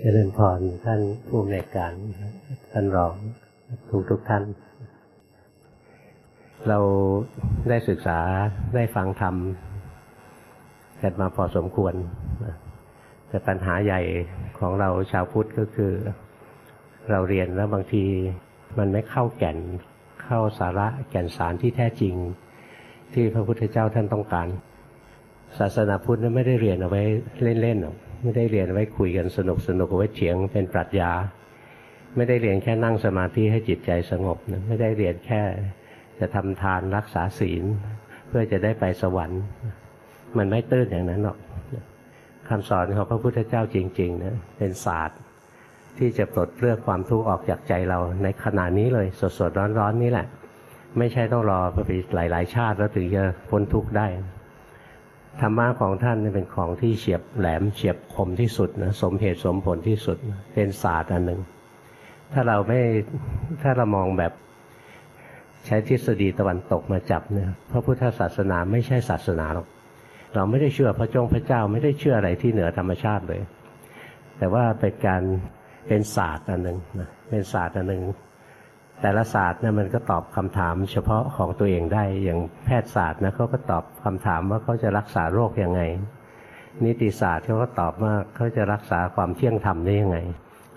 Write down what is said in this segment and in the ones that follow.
เจริญพรท่านผู้อำนวยการท่านรองทุกทุกท่าน เราได้ศึกษาได้ฟังธรรมกันมาพอสมควร แต่ปัญหาใหญ่ของเราชาวพุทธก็คือ เราเรียนแล้วบางทีมันไม่เข้าแก่นเข้าสาระแก่นสารที่แท้จริง ที่พระพุทธเจ้าท่านต้องการ ศาสนาพุทธไม่ได้เรียนเอาไว้เล่นๆหรอก ไม่ได้เรียนไว้คุยกันสนุกสนุกไว้เฉียงเป็นปรัชญา ไม่ได้เรียนแค่นั่งสมาธิให้จิตใจสงบนะไม่ได้เรียนแค่ จะทำทานรักษาศีล เพื่อจะได้ไปสวรรค์ มันไม่ตื้นอย่างนั้นหรอกคำสอนของพระพุทธเจ้าจริงๆนะเป็นศาสตร์ ที่จะปลดเปลื้องความทุกข์ออกจากใจเราในขณะนี้เลยสดๆร้อนๆนี่แหละ ไม่ใช่ต้องรอไปหลาย ๆ ชาติแล้วถึงจะพ้นทุกข์ได้ ธรรมะของท่านเป็นของที่เฉียบแหลมเฉียบคมที่สุดนะสมเหตุสมผลที่สุดเป็นศาสตร์อันหนึ่งถ้าเราไม่ถ้าเรามองแบบใช้ทฤษฎีตะวันตกมาจับเนี่ยพระพุทธศาสนาไม่ใช่ศาสนาหรอกเราไม่ได้เชื่อพระจงพระเจ้าไม่ได้เชื่ออะไรที่เหนือธรรมชาติเลย แต่ว่าเป็นการเป็นศาสตร์อันหนึ่งนะเป็นศาสตร์อันหนึ่ง แต่ละศาสตร์เนี่ยมันก็ตอบคำถามเฉพาะของตัวเองได้ อย่างแพทยศาสตร์นะเขาก็ตอบคำถามว่าเขาจะรักษาโรคยังไง นิติศาสตร์เขาก็ตอบว่าเขาจะรักษาความเที่ยงธรรมได้ยังไง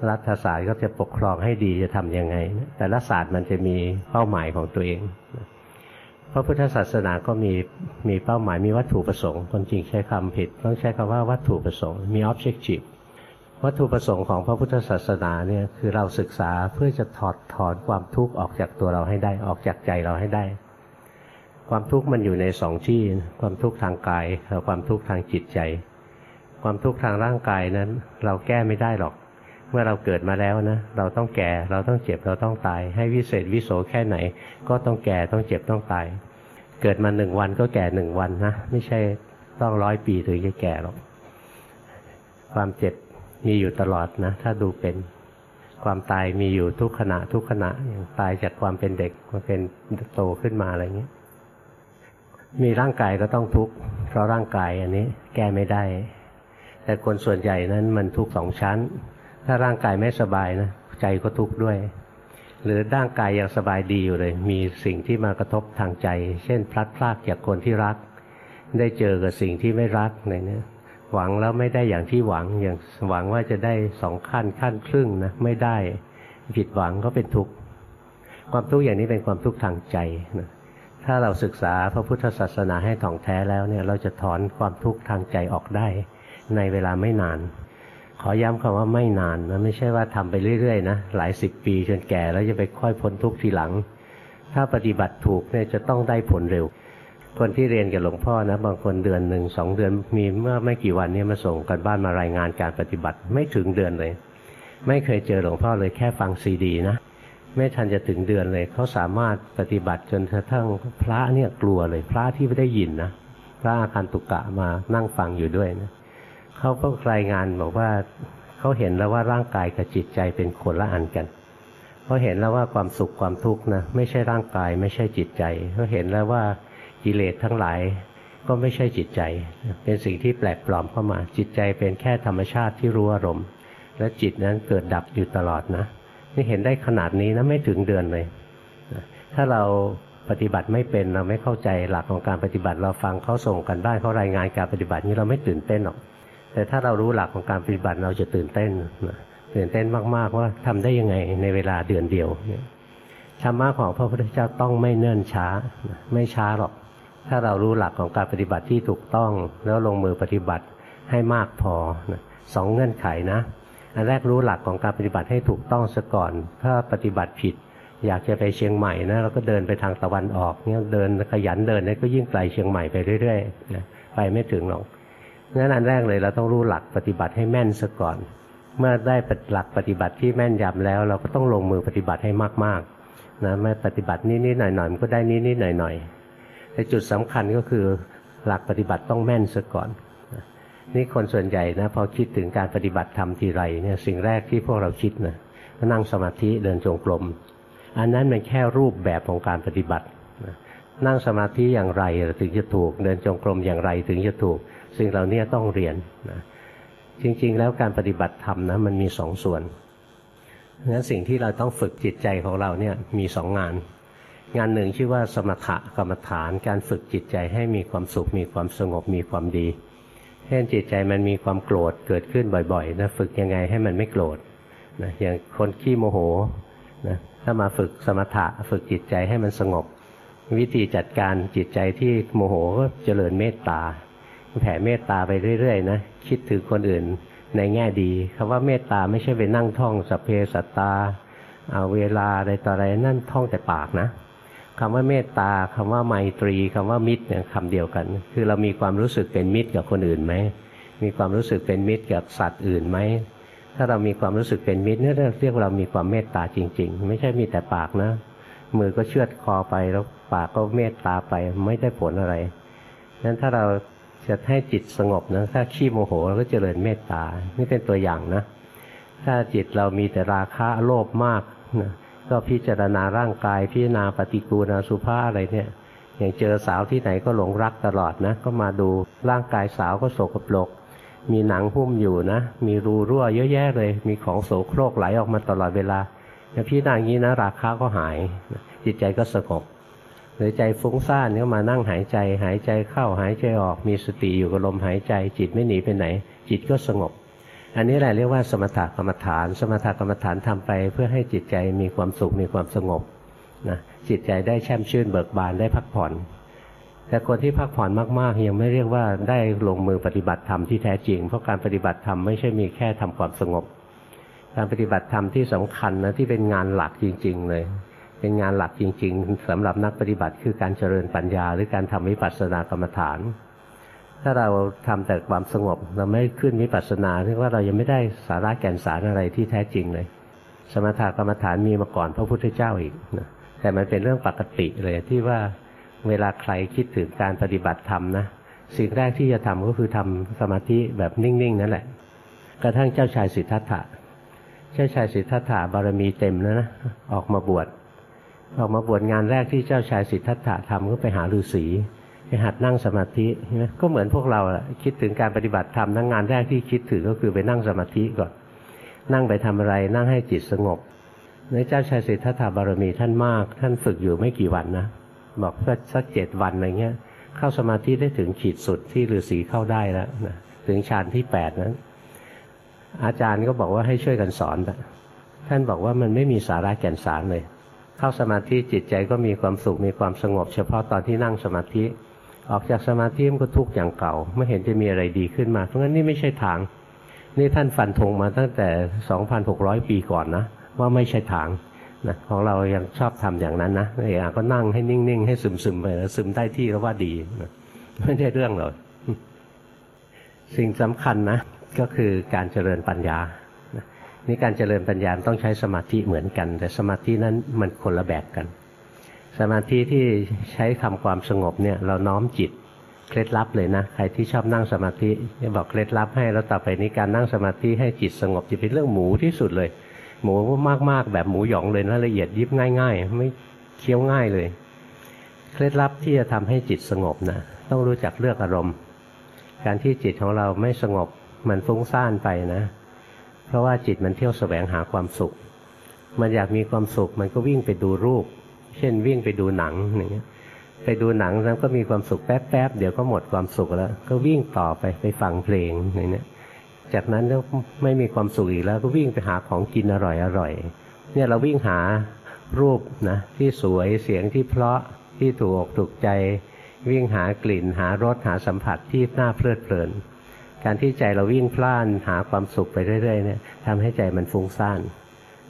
รัฐศาสตร์ก็จะปกครองให้ดีจะทํำยังไง แต่ละศาสตร์มันจะมีเป้าหมายของตัวเองพระพุทธศาสนาก็มีมีเป้าหมายมีวัตถุประสงค์คนจริงใช้คำผิด ต้องใช้คำว่าวัตถุประสงค์มี objective วัตถุประสงค์ของพระพุทธศาสนาเนี่ยคือเราศึกษาเพื่อจะถอดถอนความทุกข์ออกจากตัวเราให้ได้ออกจากใจเราให้ได้ ความทุกข์มันอยู่ในสองที่ ความทุกข์ทางกายกับความทุกข์ทางจิตใจ ความทุกข์ทางร่างกายนั้น เราแก้ไม่ได้หรอก เมื่อเราเกิดมาแล้วนะ เราต้องแก่เราต้องเจ็บเราต้องตาย ให้วิเศษวิโสแค่ไหน ก็ต้องแก่ต้องเจ็บต้องตาย เกิดมาหนึ่งวันก็แก่หนึ่งวันนะไม่ใช่ต้องร้อยปีถึงจะแก่หรอกความเจ็บ มีอยู่ตลอดนะ ถ้าดูเป็นความตายมีอยู่ทุกขณะ ทุกขณะอย่างตายจากความเป็นเด็กมาเป็นโตขึ้นมาอะไรเงี้ย มีร่างกายก็ต้องทุกข์เพราะร่างกายอันนี้ แก้ไม่ได้ แต่คนส่วนใหญ่นั้นมันทุกข์สองชั้น ถ้าร่างกายไม่สบายนะใจก็ทุกข์ด้วย หรือร่างกายยังสบายดีอยู่เลย มีสิ่งที่มากระทบทางใจ เช่น พลัดพรากจากคนที่รัก ได้เจอกับสิ่งที่ไม่รักอะไรเนี่ย หวังแล้วไม่ได้อย่างที่หวังอย่างหวังว่าจะได้สองขั้นขั้นครึ่งนะไม่ได้ผิดหวังก็เป็นทุกข์ความทุกข์อย่างนี้เป็นความทุกข์ทางใจนะถ้าเราศึกษาพระพุทธศาสนาให้ถ่องแท้แล้วเนี่ยเราจะถอนความทุกข์ทางใจออกได้ ในเวลาไม่นาน ขอย้ำคำว่าไม่นานนะไม่ใช่ว่าทำไปเรื่อยๆนะหลายสิบปีจนแก่แล้วจะไปค่อยพ้นทุกข์ทีหลัง ถ้าปฏิบัติถูกเนี่ยจะต้องได้ผลเร็ว คนที่เรียนกับหลวงพ่อนะ บางคนเดือนหนึ่งสองเดือนมีเมื่อไม่กี่วันนี้มาส่งกันบ้านมารายงานการปฏิบัติไม่ถึงเดือนเลย ไม่เคยเจอหลวงพ่อเลยแค่ฟังซีดีนะไม่ทันจะถึงเดือนเลยเขาสามารถปฏิบัติจนกระทั่งพระเนี่ยกลัวเลยพระที่ไม่ได้ยินนะพระอาคันตุกะมานั่งฟังอยู่ด้วยนะเขาก็รายงานบอกว่าเขาเห็นแล้วว่าร่างกายกับจิตใจเป็นคนละอันกันเขาเห็นแล้วว่าความสุขความทุกข์นะไม่ใช่ร่างกายไม่ใช่จิตใจเขาเห็นแล้วว่า กิเลสทั้งหลาย ก็ไม่ใช่จิตใจ เป็นสิ่งที่แปลกปลอมเข้ามา จิตใจเป็นแค่ธรรมชาติที่รู้อารมณ์ และจิตนั้นเกิดดับอยู่ตลอดนะ นี่เห็นได้ขนาดนี้นะไม่ถึงเดือนเลย ถ้าเราปฏิบัติไม่เป็นเราไม่เข้าใจหลักของการปฏิบัติเราฟังเขาส่งกันบ้านเขารายงานการปฏิบัตินี้เราไม่ตื่นเต้นหรอก แต่ถ้าเรารู้หลักของการปฏิบัติเราจะตื่นเต้นตื่นเต้นมาก ๆ ว่าทำได้ยังไงในเวลาเดือนเดียวธรรมะของพระพุทธเจ้าต้องไม่เนิ่นช้า ไม่ช้าหรอก ถ้าเรารู้หลักของการปฏิบัติที่ถูกต้อง แล้วลงมือปฏิบัติให้มากพอสองเงื่อนไขนะ อันแรกรู้หลักของการปฏิบัติให้ถูกต้องซะก่อน ถ้าปฏิบัติผิด อยากจะไปเชียงใหม่นะเราก็เดินไปทางตะวันออกเนี่ยเดินขยันเดินนี่ก็ยิ่งไกลเชียงใหม่ไปเรื่อยๆนะไปไม่ถึงหรอกงั้นอันแรกเลยเราต้องรู้หลักปฏิบัติให้แม่นซะก่อน เมื่อได้หลักปฏิบัติที่แม่นยำแล้ว เราก็ต้องลงมือปฏิบัติให้มากๆนะไม่ปฏิบัตินิดๆหน่อยๆมันก็ได้นิดๆหน่อยๆ แต่จุดสำคัญก็คือหลักปฏิบัติต้องแม่นซะก่อน นี่คนส่วนใหญ่นะพอคิดถึงการปฏิบัติธรรมทีไรเนี่ยสิ่งแรกที่พวกเราคิดนะก็นั่งสมาธิเดินจงกรมอันนั้นมันแค่รูปแบบของการปฏิบัตินั่งสมาธิอย่างไรถึงจะถูก เดินจงกรมอย่างไรถึงจะถูก สิ่งเหล่านี้ต้องเรียนนะจริง ๆ แล้วการปฏิบัติธรรมนะมันมีสองส่วนงั้นสิ่งที่เราต้องฝึกจิตใจของเราเนี่ยมีสองงาน งานหนึ่งชื่อว่าสมถะกรรมฐานการฝึกจิตใจให้มีความสุข มีความสงบมีความดีเช่นจิตใจมันมีความโกรธเกิดขึ้นบ่อยๆนะฝึกยังไงให้มันไม่โกรธนะอย่างคนขี้โมโหนะถ้ามาฝึกสมถะฝึกจิตใจให้มันสงบ วิธีจัดการจิตใจที่โมโหก็เจริญเมตตา แผ่เมตตาไปเรื่อยๆนะคิดถึงคนอื่นในแง่ดีคำว่าเมตตาไม่ใช่ไปนั่งท่องสเพสัตตาเอาเวลาอะไรต่ออะไรนั่นท่องแต่ปากนะ คำว่าเมตตาคำว่าไมตรีคำว่ามิตรเนี่ยคำเดียวกัน คือเรามีความรู้สึกเป็นมิตรกับคนอื่นไหมมีความรู้สึกเป็นมิตรกับสัตว์อื่นไหมถ้าเรามีความรู้สึกเป็นมิตรเนี่ยเรียกว่าเรามีความเมตตาจริง ๆ ไม่ใช่มีแต่ปากนะ มือก็เชือดคอไปแล้วปากก็เมตตาไปไม่ได้ผลอะไรนั้นถ้าเราจะให้จิตสงบนะถ้าขี้โมโหเราก็เจริญเมตตานี่เป็นตัวอย่างนะ ถ้าจิตเรามีแต่ราคะโลภมากนะ ก็พิจารณาร่างกาย พิจารณาปฏิกูลสุภาอะไรเนี่ย อย่างเจอสาวที่ไหนก็หลงรักตลอดนะ ก็มาดูร่างกายสาวก็โสกปรก มีหนังหุ้มอยู่นะ มีรูรั่วเยอะแยะเลย มีของโสโครกไหลออกมาตลอดเวลาอย่างพี่นางนี้นะราคาก็หาย จิตใจก็สงบหรือใจฟุ้งซ่านก็มานั่งหายใจ หายใจเข้าหายใจออกมีสติอยู่กับลมหายใจ จิตไม่หนีไปไหน จิตก็สงบ อันนี้แหละเรียกว่าสมถกรรมฐาน สมถกรรมฐานทำไป เพื่อให้จิตใจมีความสุขมีความสงบนะจิตใจได้แช่มชื่นเบิกบานได้พักผ่อน แต่คนที่พักผ่อนมากๆ ยังไม่เรียกว่าได้ลงมือปฏิบัติธรรมที่แท้จริง เพราะการปฏิบัติธรรมไม่ใช่มีแค่ทำความสงบ การปฏิบัติธรรมที่สำคัญนะที่เป็นงานหลักจริง ๆ เลย เป็นงานหลักจริง ๆสำหรับนักปฏิบัติคือการเจริญปัญญา หรือการทำวิปัสสนากรรมฐาน ถ้าเราทำแต่ความสงบ เราไม่ขึ้นวิปัสสนาเรียกว่าเรายังไม่ได้สาระแก่นสารอะไรที่แท้จริงเลย สมถกรรมฐานมีมาก่อนพระพุทธเจ้าอีกนะแต่มันเป็นเรื่องปกติเลยที่ว่าเวลาใครคิดถึงการปฏิบัติธรรมนะสิ่งแรกที่จะทำก็คือทำสมาธิแบบนิ่งๆนั่นแหละ กระทั่งเจ้าชายสิทธัตถะเจ้าชายสิทธัตถะบารมีเต็มแล้วนะออกมาบวชออกมาบวชงานแรกที่เจ้าชายสิทธัตถะทำก็ไปหาฤาษี หัดนั่งสมาธิใช่ไหมก็เหมือนพวกเราอะคิดถึงการปฏิบัติธรรมนั่งงานแรกที่คิดถึงก็คือไปนั่งสมาธิก่อน นั่งไปทำอะไร นั่งให้จิตสงบในเจ้าชายสิทธัตถบารมีท่านมาก ท่านฝึกอยู่ไม่กี่วันนะบอกก็สักเจ็ดวันอะไรเงี้ย เข้าสมาธิได้ถึงขีดสุดที่ฤาษีเข้าได้แล้วนะถึงฌานที่แปดนั้น อาจารย์ก็บอกว่าให้ช่วยกันสอนท่านบอกว่ามันไม่มีสาระแก่นสารเลย เข้าสมาธิจิตใจก็มีความสุขมีความสงบ เฉพาะตอนที่นั่งสมาธิ ออกจากสมาธิมันก็ทุกข์อย่างเก่า ไม่เห็นจะมีอะไรดีขึ้นมา เพราะงั้นนี่ไม่ใช่ทาง นี่ท่านฟันธงมาตั้งแต่ 2,600 ปีก่อนนะ ว่าไม่ใช่ทางนะของเรายังชอบทำอย่างนั้นนะเออก็นั่งให้นิ่ง ๆ ให้ซึมๆไปแล้วซึมได้ที่แล้วว่าดีนะไม่ได้เรื่องหรอกสิ่งสำคัญนะ ก็คือการเจริญปัญญานี่การเจริญปัญญาต้องใช้สมาธิเหมือนกัน แต่สมาธินั้นมันคนละแบบกัน สมาธิที่ใช้ทำความสงบเนี่ย เราน้อมจิตเคล็ดลับเลยนะใครที่ชอบนั่งสมาธิจะบอกเคล็ดลับให้แล้วต่อไปนี้การนั่งสมาธิให้จิตสงบจะเป็นเรื่องหมูที่สุดเลย หมูมากๆแบบหมูหยองเลยนะละเอียดยิบง่าย ๆ ไม่เคี้ยวง่ายเลย เคล็ดลับที่จะทำให้จิตสงบนะต้องรู้จักเลือกอารมณ์ การที่จิตของเราไม่สงบมันฟุ้งซ่านไปนะ เพราะว่าจิตมันเที่ยวแสวงหาความสุข มันอยากมีความสุขมันก็วิ่งไปดูรูป เช่นวิ่งไปดูหนังอย่างเงี้ยไปดูหนังแล้วก็มีความสุขแป๊บๆเดี๋ยวก็หมดความสุขแล้ว ก็วิ่งต่อไปไปฟังเพลงอย่างเงี้ยจากนั้นก็ไม่มีความสุขอีกแล้วก็วิ่งไปหาของกินอร่อยอร่อยเนี่ยเราวิ่งหารูปนะที่สวยเสียงที่เพราะที่ถูกอกถูกใจ วิ่งหากลิ่นหารสหาสัมผัสที่น่าเพลิดเพลิน การที่ใจเราวิ่งพล่านหาความสุขไปเรื่อยๆเนี่ยทำให้ใจมันฟุ้งซ่าน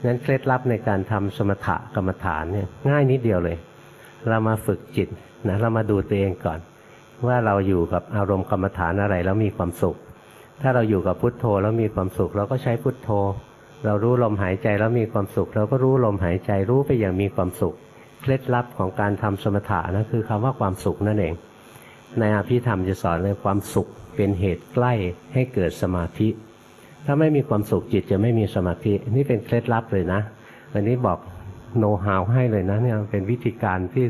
นั้นเคล็ดลับในการทำสมถะกรรมฐานเนี่ยง่ายนิดเดียวเลย เรามาฝึกจิตนะเรามาดูตัวเองก่อน ว่าเราอยู่กับอารมณ์กรรมฐานอะไรแล้วมีความสุข ถ้าเราอยู่กับพุทโธแล้วมีความสุข เราก็ใช้พุทโธ เรารู้ลมหายใจแล้วมีความสุข เราก็รู้ลมหายใจรู้ไปอย่างมีความสุข เคล็ดลับของการทำสมถะนะคือคำว่าความสุขนั่นเอง ในอภิธรรมจะสอนเลยความสุขเป็นเหตุใกล้ให้เกิดสมาธิ ถ้าไม่มีความสุขจิตจะไม่มีสมาธิ นี่เป็นเคล็ดลับเลยนะวันนี้บอกโน้ตฮาวให้เลยนะเนี่ยเป็นวิธีการที่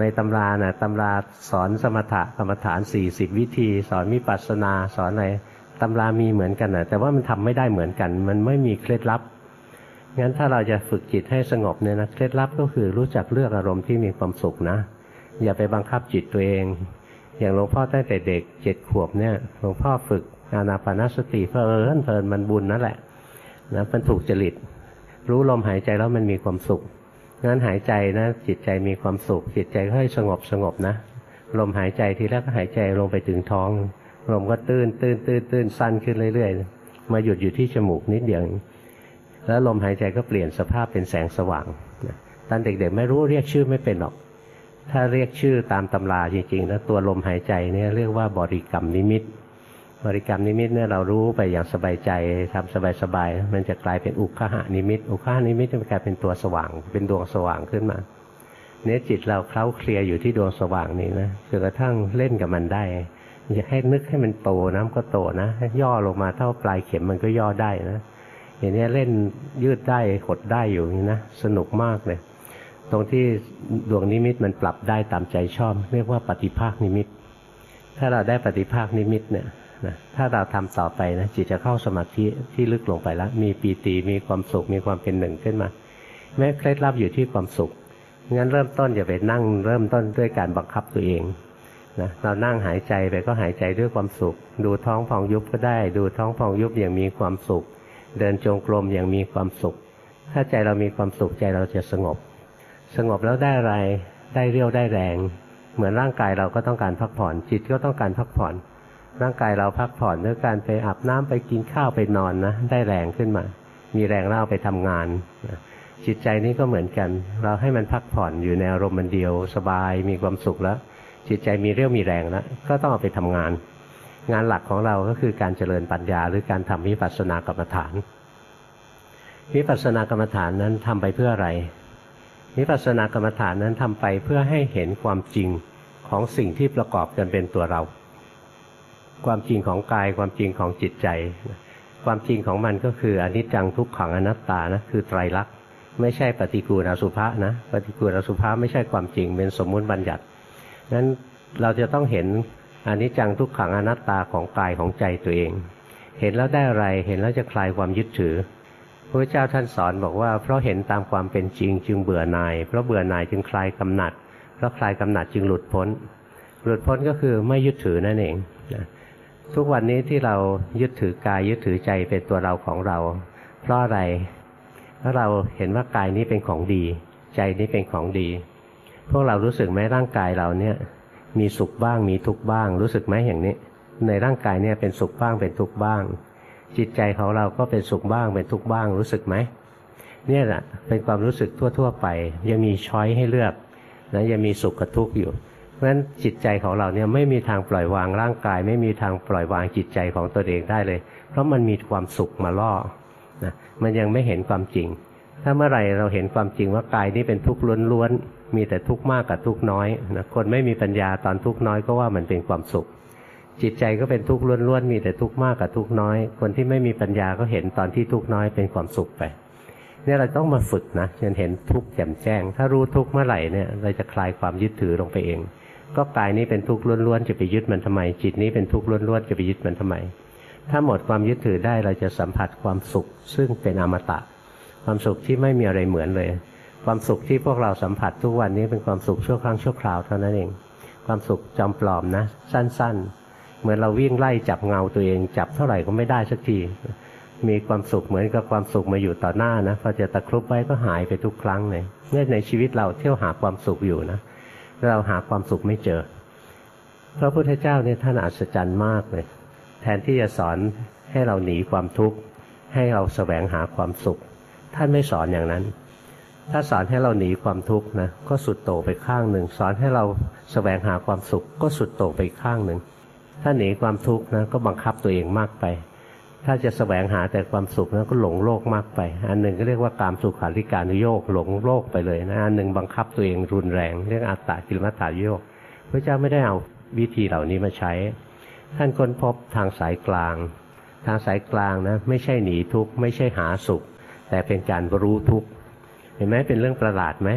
ในตำรานะ่ะตำราสอนสมถะกรรมฐานสี่สิบวิธี สอนมิปัสสนาสอนอะไรตำรามีเหมือนกันนะแต่ว่ามันทำไม่ได้เหมือนกัน มันไม่มีเคล็ดลับงั้นถ้าเราจะฝึกจิตให้สงบเนี่ยนะเคล็ดลับก็คือรู้จักเลือกอารมณ์ที่มีความสุขนะ อย่าไปบังคับจิตตัวเอง อย่างหลวงพ่อตั้งแต่เด็กเจ็ดขวบเนี่ยหลวงพ่อฝึก อานาปานสติเพลินเพลินมันบุญนั่นแหละนะมันถูกจริต รู้ลมหายใจแล้วมันมีความสุขงั้นหายใจนะจิตใจมีความสุข จิตใจค่อยสงบสงบนะลมหายใจทีแรกก็หายใจลงไปถึงท้องลมก็ตื้นตื้นตื้นตื้นสั้นขึ้นเรื่อยๆ มาหยุดอยู่ที่จมูกนิดเดียวแล้วลมหายใจก็เปลี่ยนสภาพเป็นแสงสว่างตอนเด็กๆไม่รู้เรียกชื่อไม่เป็นหรอก ถ้าเรียกชื่อตามตำราจริงๆแล้วตัวลมหายใจเนี่ยเรียกว่าบริกรรมนิมิต บริกรรมนิมิตเนี่ยเรารู้ไปอย่างสบายใจทำสบายๆมันจะกลายเป็นอุคหานิมิต อุคหานิมิตจะกลายเป็นตัวสว่าง เป็นดวงสว่างขึ้นมาเนี้ยจิตเราเคล้าเคลียอยู่ที่ดวงสว่างนี้นะจนกระทั่งเล่นกับมันได้อย่าให้นึกให้มันโตน้ำก็โตนะย่อลงมาเท่าปลายเข็มมันก็ย่อได้นะอย่างนี้เล่นยืดได้หดได้อยู่นี่นะสนุกมากเลยตรงที่ดวงนิมิตมันปรับได้ตามใจชอบ เรียกว่าปฏิภาคนิมิต ถ้าเราได้ปฏิภาคนิมิตเนี่ย นะถ้าเราทำต่อไปนะจิตจะเข้าสมาธิที่ลึกลงไปแล้ว มีปีติมีความสุขมีความเป็นหนึ่งขึ้นมา แม้เคล็ดลับอยู่ที่ความสุขงั้นเริ่มต้นอย่าไปนั่งเริ่มต้นด้วยการบังคับตัวเองนะเรานั่งหายใจไปก็หายใจด้วยความสุข ดูท้องพองยุบก็ได้ ดูท้องพองยุบอย่างมีความสุข เดินจงกรมอย่างมีความสุข ถ้าใจเรามีความสุขใจเราจะสงบ สงบแล้วได้อะไรได้เรี่ยวได้แรง เหมือนร่างกายเราก็ต้องการพักผ่อน จิตก็ต้องการพักผ่อน ร่างกายเราพักผ่อนด้วยการไปอาบน้ำไปกินข้าวไปนอนนะได้แรงขึ้นมา มีแรงเล่าไปทำงานจิตใจนี้ก็เหมือนกัน เราให้มันพักผ่อนอยู่ในอารมณ์มันเดียว สบายมีความสุขแล้ว จิตใจมีเรี่ยวมีแรงแล้วก็ต้องเอาไปทำงาน งานหลักของเราก็คือการเจริญปัญญา หรือการทำวิปัสสนากรรมฐานวิปัสสนากรรมฐานนั้นทำไปเพื่ออะไรวิปัสสนากรรมฐานนั้นทำไปเพื่อให้เห็นความจริงของสิ่งที่ประกอบกันเป็นตัวเรา ความจริงของกายความจริงของจิตใจ ความจริงของมันก็คืออนิจจังทุกขังอนัตตานะคือไตรลักษณ์ไม่ใช่ปฏิกูลอสุภะนะปฏิกูลอสุภะไม่ใช่ความจริงเป็นสมมุติบัญญัตินั้นเราจะต้องเห็นอนิจจังทุกขังอนัตตาของกายของใจตัวเอง เห็นแล้วได้อะไรเห็นแล้วจะคลายความยึดถือพระเจ้าท่านสอนบอกว่าเพราะเห็นตามความเป็นจริงจึงเบื่อหน่าย เพราะเบื่อหน่ายจึงคลายกำหนัด เพราะคลายกำหนัดจึงหลุดพ้น หลุดพ้นก็คือไม่ยึดถือนั่นเอง ทุกวันนี้ที่เรายึดถือกายยึดถือใจเป็นตัวเราของเรา เพราะอะไร เพราะเราเห็นว่ากายนี้เป็นของดี ใจนี้เป็นของดี พวกเรารู้สึกไหมร่างกายเราเนี่ยมีสุขบ้างมีทุกข์บ้าง รู้สึกไหมอย่างนี้ ในร่างกายเนี่ยเป็นสุขบ้างเป็นทุกข์บ้าง จิตใจของเราก็เป็นสุขบ้างเป็นทุกข์บ้าง รู้สึกไหมเนี่ยแหละเป็นความรู้สึกทั่ว ๆ ไป ยังมีช้อยให้เลือกนะยังมีสุขกับทุกข์อยู่ เพราะฉะนั้นจิตใจของเราเนี่ยไม่มีทางปล่อยวางร่างกาย ไม่มีทางปล่อยวางจิตใจของตัวเองได้เลย เพราะมันมีความสุขมาล่อนะมันยังไม่เห็นความจริง ถ้าเมื่อไหร่เราเห็นความจริงว่ากายนี้เป็นทุกข์ล้วนๆมีแต่ทุกข์มากกับทุกข์น้อยนะคนไม่มีปัญญาตอนทุกข์น้อยก็ว่ามันเป็นความสุข จิตใจก็เป็นทุกข์ล้วนๆมีแต่ทุกข์มากกับทุกข์น้อย คนที่ไม่มีปัญญาก็เห็นตอนที่ทุกข์น้อยเป็นความสุขไปเนี่ยเราต้องมาฝึกนะจนเห็นทุกข์แจ่มแจ้ง ถ้ารู้ทุกข์เมื่อไหร่เนี่ยเราจะคลายความยึดถือลงไปเอง ก็กายนี้เป็นทุกข์ล้วนๆจะไปยึดมันทำไม จิตนี้เป็นทุกข์ล้วนๆจะไปยึดมันทำไม ถ้าหมดความยึดถือได้เราจะสัมผัสความสุข ซึ่งเป็นอมตะ ความสุขที่ไม่มีอะไรเหมือนเลย ความสุขที่พวกเราสัมผัสทุกวันนี้เป็นความสุขชั่วครั้งชั่วคราวเท่านั้นเอง ความสุขจอมปลอมนะ สั้น ๆ เหมือนเราวิ่งไล่จับเงาตัวเอง จับเท่าไหร่ก็ไม่ได้สักทีมีความสุขเหมือนกับความสุขมาอยู่ต่อหน้านะพอจะตะครุบไว้ก็หายไปทุกครั้งเลยเนี่ยในชีวิตเราเที่ยวหาความสุขอยู่นะ เราหาความสุขไม่เจอ พระพุทธเจ้าเนี่ยท่านอัศจรรย์มากเลย แทนที่จะสอนให้เราหนีความทุกข์ให้เราแสวงหาความสุข ท่านไม่สอนอย่างนั้น ถ้าสอนให้เราหนีความทุกข์นะก็สุดโต่งไปข้างหนึ่ง สอนให้เราสแสวงหาความสุข ก็สุดโต่งไปข้างหนึ่งถ้าหนีความทุกข์นะก็บังคับตัวเองมากไป ถ้าจะสแสวงหาแต่ความสุขนะก็หลงโลกมากไป อันหนึ่งก็เรียกว่าการสุขาริการุโยกหลงโลกไปเลยนะอันหนึ่งบังคับตัวเองรุนแรง เรียกอัตตากิลมัตตาโยก พระเจ้าไม่ได้เอาวิธีเหล่านี้มาใช้ ท่านค้นพบทางสายกลาง ทางสายกลางนะไม่ใช่หนีทุกข์ไม่ใช่หาสุข แต่เป็นการรู้ทุกข์เห็นไหมเป็นเรื่องประหลาดไหม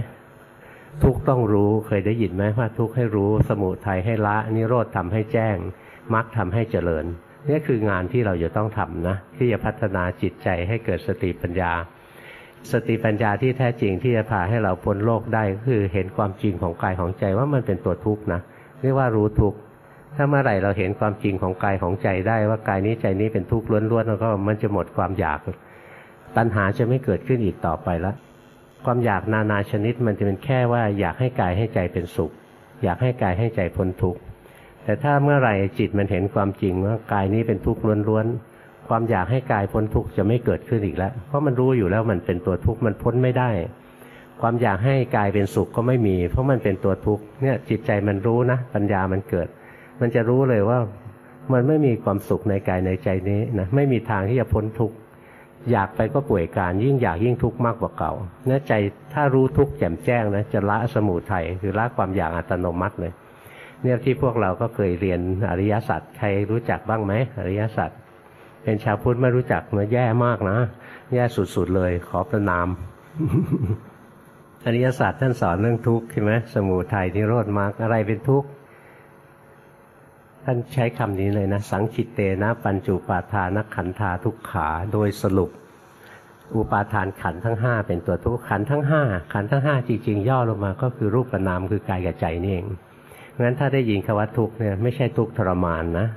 ทุกต้องรู้เคยได้ยินไหมว่าทุกให้รู้สมุทัยให้ละนิโรธทำให้แจ้งมรรคทาให้เจริญ นี่คืองานที่เราจะต้องทำนะที่จะพัฒนาจิตใจให้เกิดสติปัญญา สติปัญญาที่แท้จริงที่จะพาให้เราพ้นโลกได้ก็คือเห็นความจริงของกายของใจว่ามันเป็นตัวทุกข์นะเรียกว่ารู้ทุกข์ถ้าเมื่อไหร่เราเห็นความจริงของกายของใจได้ว่ากายนี้ใจนี้เป็นทุกข์ล้วนๆแล้วก็มันจะหมดความอยาก ตัณหาจะไม่เกิดขึ้นอีกต่อไปแล้วความอยากนานาชนิดมันจะเป็นแค่ว่าอยากให้กายให้ใจเป็นสุข อยากให้กายให้ใจพ้นทุกข์ แต่ถ้าเมื่อไหร่จิตมันเห็นความจริงว่ากายนี้เป็นทุกข์ล้วนๆความอยากให้กายพ้นทุกข์จะไม่เกิดขึ้นอีกแล้ว เพราะมันรู้อยู่แล้วมันเป็นตัวทุกข์มันพ้นไม่ได้ ความอยากให้กายเป็นสุขก็ไม่มี เพราะมันเป็นตัวทุกข์เนี่ยจิตใจมันรู้นะ ปัญญามันเกิด มันจะรู้เลยว่ามันไม่มีความสุขในกายในใจนี้นะไม่มีทางที่จะพ้นทุกข์อยากไปก็ป่วยการยิ่งอยากยิ่งทุกข์มากกว่าเก่าเนื้อใจถ้ารู้ทุกข์แจ่มแจ้งนะจะละสมุทัยคือละความอยากอัตโนมัติเลย เนี่ยที่พวกเราก็เคยเรียนอริยสัจใครรู้จักบ้างไหมอริยสัจเป็นชาวพุทธไม่รู้จักมันแย่มากนะ แย่สุดๆเลย ขอประนามอริยสัจท่านสอนเรื่องทุกข์ใช่ไหมสมุทัยนิโรธมรรคอะไรเป็นทุกข์ท่านใช้คำนี้เลยนะ สังคิตเตนะปัญจุปาทานขันธาทุกขาโดยสรุป อุปาทานขันทั้งห้าเป็นตัวทุกขันทั้งห้าขันทั้งห้าจริงๆ ย่อลงมาก็คือรูปนามคือกายกับใจนี่เอง งั้นถ้าได้ยินคำว่าทุกเนี่ยไม่ใช่ทุกทรมานนะ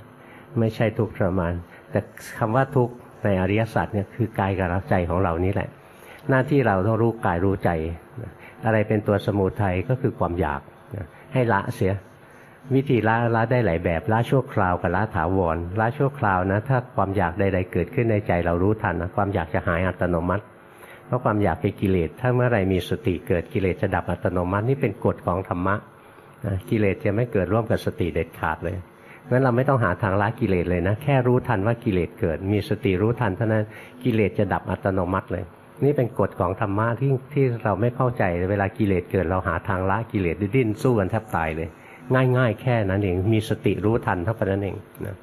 ไม่ใช่ทุกทรมาน แต่คำว่าทุกในอริยสัจเนี่ยคือกายกับใจของเรานี่แหละ หน้าที่เราต้องรู้กายรู้ใจ อะไรเป็นตัวสมุทัยก็คือความอยากให้ละเสีย วิธีละละได้หลายแบบละชั่วคราวกับละถาวรละชั่วคราวนะ ถ้าความอยากใด ๆ เกิดขึ้นในใจเรารู้ทันนะความอยากจะหายอัตโนมัติเพราะความอยากเป็นกิเลส ถ้าเมื่อไรมีสติเกิดกิเลสจะดับอัตโนมัตินี่เป็นกฎของธรรมะ กิเลสจะไม่เกิดร่วมกับสติเด็ดขาดเลยงั้นเราไม่ต้องหาทางละกิเลสเลยนะ แค่รู้ทันว่ากิเลสเกิด มีสติรู้ทันเท่านั้นกิเลสจะดับอัตโนมัติเลย นี่เป็นกฎของธรรมะที่ที่เราไม่เข้าใจเวลากิเลสเกิดเราหาทางละกิเลสดิ้นสู้กันแทบตายเลย ง่าย ๆ แค่นั้นเองมีสติรู้ทันเท่านั้นเองนะ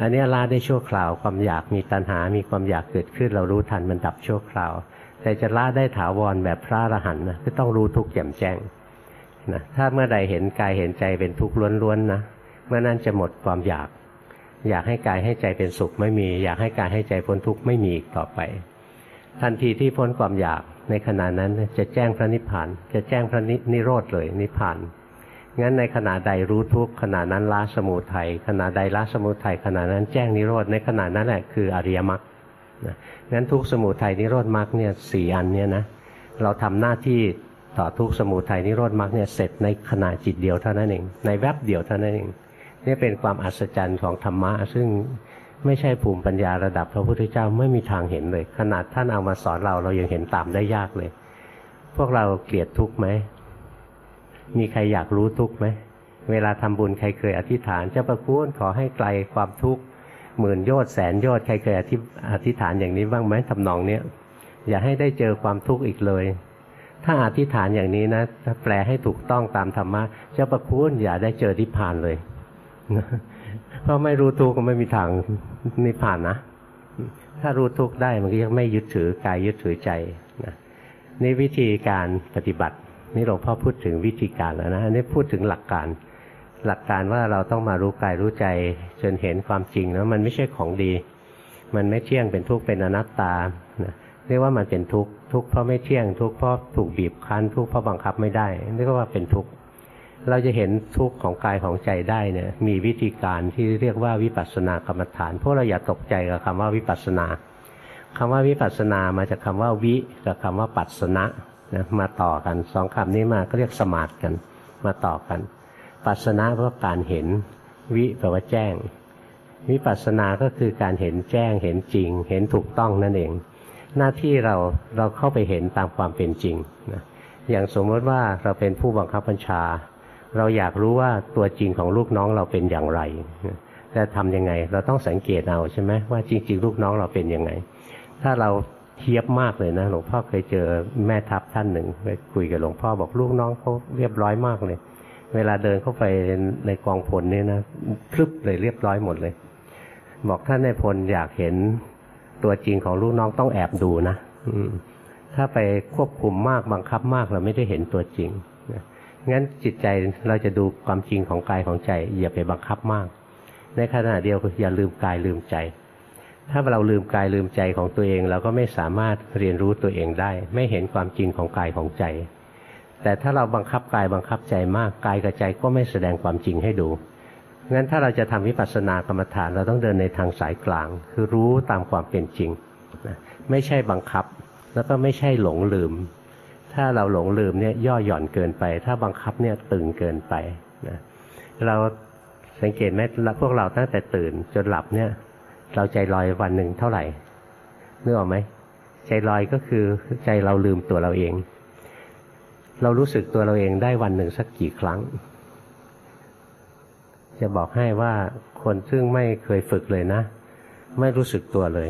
อันนี้ละได้ชั่วคราวความอยากมีตัณหา มีความอยากเกิดขึ้น เรารู้ทันมันดับชั่วคราว แต่จะละได้ถาวรแบบพระอรหันต์นะก็ต้องรู้ทุกข์แจ่มแจ้ง นะถ้าเมื่อใดเห็นกายเห็นใจเป็นทุกข์ล้วนๆนะเมื่อนั้นจะหมดความอยาก อยากให้กายให้ใจเป็นสุขไม่มี อยากให้กายให้ใจพ้นทุกข์ไม่มีอีกต่อไป ทันทีที่พ้นความอยากในขณะนั้นจะแจ้งพระนิพพาน จะแจ้งพระนิโรธเลยนิพพานงั้นในขณะใดรู้ทุกขณะนั้นละสมุทัยขณะใดละสมุทัยขณะนั้นแจ้งนิโรธในขณะนั้นแหละคืออริยมรรคงั้นทุกสมุทัยนิโรธมรรคเนี่ยสี่อันเนี่ยนะเราทำหน้าที่ ต่อทุกสมุทัยนิโรธมรรคเนี่ยเสร็จในขณะจิตเดียวเท่านั้นเองในแวบเดียวเท่านั้นเองนี่เป็นความอัศจรรย์ของธรรมะ ซึ่งไม่ใช่ภูมิปัญญาระดับพระพุทธเจ้าไม่มีทางเห็นเลย ขนาดท่านเอามาสอนเราเรายังเห็นตามได้ยากเลย พวกเราเกลียดทุกข์ไหมมีใครอยากรู้ทุกข์ไหมเวลาทำบุญใครเคยอธิษฐานเจ้าประคุณขอให้ไกลความทุกข์หมื่นโยชน์แสนโยชน์ใครเคยอธิษฐานอย่างนี้บ้างไหมทำนองเนี้ยอย่าให้ได้เจอความทุกข์อีกเลย ถ้าอธิษฐานอย่างนี้นะถ้าแปลให้ถูกต้องตามธรรมะเจ้าประคุณอย่าได้เจอนิพพานเลยเพราะไม่รู้ทุกข์ก็ไม่มีทางนิพพานนะถ้ารู้ทุกข์ได้มันก็ยังไม่ยึดถือกายยึดถือใจนะนี่วิธีการปฏิบัติ นี่หลวงพ่อพูดถึงวิธีการแล้วนะอันนี้พูดถึงหลักการ หลักการว่าเราต้องมารู้กายรู้ใจ จนเห็นความจริงแล้วมันไม่ใช่ของดี มันไม่เที่ยงเป็นทุกข์เป็นอนัตตาเรียกว่ามันเป็นทุกข์ ทุกข์เพราะไม่เที่ยง ทุกข์เพราะถูกบีบคั้น ทุกข์เพราะบังคับไม่ได้เรียกว่าเป็นทุกข์เราจะเห็นทุกข์ของกายของใจได้เนี่ยมีวิธีการที่เรียกว่าวิปัสสนากรรมฐานพวกเราอย่าตกใจกับคำว่าวิปัสสนาคำว่าวิปัสสนามาจากคาว่าวิกับคำว่าปัสสนะนะมาต่อกันสองคำนี้มาก็เรียกสมาธิกัน มาต่อกัน ปัสนาเพราะการเห็นวิแปลว่าแจ้งวิปัสนาก็คือการเห็นแจ้งเห็นจริง เห็นถูกต้องนั่นเอง หน้าที่เราเราเข้าไปเห็นตามความเป็นจริงนะอย่างสมมติว่าเราเป็นผู้บังคับบัญชา เราอยากรู้ว่าตัวจริงของลูกน้องเราเป็นอย่างไรจะทำยังไง เราต้องสังเกตเอาใช่ไหมว่าจริง ๆ ลูกน้องเราเป็นยังไง ถ้าเราเทียบมากเลยนะหลวงพ่อเคยเจอแม่ทัพท่านหนึ่งไปคุยกับหลวงพ่อบอกลูกน้องเขาเรียบร้อยมากเลย เวลาเดินเข้าไปในกองพลเนี่ยนะคลึบเลยเรียบร้อยหมดเลย บอกท่านในพลอยากเห็น ตัวจริงของลูกน้องต้องแอบดูนะถ้าไปควบคุมมากบังคับมากเราไม่ได้เห็นตัวจริงงั้นจิตใจเราจะดูความจริงของกายของใจ อย่าไปบังคับมาก ในขณะเดียวอย่าลืมกายลืมใจ ถ้าเราลืมกายลืมใจของตัวเอง เราก็ไม่สามารถเรียนรู้ตัวเองได้ ไม่เห็นความจริงของกายของใจ แต่ถ้าเราบังคับกายบังคับใจมากกายกับใจก็ไม่แสดงความจริงให้ดู งั้นถ้าเราจะทำวิปัสสนากรรมฐานเราต้องเดินในทางสายกลาง คือรู้ตามความเป็นจริงไม่ใช่บังคับ แล้วก็ไม่ใช่หลงลืม ถ้าเราหลงลืมเนี่ยย่อหย่อนเกินไป ถ้าบังคับเนี่ยตึงเกินไปนะเราสังเกตไหมพวกเราตั้งแต่ตื่นจนหลับเนี่ย เราใจลอยวันหนึ่งเท่าไหร่นึกออกไหมใจลอยก็คือใจเราลืมตัวเราเอง เรารู้สึกตัวเราเองได้วันหนึ่งสักกี่ครั้ง จะบอกให้ว่าคนซึ่งไม่เคยฝึกเลยนะ ไม่รู้สึกตัวเลย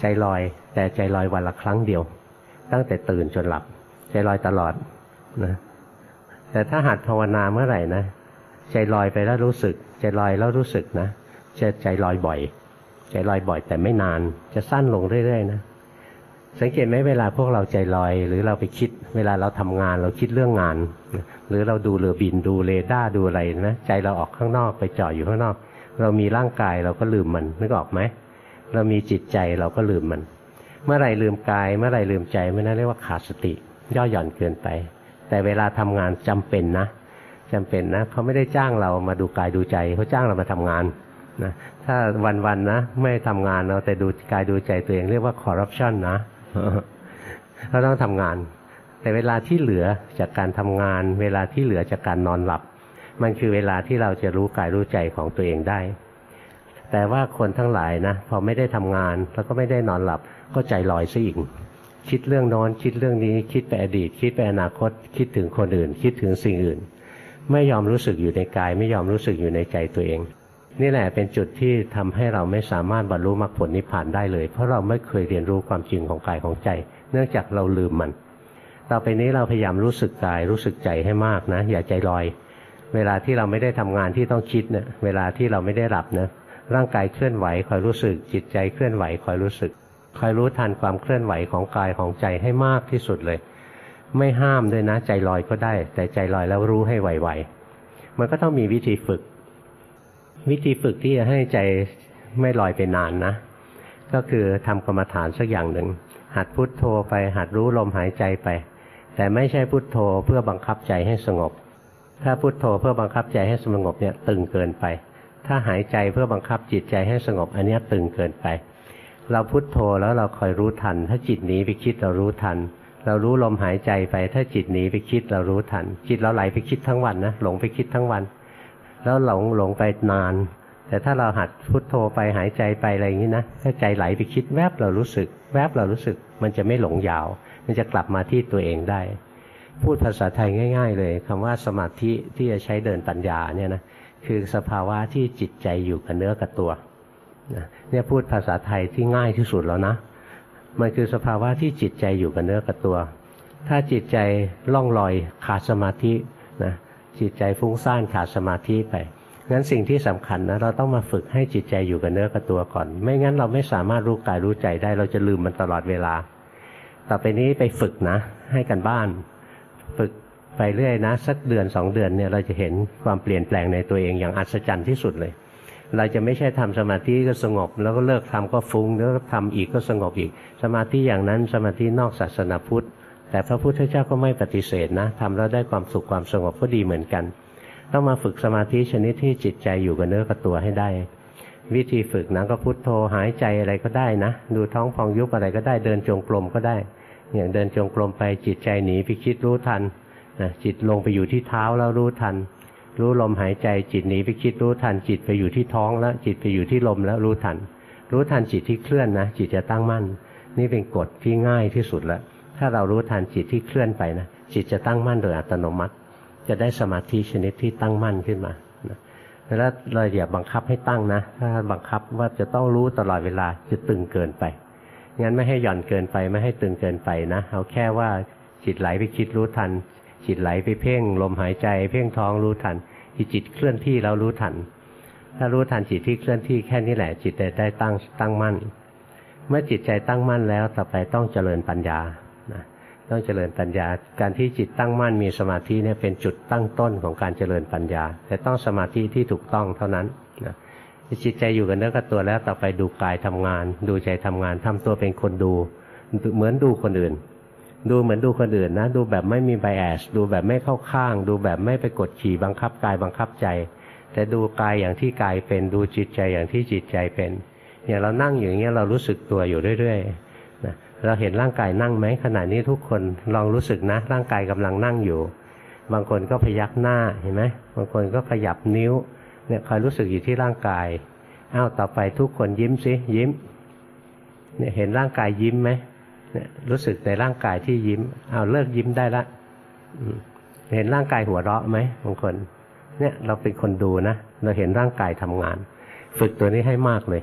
ใจลอยแต่ใจลอยวันละครั้งเดียว ตั้งแต่ตื่นจนหลับ ใจลอยตลอดนะแต่ถ้าหัดภาวนาเมื่อไหร่นะ ใจลอยไปแล้วรู้สึก ใจลอยแล้วรู้สึกนะจะใจลอยบ่อย ใจลอยบ่อยแต่ไม่นาน จะสั้นลงเรื่อยๆนะสังเกตไหมเวลาพวกเราใจลอย หรือเราไปคิด เวลาเราทำงาน เราคิดเรื่องงาน หรือเราดูเรือบินดูเรดาร์ดูอะไรนะใจเราออกข้างนอกไปจ่ออยู่ข้างนอก เรามีร่างกายเราก็ลืมมันนึกออกไหมเรามีจิตใจเราก็ลืมมัน เมื่อไรลืมกาย เมื่อไรลืมใจไม่นั่นเรียกว่าขาดสติ ย่อหย่อนเกินไป แต่เวลาทำงานจำเป็นนะจำเป็นนะเขาไม่ได้จ้างเรามาดูกายดูใจเขาจ้างเรามาทำงานนะถ้าวันๆนะ ไม่ทำงานเราแต่ดูกายดูใจตัวเองเรียกว่าคอร์รัปชันนะเราต้องทำงาน แต่เวลาที่เหลือจากการทำงาน เวลาที่เหลือจากการนอนหลับ มันคือเวลาที่เราจะรู้กายรู้ใจของตัวเองได้ แต่ว่าคนทั้งหลายนะพอไม่ได้ทำงานแล้วก็ไม่ได้นอนหลับก็ใจลอยซะอีกคิดเรื่องนอนคิดเรื่องนี้ คิดไปอดีต คิดไปอนาคต คิดถึงคนอื่น คิดถึงสิ่งอื่น ไม่ยอมรู้สึกอยู่ในกาย ไม่ยอมรู้สึกอยู่ในใจตัวเอง นี่แหละเป็นจุดที่ทำให้เราไม่สามารถบรรลุมรรคผลนิพพานได้เลย เพราะเราไม่เคยเรียนรู้ความจริงของกายของใจ เนื่องจากเราลืมมัน ต่อไปนี้เราพยายามรู้สึกกายรู้สึกใจให้มากนะ อย่าใจลอย เวลาที่เราไม่ได้ทำงานที่ต้องคิดเนะี่ยเวลาที่เราไม่ได้หลับนะร่างกายเคลื่อนไหวคอยรู้สึก จิตใจเคลื่อนไหวคอยรู้สึกคอยรู้ทันความเคลื่อนไหวของกายของใจให้มากที่สุดเลย ไม่ห้ามด้วยนะ ใจลอยก็ได้ แต่ใจลอยแล้วรู้ให้ไวๆมันก็ต้องมีวิธีฝึก วิธีฝึกที่จะให้ใจไม่ลอยไปนานนะ ก็คือทำกรรมฐานสักอย่างหนึ่งหัดพุดโทโธไปหัดรู้ลมหายใจไป แต่ไม่ใช่พุโทโธเพื่อบังคับใจให้สงบ ถ้าพุโทโธเพื่อบังคับใจให้สงบเนี่ยตึงเกินไป ถ้าหายใจเพื่อบังคับจิตใจให้สงบ อันนี้ตึงเกินไป เราพุโทโธแล้วเราคอยรู้ทัน ถ้าจิตหนีไปคิดเรารู้ทัน เรารู้ลมหายใจไป ถ้าจิตหนีไปคิดเรารู้ทัน จิตเราไหลไปคิดทั้งวันนะหลงไปคิดทั้งวัน แล้วหลงหลงไปนาน แต่ถ้าเราหัดพุทโธไปหายใจไปอะไรอย่างนี้นะถ้าใจไหลไปคิดแวบเรารู้สึก แวบเรารู้สึก มันจะไม่หลงยาว มันจะกลับมาที่ตัวเองได้ พูดภาษาไทยง่าย ๆ เลยคำว่าสมาธิที่จะใช้เดินปัญญาเนี่ยนะคือสภาวะที่จิตใจอยู่กับเนื้อกับตัวเนี่ยพูดภาษาไทยที่ง่ายที่สุดแล้วนะมันคือสภาวะที่จิตใจอยู่กับเนื้อกับตัว ถ้าจิตใจล่องลอยขาดสมาธินะจิตใจฟุ้งซ่านขาดสมาธิไปงั้นสิ่งที่สำคัญนะเราต้องมาฝึกให้จิตใจอยู่กับเนื้อกับตัวก่อน ไม่งั้นเราไม่สามารถรู้กายรู้ใจได้ เราจะลืมมันตลอดเวลา ต่อไปนี้ไปฝึกนะ ให้กันบ้าน ฝึกไปเรื่อยนะ สักเดือนสองเดือนเนี่ยเราจะเห็นความเปลี่ยนแปลงในตัวเองอย่างอัศจรรย์ที่สุดเลย เราจะไม่ใช่ทำสมาธิก็สงบ แล้วก็เลิกทำก็ฟุง้งแล้วทำอีกก็สงบอีก สมาธิอย่างนั้นสมาธินอกศาสนาพุทธ แต่พระพุทธเจ้าก็ไม่ปฏิเสธนะทำแล้วได้ความสุขความสงบก็ดีเหมือนกัน ต้องมาฝึกสมาธิชนิดที่จิตใจอยู่กับเนื้อกับตัวให้ได้ วิธีฝึกนะก็พุทโธหายใจอะไรก็ได้นะ ดูท้องพองยุบอะไรก็ได้เดินจงกรมก็ได้ อย่างเดินจงกรมไปจิตใจหนีไปคิดรู้ทันนะจิตลงไปอยู่ที่เท้าแล้วรู้ทัน รู้ลมหายใจจิตหนีไปคิดรู้ทัน จิตไปอยู่ที่ท้องแล้ว จิตไปอยู่ที่ลมแล้วรู้ทัน รู้ทันจิตที่เคลื่อนนะ จิตจะตั้งมั่น นี่เป็นกฎที่ง่ายที่สุดแล้วถ้าเรารู้ทันจิตที่เคลื่อนไปนะจิตจะตั้งมั่นโดยอัตโนมัติ จะได้สมาธิชนิดที่ตั้งมั่นขึ้นมา แล้วเราอย่าบังคับให้ตั้งนะ ถ้าบังคับว่าจะต้องรู้ตลอดเวลาจะตึงเกินไป งั้นไม่ให้หย่อนเกินไปไม่ให้ตึงเกินไปนะ เอาแค่ว่าจิตไหลไปคิดรู้ทัน จิตไหลไปเพ่งลมหายใจ เพ่งท้องรู้ทันที่จิตเคลื่อนที่แล้วรู้ทัน ถ้ารู้ทันจิตที่เคลื่อนที่แค่นี้แหละ จิตจะได้ตั้งตั้งมั่น เมื่อจิตใจตั้งมั่นแล้วต่อไปต้องเจริญปัญญา ต้องเจริญปัญญา การที่จิตตั้งมั่นมีสมาธิเนี่ยเป็นจุดตั้งต้นของการเจริญปัญญา แต่ต้องสมาธิที่ถูกต้องเท่านั้นนะจิตใจอยู่กับเนื้อกับตัวแล้วต่อไปดูกายทำงาน ดูใจทำงานทำตัวเป็นคนดู เหมือนดูคนอื่น ดูเหมือนดูคนอื่นนะ ดูแบบไม่มีไบแอสดูแบบไม่เข้าข้าง ดูแบบไม่ไปกดขี่บังคับกายบังคับใจ แต่ดูกายอย่างที่กายเป็นดูจิตใจอย่างที่จิตใจเป็นอย่างเรานั่งอยู่อย่างเงี้ยเรารู้สึกตัวอยู่เรื่อยๆ เราเห็นร่างกายนั่งไหมขณะนี้ทุกคนลองรู้สึกนะ ร่างกายกำลังนั่งอยู่ บางคนก็พยักหน้าเห็นไหมบางคนก็ขยับนิ้วเนี่ยคอยรู้สึกอยู่ที่ร่างกายอ้าวต่อไปทุกคนยิ้มสิยิ้มเนี่ยเห็นร่างกายยิ้มไหมเนี่ยรู้สึกในร่างกายที่ยิ้มอ้าวเลิกยิ้มได้ละเห็นร่างกายหัวเราะไหมบางคน เนี่ยเราเป็นคนดูนะเราเห็นร่างกายทำงาน ฝึกตัวนี้ให้มากเลย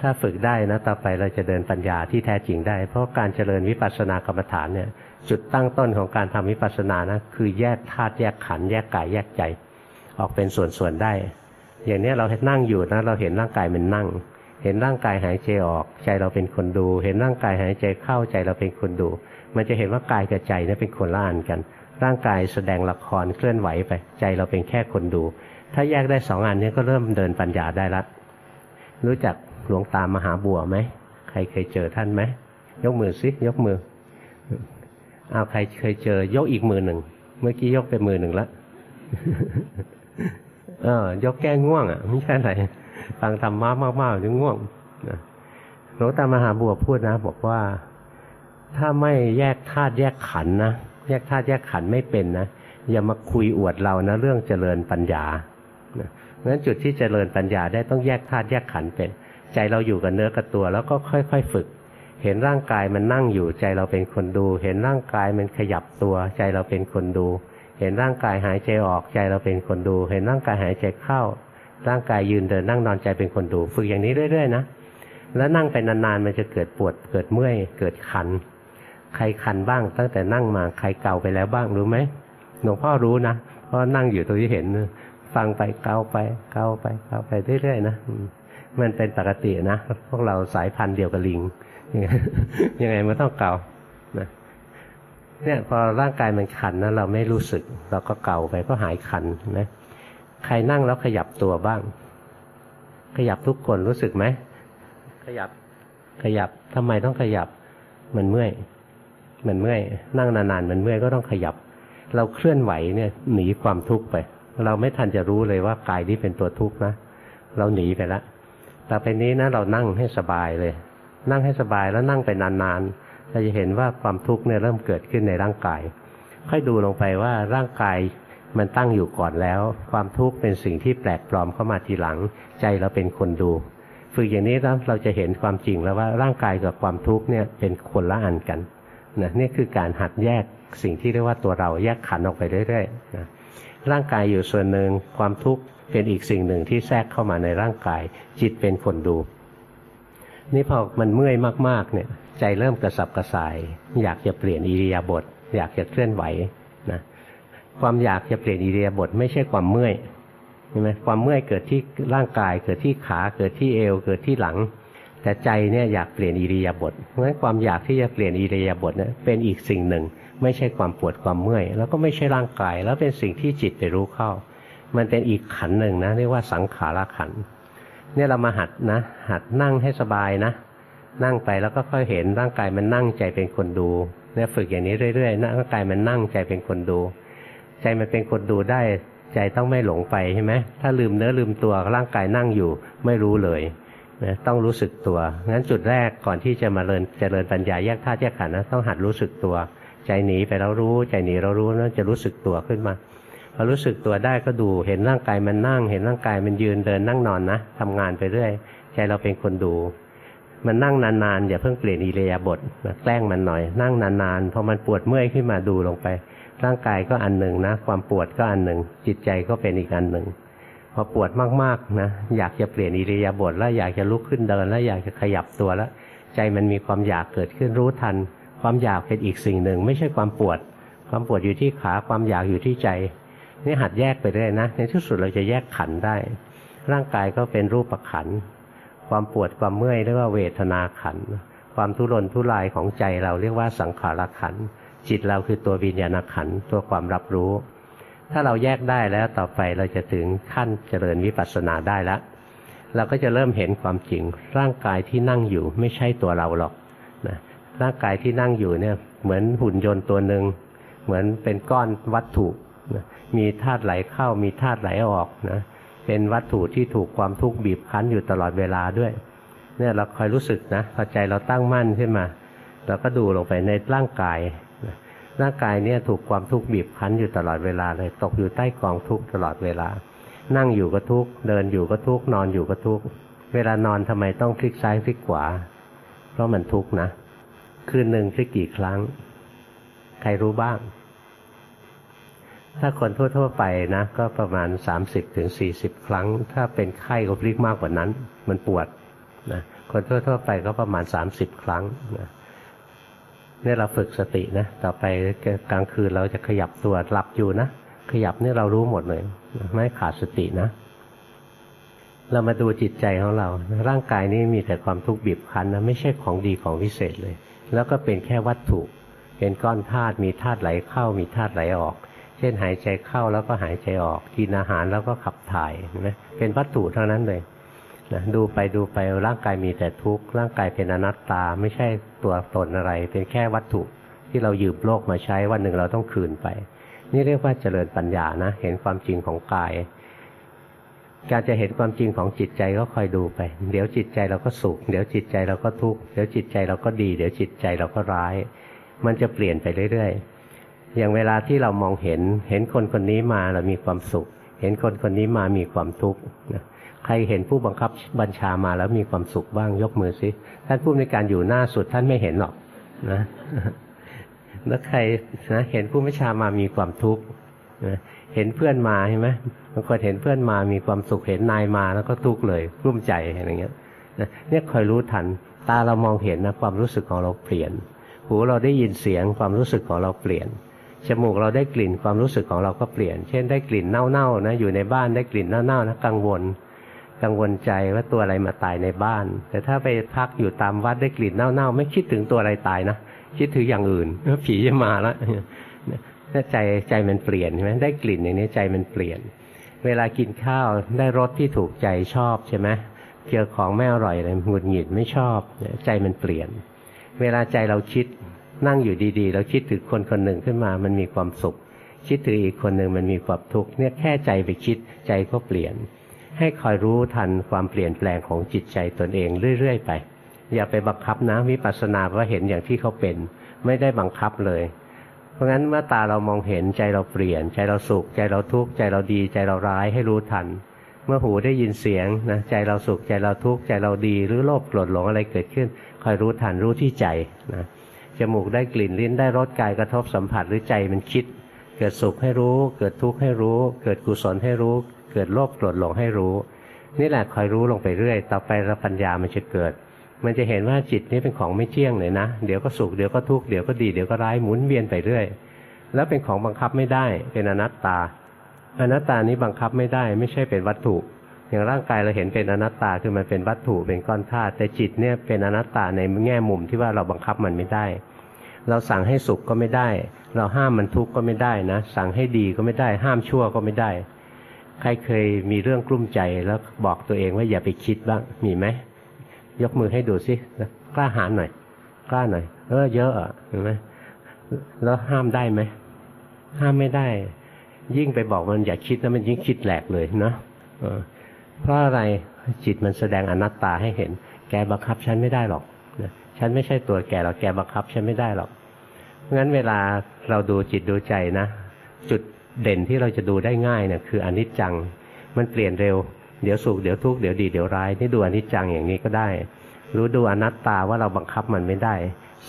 ถ้าฝึกได้นะต่อไปเราจะเดินปัญญาที่แท้จริงได้ เพราะการเจริญวิปัสสนากรรมฐานเนี่ยจุดตั้งต้นของการทำวิปัสสนานะคือแยกธาตุแยกขันธ์แยกกายแยกใจ ออกเป็นส่วนๆได้ อย่างนี้เรานั่งอยู่นะเราเห็นร่างกายมันนั่ง เห็นร่างกายหายใจออก ใจเราเป็นคนดู เห็นร่างกายหายใจเข้าใจเราเป็นคนดู มันจะเห็นว่ากายกับใจนี่เป็นคนละอันกัน ร่างกายแสดงละครเคลื่อนไหวไป ใจเราเป็นแค่คนดู ถ้าแยกได้สองอันนี้ก็เริ่มเดินปัญญาได้ละรู้จัก หลวงตามหาบัวไหมใครเคยเจอท่านไหมยกมือสิยกมือเอาใครเคยเจอ ยกอีกมือหนึ่งเมื่อกี้ยกไปมือหนึ่งแล้วเออยกแก้ง่วงอะไม่ใช่อะไรฟังธรรมะมากๆจะง่วงหลวงตามหาบัวพูดนะ บอกว่าถ้าไม่แยกธาตุแยกขันนะแยกธาตุแยกขันไม่เป็นนะอย่ามาคุยอวดเรานะ เรื่องเจริญปัญญาเพราะฉะนั้นจุดที่เจริญปัญญาได้ต้องแยกธาตุแยกขันเป็น ใจเราอยู่กับเนื้อกับตัว แล้วก็ค่อย ๆ ฝึก เห็นร่างกายมันนั่งอยู่ใจเราเป็นคนดู เห็นร่างกายมันขยับตัว ใจเราเป็นคนดู เห็นร่างกายหายใจออกใจเราเป็นคนดู เห็นร่างกายหายใจเข้า ร่างกายยืนเดินนั่งนอนใจเป็นคนดู ฝึกอย่างนี้เรื่อยๆนะแล้วนั่งไปนานๆมันจะเกิดปวดเกิดเมื่อยเกิดคัน ใครคันบ้าง ตั้งแต่นั่งมาใครเก่าไปแล้วบ้างรู้ไหมหลวงพ่อรู้นะเพราะนั่งอยู่ตรงที่เห็นฟังไปเก่าไปเก่าไปเก่าไปเรื่อยๆนะ มันเป็นปกตินะพวกเราสายพันธุ์เดียวกับลิงยังไงมันต้องเกานะเนี่ยพอร่างกายมันคันนะเราไม่รู้สึก เราก็เก่าไปก็หายคันนะใครนั่งแล้วขยับตัวบ้าง ขยับทุกคนรู้สึกไหมขยับขยับทำไมต้องขยับมันเมื่อยมันเมื่อยนั่งนานๆมันเมื่อยก็ต้องขยับ เราเคลื่อนไหวเนี่ยหนีความทุกข์ไป เราไม่ทันจะรู้เลยว่ากายนี้เป็นตัวทุกข์นะเราหนีไปแล้ว ต่อไปนี้นะเรานั่งให้สบายเลย นั่งให้สบายแล้วนั่งไปนานๆเราจะเห็นว่าความทุกข์เนี่ยเริ่มเกิดขึ้นในร่างกาย ค่อยดูลงไปว่าร่างกายมันตั้งอยู่ก่อนแล้ว ความทุกข์เป็นสิ่งที่แปลกปลอมเข้ามาทีหลัง ใจเราเป็นคนดูฝึกอย่างนี้แล้วเราจะเห็นความจริงแล้วว่าร่างกายกับความทุกข์เนี่ยเป็นคนละอันกันนะนี่คือการหัดแยกสิ่งที่เรียกว่าตัวเราแยกขันออกไปเรื่อยๆนะร่างกายอยู่ส่วนหนึ่งความทุกข์ เป็นอีกสิ่งหนึ่งที่แทรกเข้ามาในร่างกาย จิตเป็นคนดู นี่พอมันเมื่อยมากๆเนี่ยใจเริ่มกระสับกระส่าย อยากจะเปลี่ยนอิริยาบถอยากจะเคลื่อนไหวนะความอยากจะเปลี่ยนอิริยาบถไม่ใช่ความเมื่อยใช่ไหมความเมื่อยเกิดที่ร่างกายเกิดที่ขาเกิดที่เอวเกิดที่หลัง แต่ใจเนี่ยอยากเปลี่ยนอิริยาบถเพราะฉะนั้นความอยากที่จะเปลี่ยนอิริยาบถเนี่ยเป็นอีกสิ่งหนึ่ง ไม่ใช่ความปวดความเมื่อย แล้วก็ไม่ใช่ร่างกาย แล้วเป็นสิ่งที่จิตไปรู้เข้า มันเป็นอีกขันหนึ่งนะเรียกว่าสังขารขัน เนี่ยเรามาหัดนะ หัดนั่งให้สบายนะ นั่งไปแล้วก็ค่อยเห็นร่างกายมันนั่งใจเป็นคนดูเนี่ยฝึกอย่างนี้เรื่อยๆร่างกายมันนั่งใจเป็นคนดู ใจมันเป็นคนดูได้ ใจต้องไม่หลงไปใช่ไหมถ้าลืมเนื้อลืมตัวร่างกายนั่งอยู่ไม่รู้เลยนะต้องรู้สึกตัว งั้นจุดแรกก่อนที่จะมาเริญเจริญปัญญาแยกธาตุแยกขันธ์นะต้องหัดรู้สึกตัว ใจหนีไปแล้วรู้ ใจหนีเรารู้นั่นจะรู้สึกตัวขึ้นมา พอรู้สึกตัวได้ก็ดูเห็นร่างกายมันนั่ง เห็นร่างกายมันยืนเดินนั่งนอนนะทำงานไปเรื่อยใจเราเป็นคนดู มันนั่งนานๆอย่าเพิ่งเปลี่ยนอิเลียบทแกล้งมันหน่อย นั่งนานๆพอมันปวดเมื่อยขึ้นมาดูลงไป ร่างกายก็อันหนึ่งนะ ความปวดก็อันหนึ่ง จิตใจก็เป็นอีกอันหนึ่งพอปวดมากๆนะอยากจะเปลี่ยนอิริยาบถแล้วอยากจะลุกขึ้นเดิน แล้วอยากจะขยับตัวแล้ว ใจมันมีความอยากเกิดขึ้นรู้ทัน ความอยากเป็นอีกสิ่งหนึ่ง ไม่ใช่ความปวด ความปวดอยู่ที่ขาความอยากอยู่ที่ใจ นี่หัดแยกไปเรื่อยนะ ในที่สุดเราจะแยกขันได้ ร่างกายก็เป็นรูปขัน ความปวดความเมื่อยเรียกว่าเวทนาขัน ความทุรนทุรายของใจเราเรียกว่าสังขารขัน จิตเราคือตัววิญญาณขัน ตัวความรับรู้ ถ้าเราแยกได้แล้วต่อไปเราจะถึงขั้นเจริญวิปัสสนาได้แล้วเราก็จะเริ่มเห็นความจริง ร่างกายที่นั่งอยู่ไม่ใช่ตัวเราหรอกนะร่างกายที่นั่งอยู่เนี่ยเหมือนหุ่นยนต์ตัวหนึ่งเหมือนเป็นก้อนวัตถุนะ มีธาตุไหลเข้า มีธาตุไหลออกนะเป็นวัตถุที่ถูกความทุกข์บีบคั้นอยู่ตลอดเวลาด้วย เนี่ยเราคอยรู้สึกนะพอใจเราตั้งมั่นขึ้นมา เราก็ดูลงไปในร่างกายร่างกายเนี่ยถูกความทุกข์บีบคั้นอยู่ตลอดเวลาเลยตกอยู่ใต้กองทุกข์ตลอดเวลา นั่งอยู่ก็ทุกข์เดินอยู่ก็ทุกข์นอนอยู่ก็ทุกข์เวลานอนทำไมต้องพลิกซ้ายพลิกขวา เพราะมันทุกข์นะ คืนหนึ่งพลิกกี่ครั้ง ใครรู้บ้าง ถ้าคนทั่ว ๆ ไปนะ ก็ประมาณ 30-40ถึงครั้ง ถ้าเป็นไข้ก็พลิกมากกว่านั้น มันปวดนะคนทั่ว ๆ ไปก็ประมาณ 30 ครั้งนะนี่เราฝึกสตินะ ต่อไปกลางคืนเราจะขยับตัวหลับอยู่นะ ขยับนี่เรารู้หมดเลย ไม่ขาดสตินะ เรามาดูจิตใจของเรา ร่างกายนี้มีแต่ความทุกข์บีบคั้นนะ ไม่ใช่ของดีของวิเศษเลย แล้วก็เป็นแค่วัตถุ เป็นก้อนธาตุ มีธาตุไหลเข้า มีธาตุไหลออก เช่นหายใจเข้าแล้วก็หายใจออก กินอาหารแล้วก็ขับถ่ายนไหมเป็นวัตถุเท่านั้นเลยนะดูไปดูไปร่างกายมีแต่ทุกข์ร่างกายเป็นอนัตตา ไม่ใช่ตัวตนอะไร เป็นแค่วัตถุที่เรายืมโลกมาใช้วันหนึ่งเราต้องคืนไป นี่เรียกว่าเจริญปัญญานะ เห็นความจริงของกาย การจะเห็นความจริงของจิตใจก็คอยดูไป เดี๋ยวจิตใจเราก็สุข เดี๋ยวจิตใจเราก็ทุกข์ เดี๋ยวจิตใจเราก็ดี เดี๋ยวจิตใจเราก็ร้าย มันจะเปลี่ยนไปเรื่อยๆ อย่างเวลาที่เรามองเห็น เห็นคนคนนี้มาเรามีความสุข เห็นคนคนนี้มามีความทุกข์ใครเห็นผู้บังคับบัญชามาแล้วมีความสุขบ้างยกมือซิท่านผู้ในการอยู่หน้าสุดท่านไม่เห็นหรอกนะแล้วใครนะเห็นผู้บัญชามามีความทุกข์เห็นเพื่อนมาใช่ไหมบางคนเห็นเพื่อนมามีความสุขเห็นนายมาแล้วก็ทุกข์เลยรุ่มใจอะไรเงี้ยเนี่ยคอยรู้ทันตาเรามองเห็นนะความรู้สึกของเราเปลี่ยน หูเราได้ยินเสียงความรู้สึกของเราเปลี่ยน จมูกเราได้กลิ่นความรู้สึกของเราก็เปลี่ยน เช่นได้กลิ่นเน่าๆนะอยู่ในบ้านได้กลิ่นเน่าๆนะกังวล กังวลใจว่าตัวอะไรมาตายในบ้าน แต่ถ้าไปพักอยู่ตามวัดได้กลิ่นเน่าๆไม่คิดถึงตัวอะไรตายนะคิดถึงอย่างอื่นผีจะมาแล้วถ้าใจใจมันเปลี่ยนใช่ไหมได้กลิ่นอย่างนี้ใจมันเปลี่ยน เวลากินข้าวได้รสที่ถูกใจชอบใช่ไหมเจอของไม่อร่อยอะไรหงุดหงิดไม่ชอบใจมันเปลี่ยน เวลาใจเราคิด นั่งอยู่ดีๆเราคิดถึงคนคนหนึ่งขึ้นมา มันมีความสุข คิดถึงอีกคนหนึ่งมันมีความทุกข์เนี่ยแค่ใจไปคิดใจก็เปลี่ยน ให้คอยรู้ทันความเปลี่ยนแปลงของจิตใจตนเองเรื่อยๆไป อย่าไปบังคับนะวิปัสสนาว่าเห็นอย่างที่เขาเป็น ไม่ได้บังคับเลย เพราะงั้นเมื่อตาเรามองเห็นใจเราเปลี่ยน ใจเราสุข ใจเราทุกข์ใจเราดี ใจเราร้ายให้รู้ทัน เมื่อหูได้ยินเสียงนะใจเราสุขใจเราทุกข์ใจเราดีหรือโลภโกรธหลงอะไรเกิดขึ้นคอยรู้ทันรู้ที่ใจนะ จมูกได้กลิ่นลิ้นได้รสกายกระทบสัมผัสหรือใจมันคิด เกิดสุขให้รู้ เกิดทุกข์ให้รู้ เกิดกุศลให้รู้ เกิดโลภโกรธหลงให้รู้ นี่แหละคอยรู้ลงไปเรื่อย ต่อไปเราปัญญามันจะเกิด มันจะเห็นว่าจิตนี้เป็นของไม่เที่ยงเลยนะเดี๋ยวก็สุขเดี๋ยวก็ทุกข์เดี๋ยวก็ดีเดี๋ยวก็ร้ายหมุนเวียนไปเรื่อย แล้วเป็นของบังคับไม่ได้เป็นอนัตตา อนัตตานี้บังคับไม่ได้ ไม่ใช่เป็นวัตถุ อย่างร่างกายเราเห็นเป็นอนัตตาคือมันเป็นวัตถุเป็นก้อนธาตุแต่จิตเนี่ยเป็นอนัตตาในแง่มุมที่ว่าเราบังคับมันไม่ได้ เราสั่งให้สุขก็ไม่ได้ เราห้ามมันทุกข์ก็ไม่ได้นะ สั่งให้ดีก็ไม่ได้ ห้ามชั่วก็ไม่ได้ ใครเคยมีเรื่องกลุ้มใจแล้วบอกตัวเองว่าอย่าไปคิดบ้างมีไหมยกมือให้ดูสิกล้าหาญหน่อย กล้าหน่อยเออเยอะอะเห็นไหมแล้วห้ามได้ไหมห้ามไม่ได้ ยิ่งไปบอกมันอย่าคิดแล้วมันยิ่งคิดแหลกเลยเนาะ เพราะอะไรจิตมันแสดงอนัตตาให้เห็น แกบังคับฉันไม่ได้หรอกฉันไม่ใช่ตัวแกหรอกแกบังคับฉันไม่ได้หรอกงั้นเวลาเราดูจิตดูใจนะ จุดเด่นที่เราจะดูได้ง่ายเนี่ยคืออนิจจัง มันเปลี่ยนเร็วเดี๋ยวสุขเดี๋ยวทุกข์เดี๋ยวดีเดี๋ยวร้ายนี่ดูอนิจจังอย่างนี้ก็ได้ รู้ดูอนัตตาว่าเราบังคับมันไม่ได้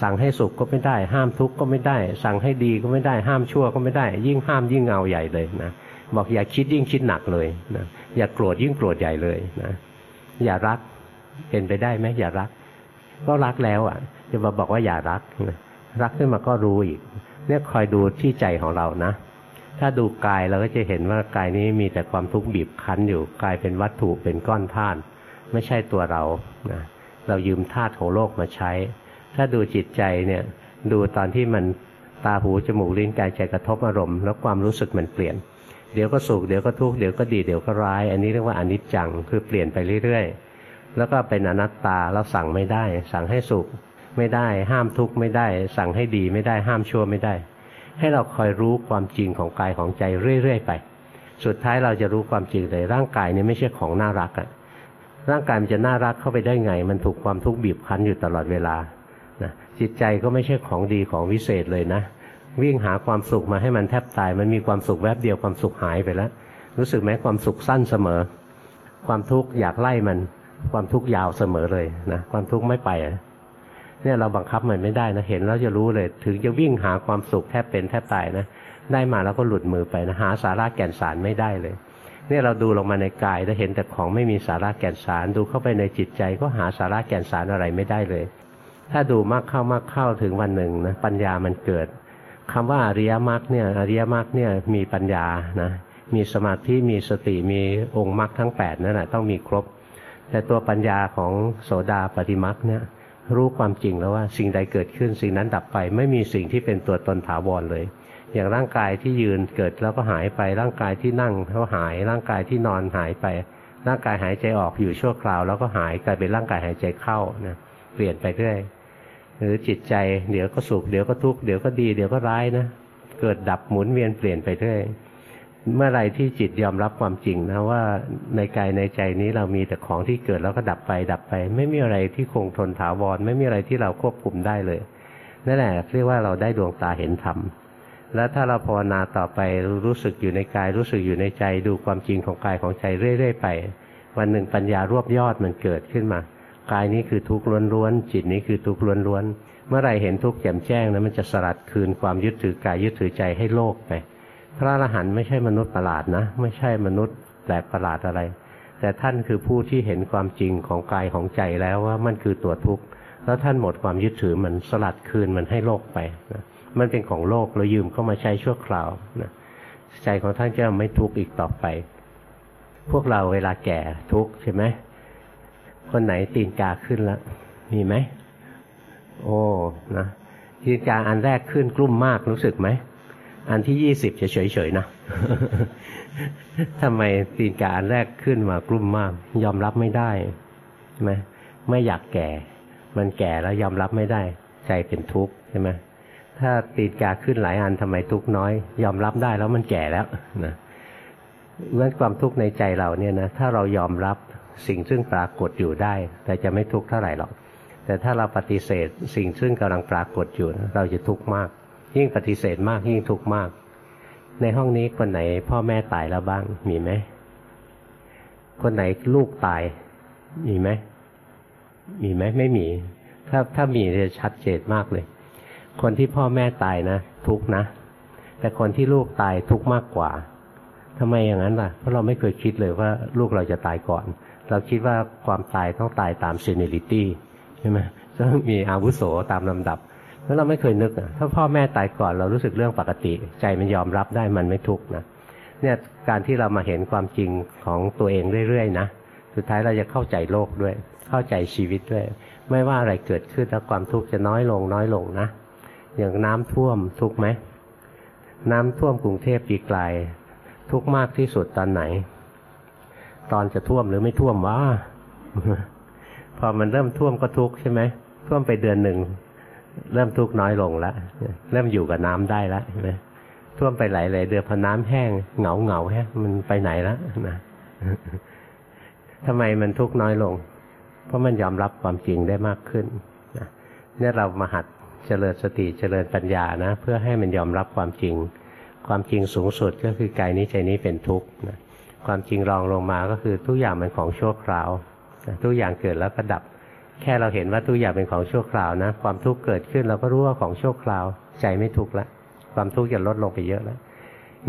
สั่งให้สุขก็ไม่ได้ ห้ามทุกข์ก็ไม่ได้ สั่งให้ดีก็ไม่ได้ห้ามชั่วก็ไม่ได้ ยิ่งห้ามยิ่งเงาใหญ่เลยนะบอกอย่าคิดยิ่งคิดหนักเลยนะอย่าโกรธยิ่งโกรธใหญ่เลยนะอย่ารักเป็นไปได้ไหมอย่ารัก ก็รักแล้วอะ จะมาบอกว่าอย่ารัก รักขึ้นมาก็รู้อีก เนี่ยคอยดูที่ใจของเรานะ ถ้าดูกายเราก็จะเห็นว่ากายนี้มีแต่ความทุกข์บีบคั้นอยู่กายเป็นวัตถุเป็นก้อนธาตุไม่ใช่ตัวเรานะเรายืมธาตุของโลกมาใช้ ถ้าดูจิตใจเนี่ย ดูตอนที่มันตาหูจมูกลิ้นกายใจกระทบอารมณ์ แล้วความรู้สึกมันเปลี่ยน เดี๋ยวก็สุขเดี๋ยวก็ทุกข์เดี๋ยวก็ดีเดี๋ยวก็ร้าย อันนี้เรียกว่าอนิจจังคือเปลี่ยนไปเรื่อยๆ แล้วก็เป็นอนัตตาเราสั่งไม่ได้ สั่งให้สุขไม่ได้ ห้ามทุกข์ไม่ได้ สั่งให้ดีไม่ได้ห้ามชั่วไม่ได้ ให้เราคอยรู้ความจริงของกายของใจเรื่อยๆไป สุดท้ายเราจะรู้ความจริงเลยร่างกายนี้ไม่ใช่ของน่ารักอะร่างกายมันจะน่ารักเข้าไปได้ไง มันถูกความทุกข์บีบคั้นอยู่ตลอดเวลานะจิตใจก็ไม่ใช่ของดีของวิเศษเลยนะ วิ่งหาความสุขมาให้มันแทบตาย มันมีความสุขแวบเดียวความสุขหายไปแล้ว รู้สึกไหมความสุขสั้นเสมอ ความทุกข์อยากไล่มัน ความทุกข์ยาวเสมอเลยนะความทุกข์ไม่ไปเนี่ยเราบังคับมันไม่ได้นะเห็นแล้วจะรู้เลย ถึงจะวิ่งหาความสุขแทบเป็นแทบตายนะได้มาแล้วก็หลุดมือไปนะหาสาระแก่นสารไม่ได้เลยเนี่ยเราดูลงมาในกายแล้วเห็นแต่ของไม่มีสาระแก่นสาร ดูเข้าไปในจิตใจก็หาสาระแก่นสารอะไรไม่ได้เลย ถ้าดูมากเข้ามากเข้าถึงวันหนึ่งนะปัญญามันเกิด คำว่าอริยมรรคเนี่ยอริยมรรคเนี่ยมีปัญญานะมีสมาธิมีสติมีองค์มรรคทั้ง8นั่นแหละต้องมีครบ แต่ตัวปัญญาของโสดาปฏิมรรคเนี่ยรู้ความจริงแล้วว่าสิ่งใดเกิดขึ้นสิ่งนั้นดับไป ไม่มีสิ่งที่เป็นตัวตนถาวรเลย อย่างร่างกายที่ยืนเกิดแล้วก็หายไปร่างกายที่นั่งแล้วหาย ร่างกายที่นอนหายไป ร่างกายหายใจออกอยู่ชั่วคราว แล้วก็หายกลายเป็นร่างกายหายใจเข้านะเปลี่ยนไปเรื่อย หรือจิตใจเดี๋ยวก็สุขเดี๋ยวก็ทุกข์เดี๋ยวก็ดีเดี๋ยวก็ร้ายนะเกิดดับหมุนเวียนเปลี่ยนไปเรื่อยเมื่อไรที่จิตยอมรับความจริงนะว่าในกายในใจนี้เรามีแต่ของที่เกิดแล้วก็ดับไปดับไป ไม่มีอะไรที่คงทนถาวรไม่มีอะไรที่เราควบคุมได้เลยนั่นแหละเรียกว่าเราได้ดวงตาเห็นธรรมแล้วถ้าเราภาวนาต่อไปรู้สึกอยู่ในกายรู้สึกอยู่ในใจดูความจริงของกายของใจเรื่อยๆไป วันหนึ่งปัญญารวบยอดมันเกิดขึ้นมา กายนี้คือทุกข์ล้วนๆจิตนี้คือทุกข์ล้วนๆเมื่อไรเห็นทุกข์แจ่มแจ้งนะมันจะสลัดคืนความยึดถือกายยึดถือใจให้โลกไป พระอรหันต์ไม่ใช่มนุษย์ประหลาดนะ ไม่ใช่มนุษย์แปลกประหลาดอะไร แต่ท่านคือผู้ที่เห็นความจริงของกายของใจแล้วว่ามันคือตัวทุกข์แล้วท่านหมดความยึดถือมันสลัดคืนมันให้โลกไปนะมันเป็นของโลกเรายืมเข้ามาใช้ชั่วคราวนะใจของท่านจะไม่ทุกข์อีกต่อไป พวกเราเวลาแก่ทุกข์ใช่ไหม คนไหนตีนกาขึ้นแล้ว มีไหม โอ้นะตีนกาอันแรกขึ้นกลุ่มมากรู้สึกไหม อันที่ยี่สิบจะเฉยๆนะทำไมตีนกาอันแรกขึ้นมากลุ่มมาก ยอมรับไม่ได้ใช่ไหมไม่อยากแก่ มันแก่แล้วยอมรับไม่ได้ ใจเป็นทุกข์ใช่ไหมถ้าตีนกาขึ้นหลายอันทำไมทุกข์น้อย ยอมรับได้แล้วมันแก่แล้วนะเมื่อความทุกข์ในใจเราเนี่ยนะถ้าเรายอมรับ สิ่งซึ่งปรากฏอยู่ได้ แต่จะไม่ทุกข์เท่าไหร่หรอก แต่ถ้าเราปฏิเสธสิ่งซึ่งกำลังปรากฏอยู่เราจะทุกข์มาก ยิ่งปฏิเสธมากยิ่งทุกข์มาก ในห้องนี้คนไหนพ่อแม่ตายแล้วบ้างมีไหมคนไหนลูกตายมีไหมมีไหมไม่มี ถ้าถ้ามีจะชัดเจนมากเลย คนที่พ่อแม่ตายนะทุกนะ แต่คนที่ลูกตายทุกมากกว่าทำไมอย่างนั้นล่ะ เพราะเราไม่เคยคิดเลยว่าลูกเราจะตายก่อน เราคิดว่าความตายต้องตายตามซีเนลิตี้ใช่ไหมต้องมีอาวุโสตามลำดับแล้วเราไม่เคยนึกอะถ้าพ่อแม่ตายก่อนเรารู้สึกเรื่องปกติ ใจมันยอมรับได้มันไม่ทุกนะเนี่ยการที่เรามาเห็นความจริงของตัวเองเรื่อยๆนะสุดท้ายเราจะเข้าใจโลกด้วย เข้าใจชีวิตด้วย ไม่ว่าอะไรเกิดขึ้นแล้วความทุกข์จะน้อยลงน้อยลงนะอย่างน้ำท่วมทุกไหมน้ำท่วมกรุงเทพปีกลายทุกมากที่สุดตอนไหน ตอนจะท่วมหรือไม่ท่วมวะพอมันเริ่มท่วมก็ทุกใช่ไหมท่วมไปเดือนหนึ่งเริ่มทุกน้อยลงแล้วเริ่มอยู่กับน้ำได้แล้วใช่ไหมท่วมไปหลายๆเดือนพอน้ำแห้งเหงาเหงาแฮะ มันไปไหนแล้วนะทำไมมันทุกน้อยลง เพราะมันยอมรับความจริงได้มากขึ้นเนี่ยเรามาหัดเจริญสติเจริญปัญญานะ เพื่อให้มันยอมรับความจริง ความจริงสูงสุดก็คือกายนี้ใจนี้เป็นทุกข์นะ ความจริงรองลงมาก็คือทุกอย่างเป็นของชั่วคราวทุกอย่างเกิดแล้วก็ดับ แค่เราเห็นว่าทุกอย่างเป็นของชั่วคราวนะ ความทุกข์เกิดขึ้นเราก็รู้ว่าของชั่วคราว ใจไม่ทุกข์ละ ความทุกข์จะลดลงไปเยอะแล้ว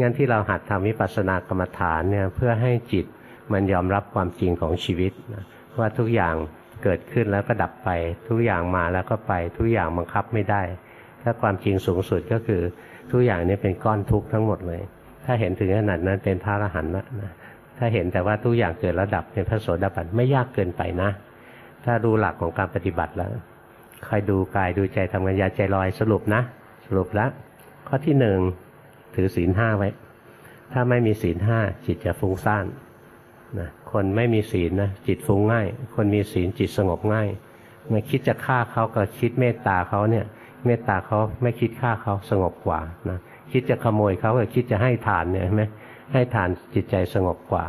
งั้นที่เราหัดทำวิปัสสนากรรมฐานเนี่ยเพื่อให้จิตมันยอมรับความจริงของชีวิตนะว่าทุกอย่างเกิดขึ้นแล้วก็ดับไป ทุกอย่างมาแล้วก็ไป ทุกอย่างบังคับไม่ได้ ถ้าความจริงสูงสุดก็คือทุกอย่างนี้เป็นก้อนทุกข์ทั้งหมดเลย ถ้าเห็นถึงขนาดนั้นเป็นพระอรหันต์แล้วนะ ถ้าเห็นแต่ว่าทุกอย่างเกิดแล้วดับเป็นพระโสดาบันไม่ยากเกินไปนะ ถ้าดูหลักของการปฏิบัติแล้วคอยดูกายดูใจทำงานยาใจลอยสรุปนะ สรุปแล้วข้อที่หนึ่งถือศีลห้าไว้ ถ้าไม่มีศีลห้าจิตจะฟุ้งซ่านนะคนไม่มีศีลนะจิตฟุ้งง่าย คนมีศีลจิตสงบง่ายไม่คิดจะฆ่าเขากับคิดเมตตาเขาเนี่ย เมตตาเขาไม่คิดฆ่าเขาสงบกว่านะคิดจะขโมยเขากับคิดจะให้ทานเนี่ยใช่ไหม ให้ทานจิตใจสงบกว่า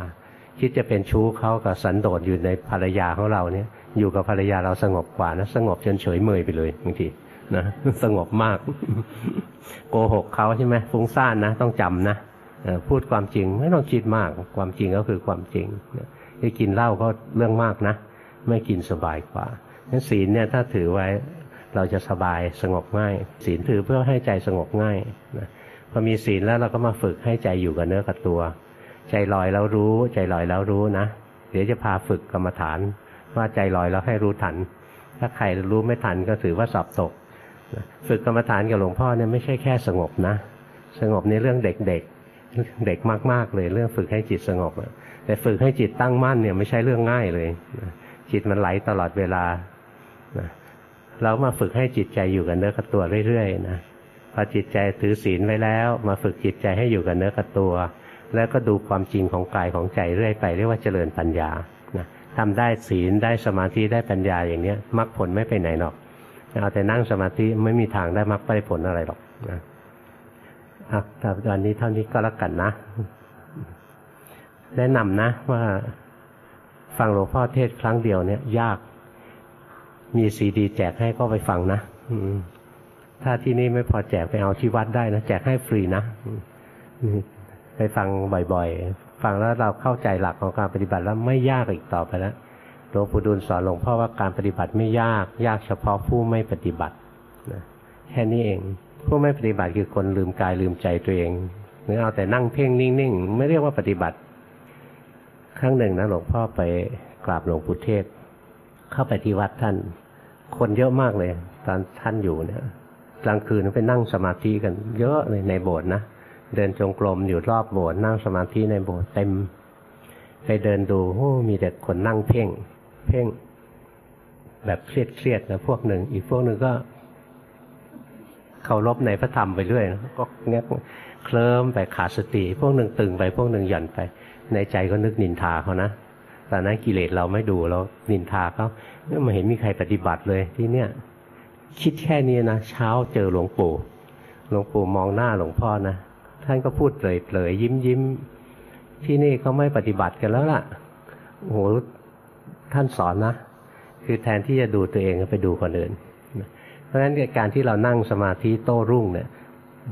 คิดจะเป็นชู้เขากับสันโดษอยู่ในภรรยาของเราเนี่ย อยู่กับภรรยาเราสงบกว่านะสงบจนเฉยเมยไปเลยบางทีนะสงบมาก โกหกเขาใช่ไหมฟุ้งซ่านนะ ต้องจำนะพูดความจริงไม่ต้องคิดมาก ความจริงก็คือความจริงไอ้กินเหล้าก็เรื่องมากนะ ไม่กินสบายกว่างั้นศีลเนี่ยถ้าถือไว้เราจะสบายสงบง่าย ศีลถือเพื่อให้ใจสงบง่ายนะ พอมีศีลแล้วเราก็มาฝึกให้ใจอยู่กับเนื้อกับตัว ใจลอยแล้วรู้ ใจลอยแล้วรู้นะ เดี๋ยวจะพาฝึกกรรมฐาน ว่าใจลอยแล้วให้รู้ทัน ถ้าใครรู้ไม่ทันก็ถือว่าสอบตก ฝึกกรรมฐานกับหลวงพ่อเนี่ยไม่ใช่แค่สงบนะ สงบในเรื่องเด็กๆเเด็กมากๆเลยเรื่องฝึกให้จิตสงบ แต่ฝึกให้จิตตั้งมั่นเนี่ยไม่ใช่เรื่องง่ายเลย จิตมันไหลตลอดเวลา เรามาฝึกให้จิตใจอยู่กับเนื้อกับตัวเรื่อยๆนะ พอจิตใจถือศีลไว้แล้ว มาฝึกจิตใจให้อยู่กับเนื้อกับตัว แล้วก็ดูความจริงของกายของใจเรื่อยไปเรียกว่าเจริญปัญญานะทำได้ศีลได้สมาธิได้ปัญญาอย่างเนี้ยมรรคผลไม่ไปไหนหรอกเอาแต่นั่งสมาธิไม่มีทางได้มรรคได้ผลอะไรหรอกนะครับตอนนี้เท่านี้ก็แล้วกันนะแนะนำนะว่าฟังหลวงพ่อเทศครั้งเดียวเนี่ย ยาก มีซีดีแจกให้ก็ไปฟังนะ ถ้าที่นี่ไม่พอแจกไปเอาที่วัดได้นะแจกให้ฟรีนะไปฟังบ่อยๆ ฟังแล้วเราเข้าใจหลักของการปฏิบัติแล้วไม่ยากอีกต่อไปแล้วหลวงปู่ดูลสอนหลวงพ่อว่าการปฏิบัติไม่ยากยากเฉพาะผู้ไม่ปฏิบัตินะแค่นี้เอง ผู้ไม่ปฏิบัติคือคนลืมกายลืมใจตัวเองหรือเอาแต่นั่งเพ่งนิ่งๆ ไม่เรียกว่าปฏิบัติ ครั้งหนึ่งนะหลวงพ่อไปกราบหลวงปู่เทศ เข้าไปที่วัดท่าน คนเยอะมากเลย ตอนท่านอยู่เนี่ย กลางคืนไปนั่งสมาธิกันเยอะเลยในโบสถ์นะเดินจงกรมอยู่รอบโบสถ์นั่งสมาธิในโบสถ์เต็มไปเดินดูโอ้มีแต่คนนั่งเพ่ง เพ่ง แบบเครียดเครียดนะพวกหนึ่ง อีกพวกหนึ่งก็เคารพในพระธรรมไปเรื่อยนะก็เงี้ยเคลิ้มไปขาดสติ พวกหนึ่งตึงไปพวกหนึ่งหย่อนไป ในใจก็นึกนินทาเขานะตอนนั้นกิเลสเราไม่ดูเรานินทาเขาไม่มาเห็นมีใครปฏิบัติเลยที่เนี้ย คิดแค่นี้นะเช้าเจอหลวงปู่หลวงปู่มองหน้าหลวงพ่อนะท่านก็พูดเลยเลยยิ้มยิ้มที่นี่เขาไม่ปฏิบัติกันแล้วล่ะโอ้โหท่านสอนนะ คือแทนที่จะดูตัวเองไปดูคนอื่นเพราะฉะนั้นการที่เรานั่งสมาธิโต้รุ่งเนี่ย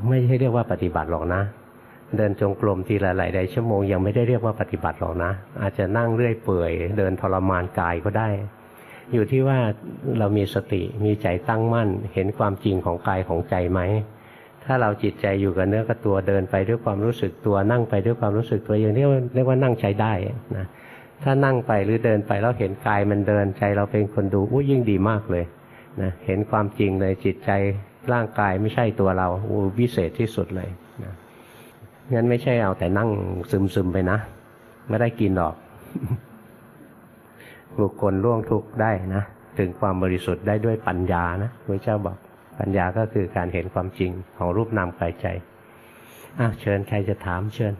ไม่ใช่เรียกว่าปฏิบัติหรอกนะ เดินจงกรมทีละหลายชั่วโมงยังไม่ได้เรียกว่าปฏิบัติหรอกนะ อาจจะนั่งเรื่อยเปื่อย เดินทรมานกายก็ได้ อยู่ที่ว่าเรามีสติมีใจตั้งมั่น เห็นความจริงของกายของใจไหม ถ้าเราจิตใจอยู่กับเนื้อกับตัวเดินไปด้วยความรู้สึกตัวนั่งไปด้วยความรู้สึกตัวอย่างนี้เรียกว่านั่งใช้ได้นะถ้านั่งไปหรือเดินไปแล้วเห็นกายมันเดินใจเราเป็นคนดูอู้ยิ่งดีมากเลยนะเห็นความจริงเลยจิตใจร่างกายไม่ใช่ตัวเราอู้วิเศษที่สุดเลยนะงั้นไม่ใช่เอาแต่นั่งซึมๆไปนะ ไม่ได้กินหรอก บุคคลล่วงทุกข์ได้นะ ถึงความบริสุทธิ์ได้ด้วยปัญญานะพระเจ้าบอกปัญญาก็คือการเห็นความจริงของรูปนามกายใจอะเชิญใครจะถามเชิญ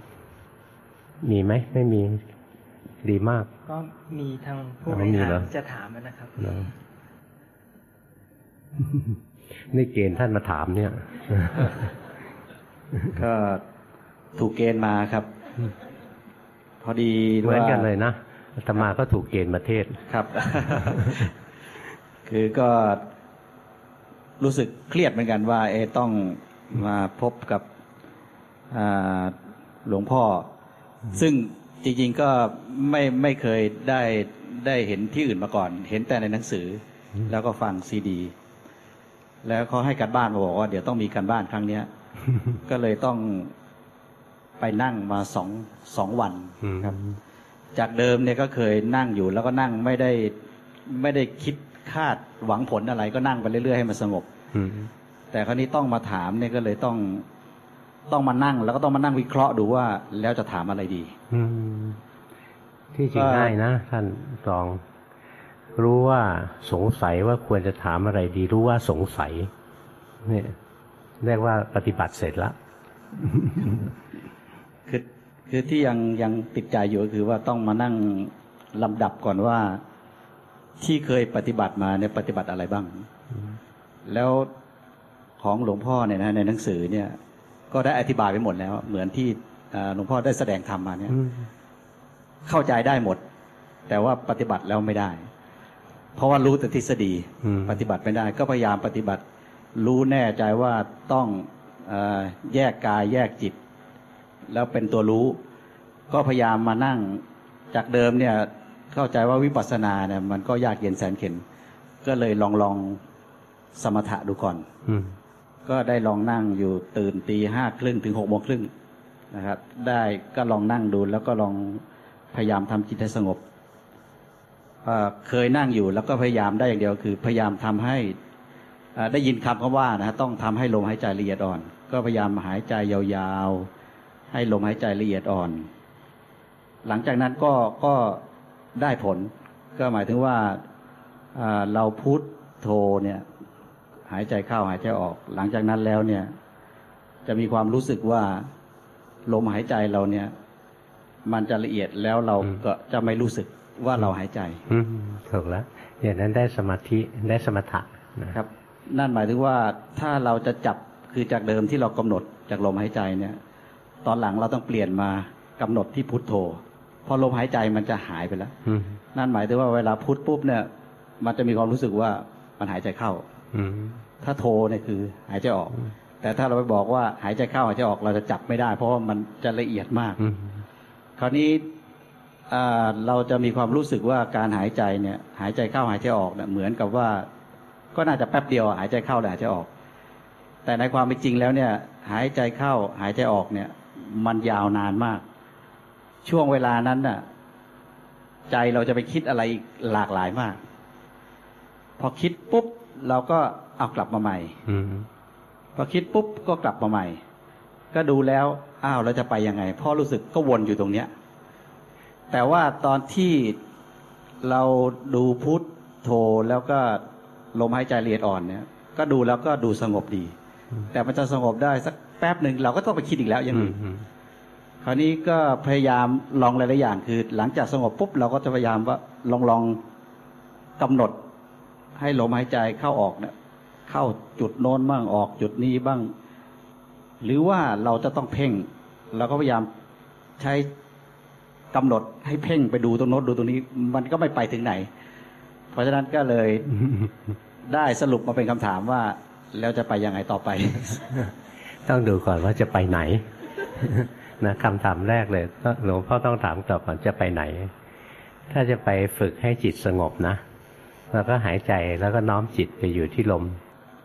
มีไหมไม่มีดีมาก ก็มีทางผู้บริหารจะถามนะครับนี่เกณฑ์ท่านมาถามเนี่ย ก็ถูกเกณฑ์มาครับ พอดีเหมือนกันเลยนะ ธรรมาก็ถูกเกณฑ์มาเทศครับ คือก็รู้สึกเครียดเหมือนกันว่า เอต้องมาพบกับหลวงพ่อ ซึ่งจริง ๆก็ไม่ไม่เคยได้ได้เห็นที่อื่นมาก่อน เห็นแต่ในหนังสือ แล้วก็ฟังซีดี แล้วเขาให้การบ้านมาบอกว่าเดี๋ยวต้องมีการบ้านครั้งเนี้ย ก็เลยต้องไปนั่งมาสองสองวันครับ จากเดิมเนี่ยก็เคยนั่งอยู่ แล้วก็นั่งไม่ได้ไม่ได้คิดคาดหวังผลอะไรก็นั่งไปเรื่อยๆให้มันสงบแต่คราวนี้ต้องมาถามเนี่ยก็เลยต้องต้องมานั่ง แล้วก็ต้องมานั่งวิเคราะห์ดูว่าแล้วจะถามอะไรดี อืที่จริงง่ายนะท่านลอง รู้ว่าสงสัยว่าควรจะถามอะไรดี รู้ว่าสงสัย เนี่ยเรียกว่าปฏิบัติเสร็จแล้วคือ คือที่ยังยังติดใจอยู่ก็คือว่าต้องมานั่งลำดับก่อนว่าที่เคยปฏิบัติมาเนี่ยปฏิบัติอะไรบ้าง แล้วของหลวงพ่อเนี่ยนะในหนังสือเนี่ย ก็ได้อธิบายไปหมดแล้ว เหมือนที่อ่าหลวงพ่อได้แสดงธรรมมาเนี่ยอืมเข้าใจได้หมด แต่ว่าปฏิบัติแล้วไม่ได้ เพราะว่ารู้แต่ทฤษฎีอืมปฏิบัติไม่ได้ ก็พยายามปฏิบัติ รู้แน่ใจว่าต้องเออแยกกายแยกจิต แล้วเป็นตัวรู้ ก็พยายามมานั่งจากเดิมเนี่ยเข้าใจว่าวิปัสสนาเนี่ยมันก็ยากเย็นแสนเข็ญก็เลยลองลองสมถะดูก่อนอืมก็ได้ลองนั่งอยู่ตื่นตีห้าครึ่งถึงหกโมงครึ่งนะครับ ได้ก็ลองนั่งดูแล้วก็ลองพยายามทำจิตให้สงบเอ่อเคยนั่งอยู่แล้วก็พยายามได้อย่างเดียวคือ พยายามทำให้เอ่อได้ยินคำคำว่านะต้องทำให้ลมหายใจละเอียดอ่อน ก็พยายามหายใจยาวๆ ให้ลมหายใจละเอียดอ่อน หลังจากนั้นก็ก็ได้ผล ก็หมายถึงว่าเอ่อเราพุทโธเนี่ยหายใจเข้าหายใจออก หลังจากนั้นแล้วเนี่ย จะมีความรู้สึกว่าลมหายใจเราเนี่ย มันจะละเอียดแล้วเราก็จะไม่รู้สึกว่าเราหายใจอืมถูกแล้วอย่างนั้นได้สมาธิได้สมถะนะครับ นั่นหมายถึงว่าถ้าเราจะจับคือจากเดิมที่เรากำหนดจากลมหายใจเนี่ย ตอนหลังเราต้องเปลี่ยนมากำหนดที่พุทโธพอลมหายใจมันจะหายไปแล้วอืมนั่นหมายถึงว่าเวลาพุทปุ๊บเนี่ย มันจะมีความรู้สึกว่ามันหายใจเข้าอืมถ้าโทเนี่ยคือ หายใจออก แต่ถ้าเราไปบอกว่าหายใจเข้าหายใจออกเราจะจับไม่ได้ เพราะว่ามันจะละเอียดมากอืมคราวนี้อ่าเราจะมีความรู้สึกว่าการหายใจเนี่ย หายใจเข้าหายใจออกเนี่ยเหมือนกับว่า ก็น่าจะแป๊บเดียว หายใจเข้าและหายใจออก แต่ในความเป็นจริงแล้วเนี่ย หายใจเข้าหายใจออกเนี่ย มันยาวนานมาก ช่วงเวลานั้นน่ะ ใจเราจะไปคิดอะไรอีกหลากหลายมาก พอคิดปุ๊บ เราก็เอากลับมาใหม่อืมพอคิดปุ๊บก็กลับมาใหม่ ก็ดูแล้ว อ้าวเราจะไปยังไงพ่อรู้สึกก็วนอยู่ตรงเนี้ย แต่ว่าตอนที่เราดูพุทโธแล้วก็ลมหายใจละเอียดอ่อนเนี่ย ก็ดูแล้วก็ดูสงบดี แต่มันจะสงบได้สัก แป๊บหนึ่งเราก็ต้องไปคิดอีกแล้วอย่างอืมอื่นอืมคราวนี้ก็พยายามลองหลายๆอย่าง คือ หลังจากสงบปุ๊บเราก็จะพยายามว่าลองลองกำหนด ให้ลมหายใจเข้าออกเนี่ยเข้าจุดโน้นบ้างออกจุดนี้บ้าง หรือว่าเราจะต้องเพ่งเราก็พยายามใช้กำหนดให้เพ่งไปดูตรงโน้นดูตรงนี้ มันก็ไม่ไปถึงไหน เพราะฉะนั้นก็เลยได้สรุปมาเป็นคำถามว่าแล้วจะไปยังไงต่อไป ต้องดูก่อนว่าจะไปไหนนะคำถามแรกเลยหลวงพ่อต้องถามกลับก่อนจะไปไหน ถ้าจะไปฝึกให้จิตสงบนะเราก็หายใจแล้วก็น้อมจิตไปอยู่ที่ลม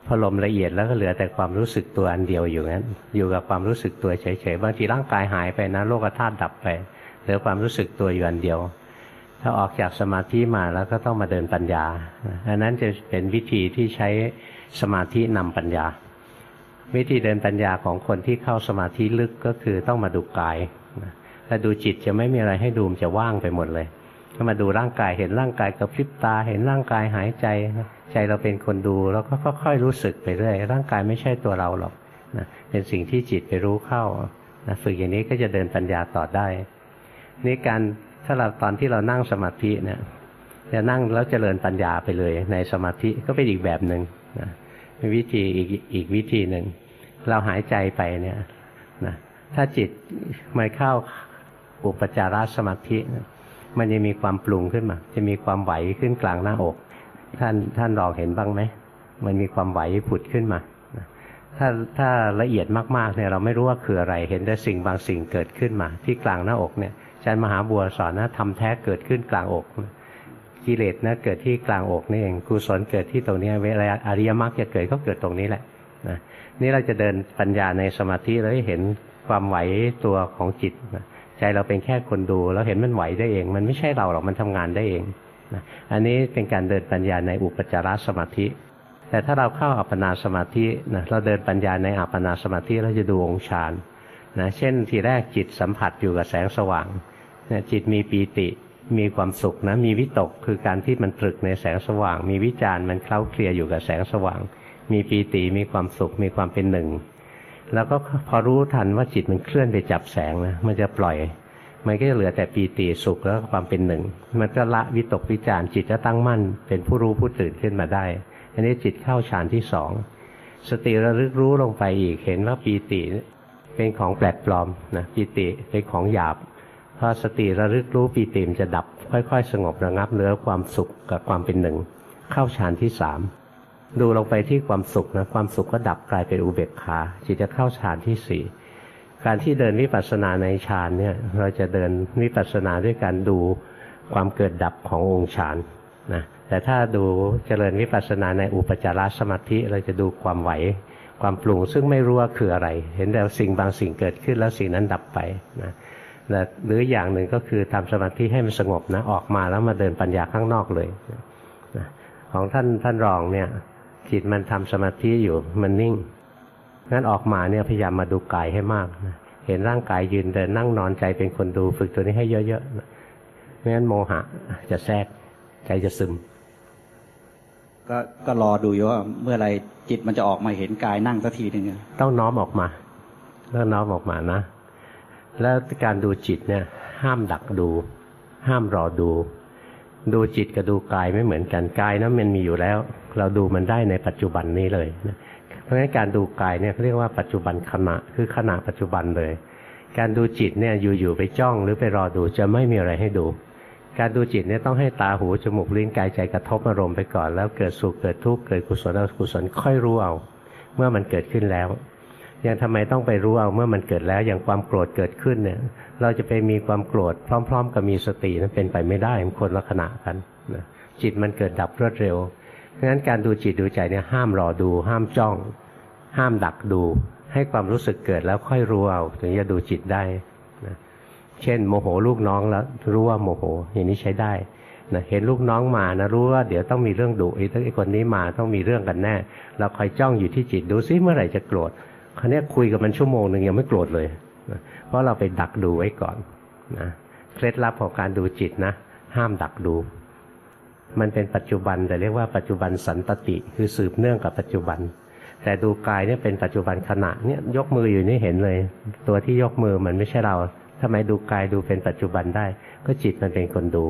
พอลมละเอียดแล้วก็เหลือแต่ความรู้สึกตัวอันเดียวอยู่งั้น อยู่กับความรู้สึกตัวเฉยๆบางทีร่างกายหายไปนะโลกธาตุดับไปเหลือความรู้สึกตัวอยู่อันเดียว ถ้าออกจากสมาธิมาแล้วก็ต้องมาเดินปัญญาอันนั้นจะเป็นวิธีที่ใช้สมาธินำปัญญา วิธีเดินปัญญาของคนที่เข้าสมาธิลึกก็คือต้องมาดูกายถ้าดูจิตจะไม่มีอะไรให้ดูมนจะว่างไปหมดเลยถ้ามาดูร่างกายเห็นร่างกายกระพริบตา เห็นร่างกายหายใจ ใจเราเป็นคนดูแล้วก็ค่อยๆรู้สึกไปเรื่อยร่างกายไม่ใช่ตัวเราหรอกนะเป็นสิ่งที่จิตไปรู้เข้านะฝึกอย่างนี้ก็จะเดินปัญญาต่อได้นี่การถ้าเราตอนที่เรานั่งสมาธิเนี่ยจะนั่งแล้วเจริญปัญญาไปเลย ในสมาธิก็เป็นอีกแบบหนึ่งนะเป็นวิธีอีกอีกวิธีหนึ่ง เราหายใจไปเนี่ยนะถ้าจิตมันเข้าอุปจารสมาธิมันจะมีความปรุงขึ้นมา จะมีความไหวขึ้นกลางหน้าอก ท่านท่านลองเห็นบ้างไหมมันมีความไหวผุดขึ้นมาถ้าถ้าละเอียดมากๆเนี่ยเราไม่รู้ว่าคืออะไร เห็นแต่สิ่งบางสิ่งเกิดขึ้นมา ที่กลางหน้าอกเนี่ยอาจารย์มหาบัวสอนนะทำแท้เกิดขึ้นกลางอกกิเลสนะเกิดที่กลางอกนี่เองกุศลเกิดที่ตรงนี้เวลาอริยมรรคจะเกิดก็เกิดตรงนี้แหละ นะนี่เราจะเดินปัญญาในสมาธิแล้วเห็นความไหวตัวของจิตนะใจเราเป็นแค่คนดูแล้วเห็นมันไหวได้เอง มันไม่ใช่เราหรอกมันทำงานได้เองนะอันนี้เป็นการเดินปัญญาในอุปจารสมาธิ แต่ถ้าเราเข้าอัปปนาสมาธินะเราเดินปัญญาในอัปปนาสมาธิเราจะดูองค์ฌานนะเช่นทีแรกจิตสัมผัสอยู่กับแสงสว่างนะจิตมีปีติมีความสุขนะมีวิตกคือการที่มันตรึกในแสงสว่าง มีวิจารณ์มันเคล้าเคลียอยู่กับแสงสว่าง มีปีติมีความสุขมีความเป็นหนึ่ง แล้วก็พอรู้ทันว่าจิตมันเคลื่อนไปจับแสงนะมันจะปล่อย มันก็จะเหลือแต่ปีติสุขแล้วก็ความเป็นหนึ่ง มันก็ละวิตกวิจารจิตจะตั้งมั่น เป็นผู้รู้ผู้ตื่นขึ้นมาได้ อันนี้จิตเข้าฌานที่สองสติระลึกรู้ลงไปอีกเห็นว่าปีติเป็นของแปลกปลอมนะปีติเป็นของหยาบพอสติระลึกรู้ปีติมจะดับ ค่อย ๆ สงบระงับเหลือความสุขกับความเป็นหนึ่ง เข้าฌานที่สาม ดูลงไปที่ความสุขนะความสุขก็ดับกลายเป็นอุเบกขาจิตจะเข้าฌานที่สี่การที่เดินวิปัสสนาในฌานเนี่ยเราจะเดินวิปัสสนาด้วยการดูความเกิดดับขององค์ฌานนะแต่ถ้าดูเจริญวิปัสสนาในอุปจารสมาธิเราจะดูความไหวความปรุงซึ่งไม่รู้ว่าคืออะไร เห็นแต่สิ่งบางสิ่งเกิดขึ้นแล้วสิ่งนั้นดับไปนะหรืออย่างหนึ่งก็คือทำสมาธิให้มันสงบนะออกมาแล้วมาเดินปัญญาข้างนอกเลยนะของท่านท่านรองเนี่ย จิตมันทำสมาธิอยู่มันนิ่งงั้นออกมาเนี่ยพยายามมาดูกายให้มากนะเห็นร่างกายยืนเดินนั่งนอนใจเป็นคนดูฝึกตัวนี้ให้เยอะๆนะไม่งั้นโมหะจะแทรกใจจะซึม ก็ก็รอดูอยู่ว่าเมื่อไรจิตมันจะออกมาเห็นกายนั่งสักทีหนึ่งต้องน้อมออกมาต้องน้อมออกมานะ แล้วการดูจิตเนี่ยห้ามดักดู ห้ามรอดู ดูจิตกับดูกายไม่เหมือนกันกายนั้นมันมีอยู่แล้ว เราดูมันได้ในปัจจุบันนี้เลยนะเพราะงั้นการดูกายเนี่ยเรียกว่าปัจจุบันขณะคือขณะปัจจุบันเลย การดูจิตเนี่ยอยู่ๆไปจ้องหรือไปรอดูจะไม่มีอะไรให้ดู การดูจิตเนี่ยต้องให้ตาหูจมูกลิ้นกายใจกระทบอารมณ์ไปก่อน แล้วเกิดสุขเกิดทุกข์เกิดกุศลอกุศลค่อยรู้เอา เมื่อมันเกิดขึ้นแล้วยังทำไมต้องไปรู้เอาเมื่อมันเกิดแล้วอย่างความโกรธเกิดขึ้นเนี่ย เราจะไปมีความโกรธพร้อม ๆ กับมีสตินั้นเป็นไปไม่ได้มันคนละขณะกันนะจิตมันเกิดดับรวดเร็ว เพราะฉะนั้นการดูจิตดูใจเนี่ยห้ามรอดู ห้ามจ้อง ห้ามดักดู ให้ความรู้สึกเกิดแล้วค่อยรู้เอาถึงจะดูจิตได้นะเช่น โมโหลูกน้องแล้วรู้ว่าโมโห อย่างนี้ใช้ได้นะเห็นลูกน้องมานะรู้ว่าเดี๋ยวต้องมีเรื่องดุไอ้คนนี้มาต้องมีเรื่องกันแน่ เราคอยจ้องอยู่ที่จิตดูซิเมื่อไหร่จะโกรธคราวนี้คุยกับมันชั่วโมงหนึ่งยังไม่โกรธเลยนะเพราะเราไปดักดูไว้ก่อนนะเคล็ดลับของการดูจิตนะ ห้ามดักดู มันเป็นปัจจุบันแต่เรียกว่าปัจจุบันสันตติ คือสืบเนื่องกับปัจจุบัน แต่ดูกายเนี่ยเป็นปัจจุบันขณะเนี่ยยกมืออยู่นี่เห็นเลย ตัวที่ยกมือมันไม่ใช่เราทำไมดูกายดูเป็นปัจจุบันได้ ก็จิตมันเป็นคนดู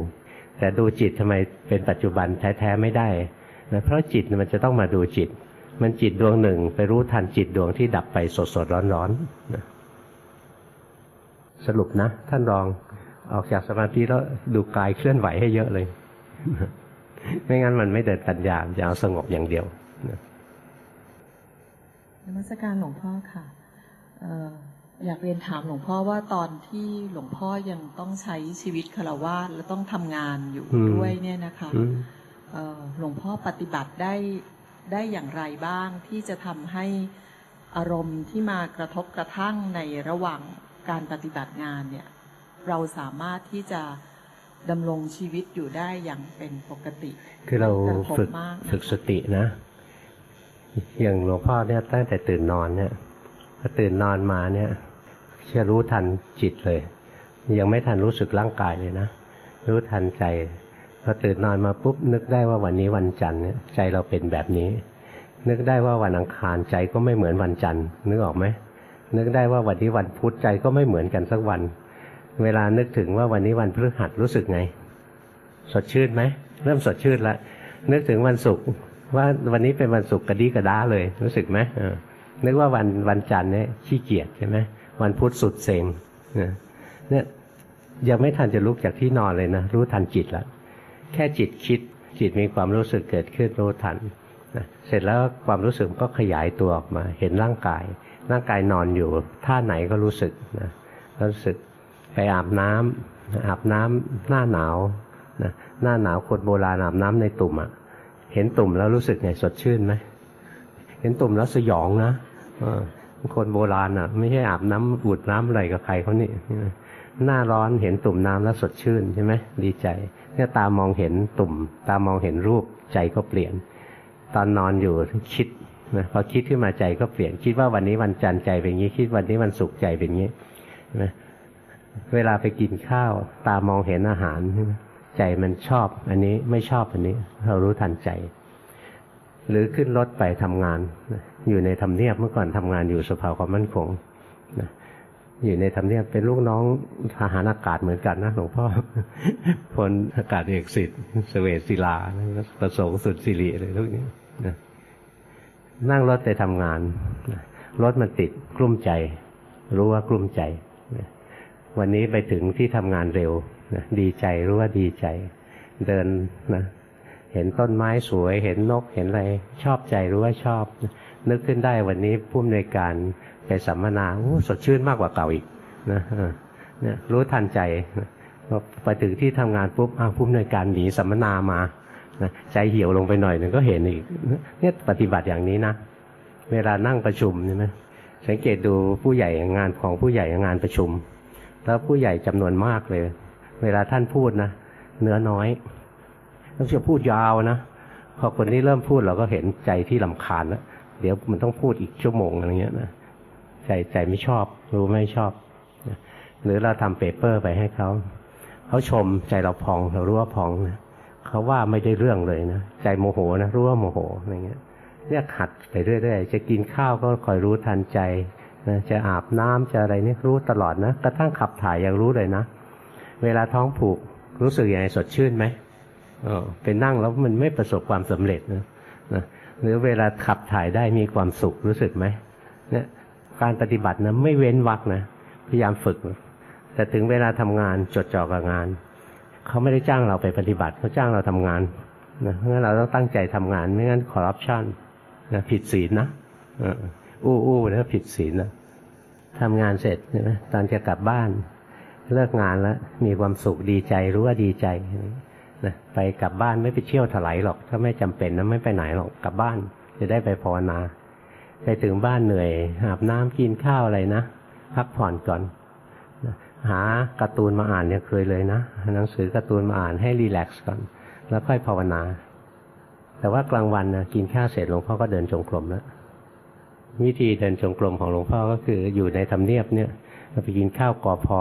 แต่ดูจิตทำไมเป็นปัจจุบันแท้ๆไม่ได้นะเพราะจิตมันจะต้องมาดูจิต มันจิตดวงหนึ่งไปรู้ทันจิตดวงที่ดับไปสดๆร้อนๆนะสรุปนะ ท่านรองออกจากสมาธิแล้วดูกายเคลื่อนไหวให้เยอะเลย ไม่งั้นมันไม่เดินปัญญาจะเอาสงบอย่างเดียวนมัสการหลวงพ่อค่ะอยากเรียนถามหลวงพ่อว่าตอนที่หลวงพ่อยังต้องใช้ชีวิตคารวะและต้องทำงานอยู่ด้วยเนี่ยนะคะหลวงพ่อปฏิบัติได้ได้อย่างไรบ้างที่จะทำให้อารมณ์ที่มากระทบกระทั่งในระหว่างการปฏิบัติงานเนี่ย เราสามารถที่จะ ดำรงชีวิตอยู่ได้อย่างเป็นปกติ คือเราฝึกฝึกสตินะ อย่างหลวงพ่อเนี่ยตั้งแต่ตื่นนอนเนี่ยพอตื่นนอนมาเนี่ยจะรู้ทันจิตเลย ยังไม่ทันรู้สึกร่างกายเลยนะ รู้ทันใจพอตื่นนอนมาปุ๊บนึกได้ว่าวันนี้วันจันทร์เนี่ยใจเราเป็นแบบนี้ นึกได้ว่าวันอังคารใจก็ไม่เหมือนวันจันทร์นึกออกไหมนึกได้ว่าวันนี้วันพุธใจก็ไม่เหมือนกันสักวัน เวลานึกถึงว่าวันนี้วันพฤหัสรู้สึกไง สดชื่นไหมเริ่มสดชื่นละนึกถึงวันศุกร์ว่าวันนี้เป็นวันศุกร์กระดีกระด้าเลย รู้สึกไหมนึกว่าวันวันจันทร์เนี่ยขี้เกียจใช่ไหมวันพุธสุดเซ็งเนี่ยยังไม่ทันจะลุกจากที่นอนเลยนะรู้ทันจิตล้วแค่จิตคิดจิตมีความรู้สึกเกิดขึ้นรู้ทันนะเสร็จแล้วความรู้สึกก็ขยายตัวออกมา เห็นร่างกาย ร่างกายนอนอยู่ท่าไหนก็รู้สึกนะรู้สึก ไปอาบน้ำอาบน้ำหน้าหนาวนะหน้าหนาวคนโบราณอาบน้ำในตุ่มอะ่ะ เห็นตุ่มแล้วรู้สึกไงสดชื่นไหมเห็นตุ่มแล้วสยองนะคนโบราณอะ ไม่ใช่อาบน้ำบุดน้ำอะไรกับใครเขานี่หน้าร้อนเห็นตุ่มน้ำแล้วสดชื่นใช่ไหมดีใจเนี่ยตามองเห็นตุ่ม ตามองเห็นรูปใจก็เปลี่ยน ตอนนอนอยู่คิดนะพอคิดขึ้นมาใจก็เปลี่ยนคิดว่าวันนี้วันจันทร์ใจเป็นอย่างนี้ คิดวันนี้วันศุกร์ใจเป็นอย่างนี้นะ เวลาไปกินข้าว ตามองเห็นอาหาร ใจมันชอบ อันนี้ไม่ชอบอันนี้ เรารู้ทันใจ หรือขึ้นรถไปทำงาน อยู่ในทำเนียบเมื่อก่อนทำงานอยู่สภาความมั่นคงอยู่ในทำเนียบเป็นลูกน้องทหารอากาศเหมือนกันนะหลวงพ่อพลอากาศเอกสิทธิ์เสเวตศิลาประสงค์สุดสิริอะไรพวกนี้นะนั่งรถไปทำงาน รถมันติดกลุ้มใจ รู้ว่ากลุ้มใจ วันนี้ไปถึงที่ทำงานเร็วนะดีใจรู้ว่าดีใจ เดินนะเห็นต้นไม้สวย เห็นนกเห็นอะไร ชอบใจรู้ว่าชอบ นึกขึ้นได้วันนี้ผู้อำนวยการไปสัมมนาโอ้สดชื่นมากกว่าเก่าอีกนะเนี่ยรู้ทันใจพอไปถึงที่ทำงานปุ๊บอ้าวผู้อำนวยการหนีสัมมนามานะใจเหี่ยวลงไปหน่อยหนึ่งก็เห็นอีกเนี่ยปฏิบัติอย่างนี้นะ เวลานั่งประชุมใช่ไหมสังเกตดูผู้ใหญ่งานของผู้ใหญ่งานประชุม แล้วผู้ใหญ่จำนวนมากเลย เวลาท่านพูดนะเนื้อน้อยต้องจะพูดยาวนะพอคนนี้เริ่มพูดเราก็เห็นใจที่รำคาญแล้วเดี๋ยวมันต้องพูดอีกชั่วโมงอะไรเงี้ยนะใจใจไม่ชอบ รู้ไม่ชอบ หรือเราทำ paper ไปให้เขาเขาชมใจเราพองเรารู้ว่าพองนะเขาว่าไม่ได้เรื่องเลยนะใจโมโหนะรู้ว่าโมโหอะไรเงี้ยเนี่ยขัดไปเรื่อยๆจะกินข้าวก็คอยรู้ทันใจ นะจะอาบน้ำจะอะไรนี่รู้ตลอดนะกระทั่งขับถ่ายยังรู้เลยนะ เวลาท้องผูกรู้สึกยังไงสดชื่นไหมเออไปนั่งแล้วมันไม่ประสบความสำเร็จนะนะหรือเวลาขับถ่ายได้มีความสุขรู้สึกไหมเนี่ยการปฏิบัตินะไม่เว้นวักนะพยายามฝึก แต่ถึงเวลาทำงานจดจ่อกับงานเขาไม่ได้จ้างเราไปปฏิบัติเขาจ้างเราทำงานนะเพราะงั้นเราต้องตั้งใจทำงานไม่งั้นคอร์รัปชันนะผิดศีลนะ อออู้อู้นะผิดศีลนะทำงานเสร็จใช่ไหมตอนจะกลับบ้าน เลิกงานแล้ว มีความสุขดีใจรู้ว่าดีใจนะไปกลับบ้านไม่ไปเที่ยวถลายหรอก ถ้าไม่จำเป็นนะไม่ไปไหนหรอกกลับบ้านจะได้ไปภาวนาไปถึงบ้านเหนื่อยอาบน้ำกินข้าวอะไรนะพักผ่อนก่อนนะหาการ์ตูนมาอ่านเนี่ยเคยเลยนะหนังสือการ์ตูนมาอ่านให้รีแลกซ์ก่อน แล้วค่อยภาวนา แต่ว่ากลางวันนะกินข้าวเสร็จหลวงพ่อก็เดินจงกรมแล้ว วิธีเดินจงกรมของหลวงพ่อก็คืออยู่ในทำเนียบเนี่ยเราไปกินข้าวกอพอ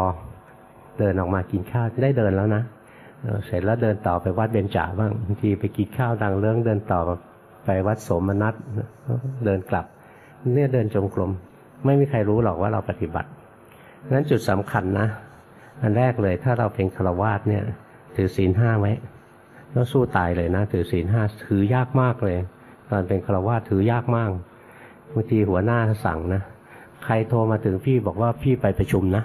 เดินออกมากินข้าวได้เดินแล้วนะเสร็จแล้วเดินต่อไปวัดเบญจาบ้างบางทีไปกินข้าวดังเรื่องเดินต่อไปวัดสมนัสเดินกลับ เนี่ยเดินจงกรมไม่มีใครรู้หรอกว่าเราปฏิบัตินั้นจุดสำคัญนะอันแรกเลยถ้าเราเป็นฆราวาสเนี่ย ถือศีลห้าไว้แล้วสู้ตายเลยนะ ถือศีลห้าถือยากมากเลย ตอนเป็นฆราวาสถือยากมาก บางทีหัวหน้าสั่งนะ ใครโทรมาถึงพี่บอกว่าพี่ไปประชุมนะ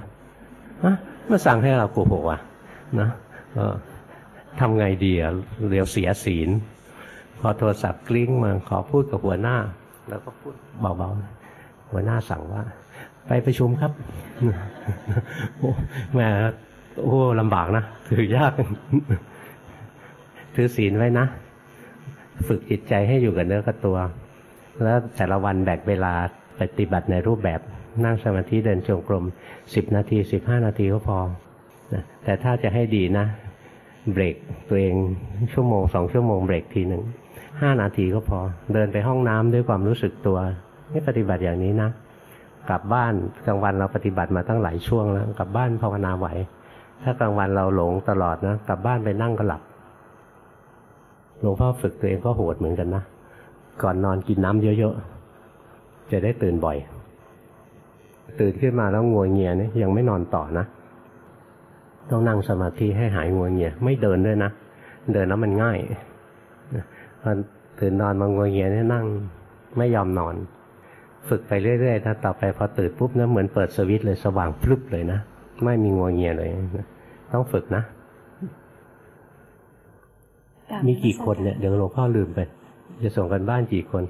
ฮะมาสั่งให้เราโกหกอะนะทำไงดีอะเดี๋ยวเสียศีล พอโทรศัพท์กลิ้งมาขอพูดกับหัวหน้า แล้วก็พูดเบาๆหัวหน้าสั่งว่า ไปประชุมครับแม่โอ้ลำบากนะถือยาก ถือศีลไว้นะ ฝึกจิตใจให้อยู่กับเนื้อกับตัว แล้วแต่ละวันแบ่งเวลาปฏิบัติในรูปแบบนั่งสมาธิเดินจงกรมสิบนาทีสิบห้านาทีก็พอนะแต่ถ้าจะให้ดีนะ เบรกตัวเองชั่วโมงสองชั่วโมงเบรกทีหนึ่งห้านาทีก็พอ เดินไปห้องน้ำด้วยความรู้สึกตัวนี่ปฏิบัติอย่างนี้นะกลับบ้านกลางวันเราปฏิบัติมาตั้งหลายช่วงแล้วกลับบ้านภาวนาไหว ถ้ากลางวันเราหลงตลอดนะกลับบ้านไปนั่งก็หลับหลวงพ่อฝึกตัวเองก็โหดเหมือนกันนะ ก่อนนอนกินน้ำเยอะๆ จะได้ตื่นบ่อย ตื่นขึ้นมาแล้วงัวเงียเนี่ยยังไม่นอนต่อนะ ต้องนั่งสมาธิให้หายงัวเงีย ไม่เดินด้วยนะ เดินแล้วมันง่ายพอตื่นนอนมางัวเงียเนี่ยนั่งไม่ยอมนอน ฝึกไปเรื่อยๆนะต่อไปพอตื่นปุ๊บนะเหมือนเปิดสวิตช์เลยสว่างพลึบเลยนะ ไม่มีงัวเงียเลยนะต้องฝึกนะ มีกี่คนเนี่ยเดี๋ยวหลวงพ่อลืมไป จะส่งกันบ้านกี่คน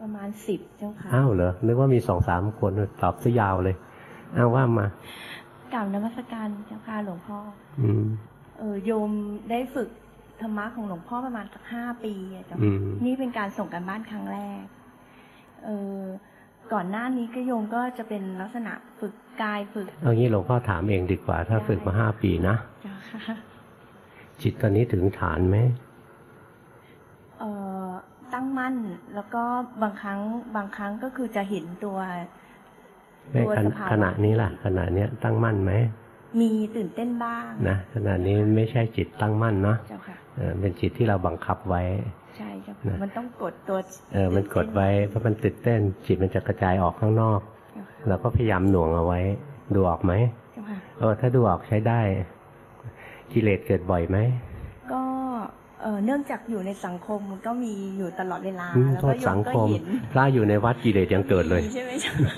ประมาณสิบเจ้าค่ะอ้าวเหรอนึกว่ามีสองสามคนตอบซะยาวเลยอ้าวว่ามากล่าวนมัสการเจ้าค่ะหลวงพ่อ อืมเออโยมได้ฝึกธรรมะของหลวงพ่อประมาณสักห้าปีอะเจ้าอืค่ะมนี่เป็นการส่งกันบ้านครั้งแรก เออก่อนหน้านี้ก็โยมก็จะเป็นลักษณะฝึกกายฝึกเอางี้หลวงพ่อถามเองดีกว่า ถ้าฝึกมาห้าปีนะเจ้าค่ะจิตตอนนี้ถึงฐานไหมเออ ตั้งมั่น แล้วก็บางครั้งบางครั้งก็คือจะเห็นตัวในตัวขณะสภาวะขณะนี้ล่ะขณะเนี้ยตั้งมั่นไหมมีตื่นเต้นบ้างนะขณะนี้ไม่ใช่จิตตั้งมั่นนะเจ้าค่ะเออเป็นจิตที่เราบังคับไว้ใช่เจ้าค่ะมันต้องกดตัวเออมันกดไว้เพราะมันตื่นเต้น จิตมันจะกระจายออกข้างนอกเจ้าค่ะเราก็พยายามหน่วงเอาไว้ ดูออกไหมเจ้าค่ะเออถ้าดูออกใช้ได้กิเลสเกิดบ่อยไหมก็ เอ่อเนื่องจากอยู่ในสังคมมันก็มีอยู่ตลอดเวลาอืมแล้วโทก็ษโยสัมงก็คมเห็นพระอยู่ในวัดกิเลสยังเกิดเลยใช่ไหมเจ้าค่ะ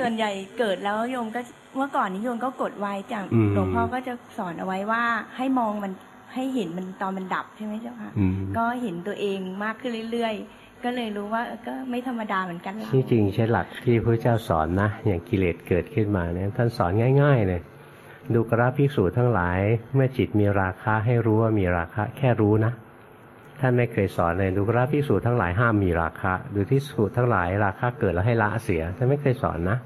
ส่วนใหญ่เกิดแล้วโยมก็เมื่อก่อนนี้โยมก็กดไว้จากอืมหลวงพ่อก็จะสอนเอาไว้ว่าให้มองมันให้เห็นมันตอนมันดับใช่ไหมเจ้าค่ะอืมก็เห็นตัวเองมากขึ้นเรื่อยๆ ก็เลยรู้ว่าเออก็ไม่ธรรมดาเหมือนกันเราที่จริงใช้หลักที่พระเจ้าสอนนะ อย่างกิเลสเกิดขึ้นมาเนี่ยท่านสอนง่าย ๆ เลย ดูกราภิกษุทั้งหลาย เมื่อจิตมีราคะให้รู้ว่ามีราคะแค่รู้นะท่านไม่เคยสอนเลยดูกราภิกษุทั้งหลายห้ามมีราคะดูที่สุทั้งหลายราคะเกิดแล้วให้ละเสียท่านไม่เคยสอนนะ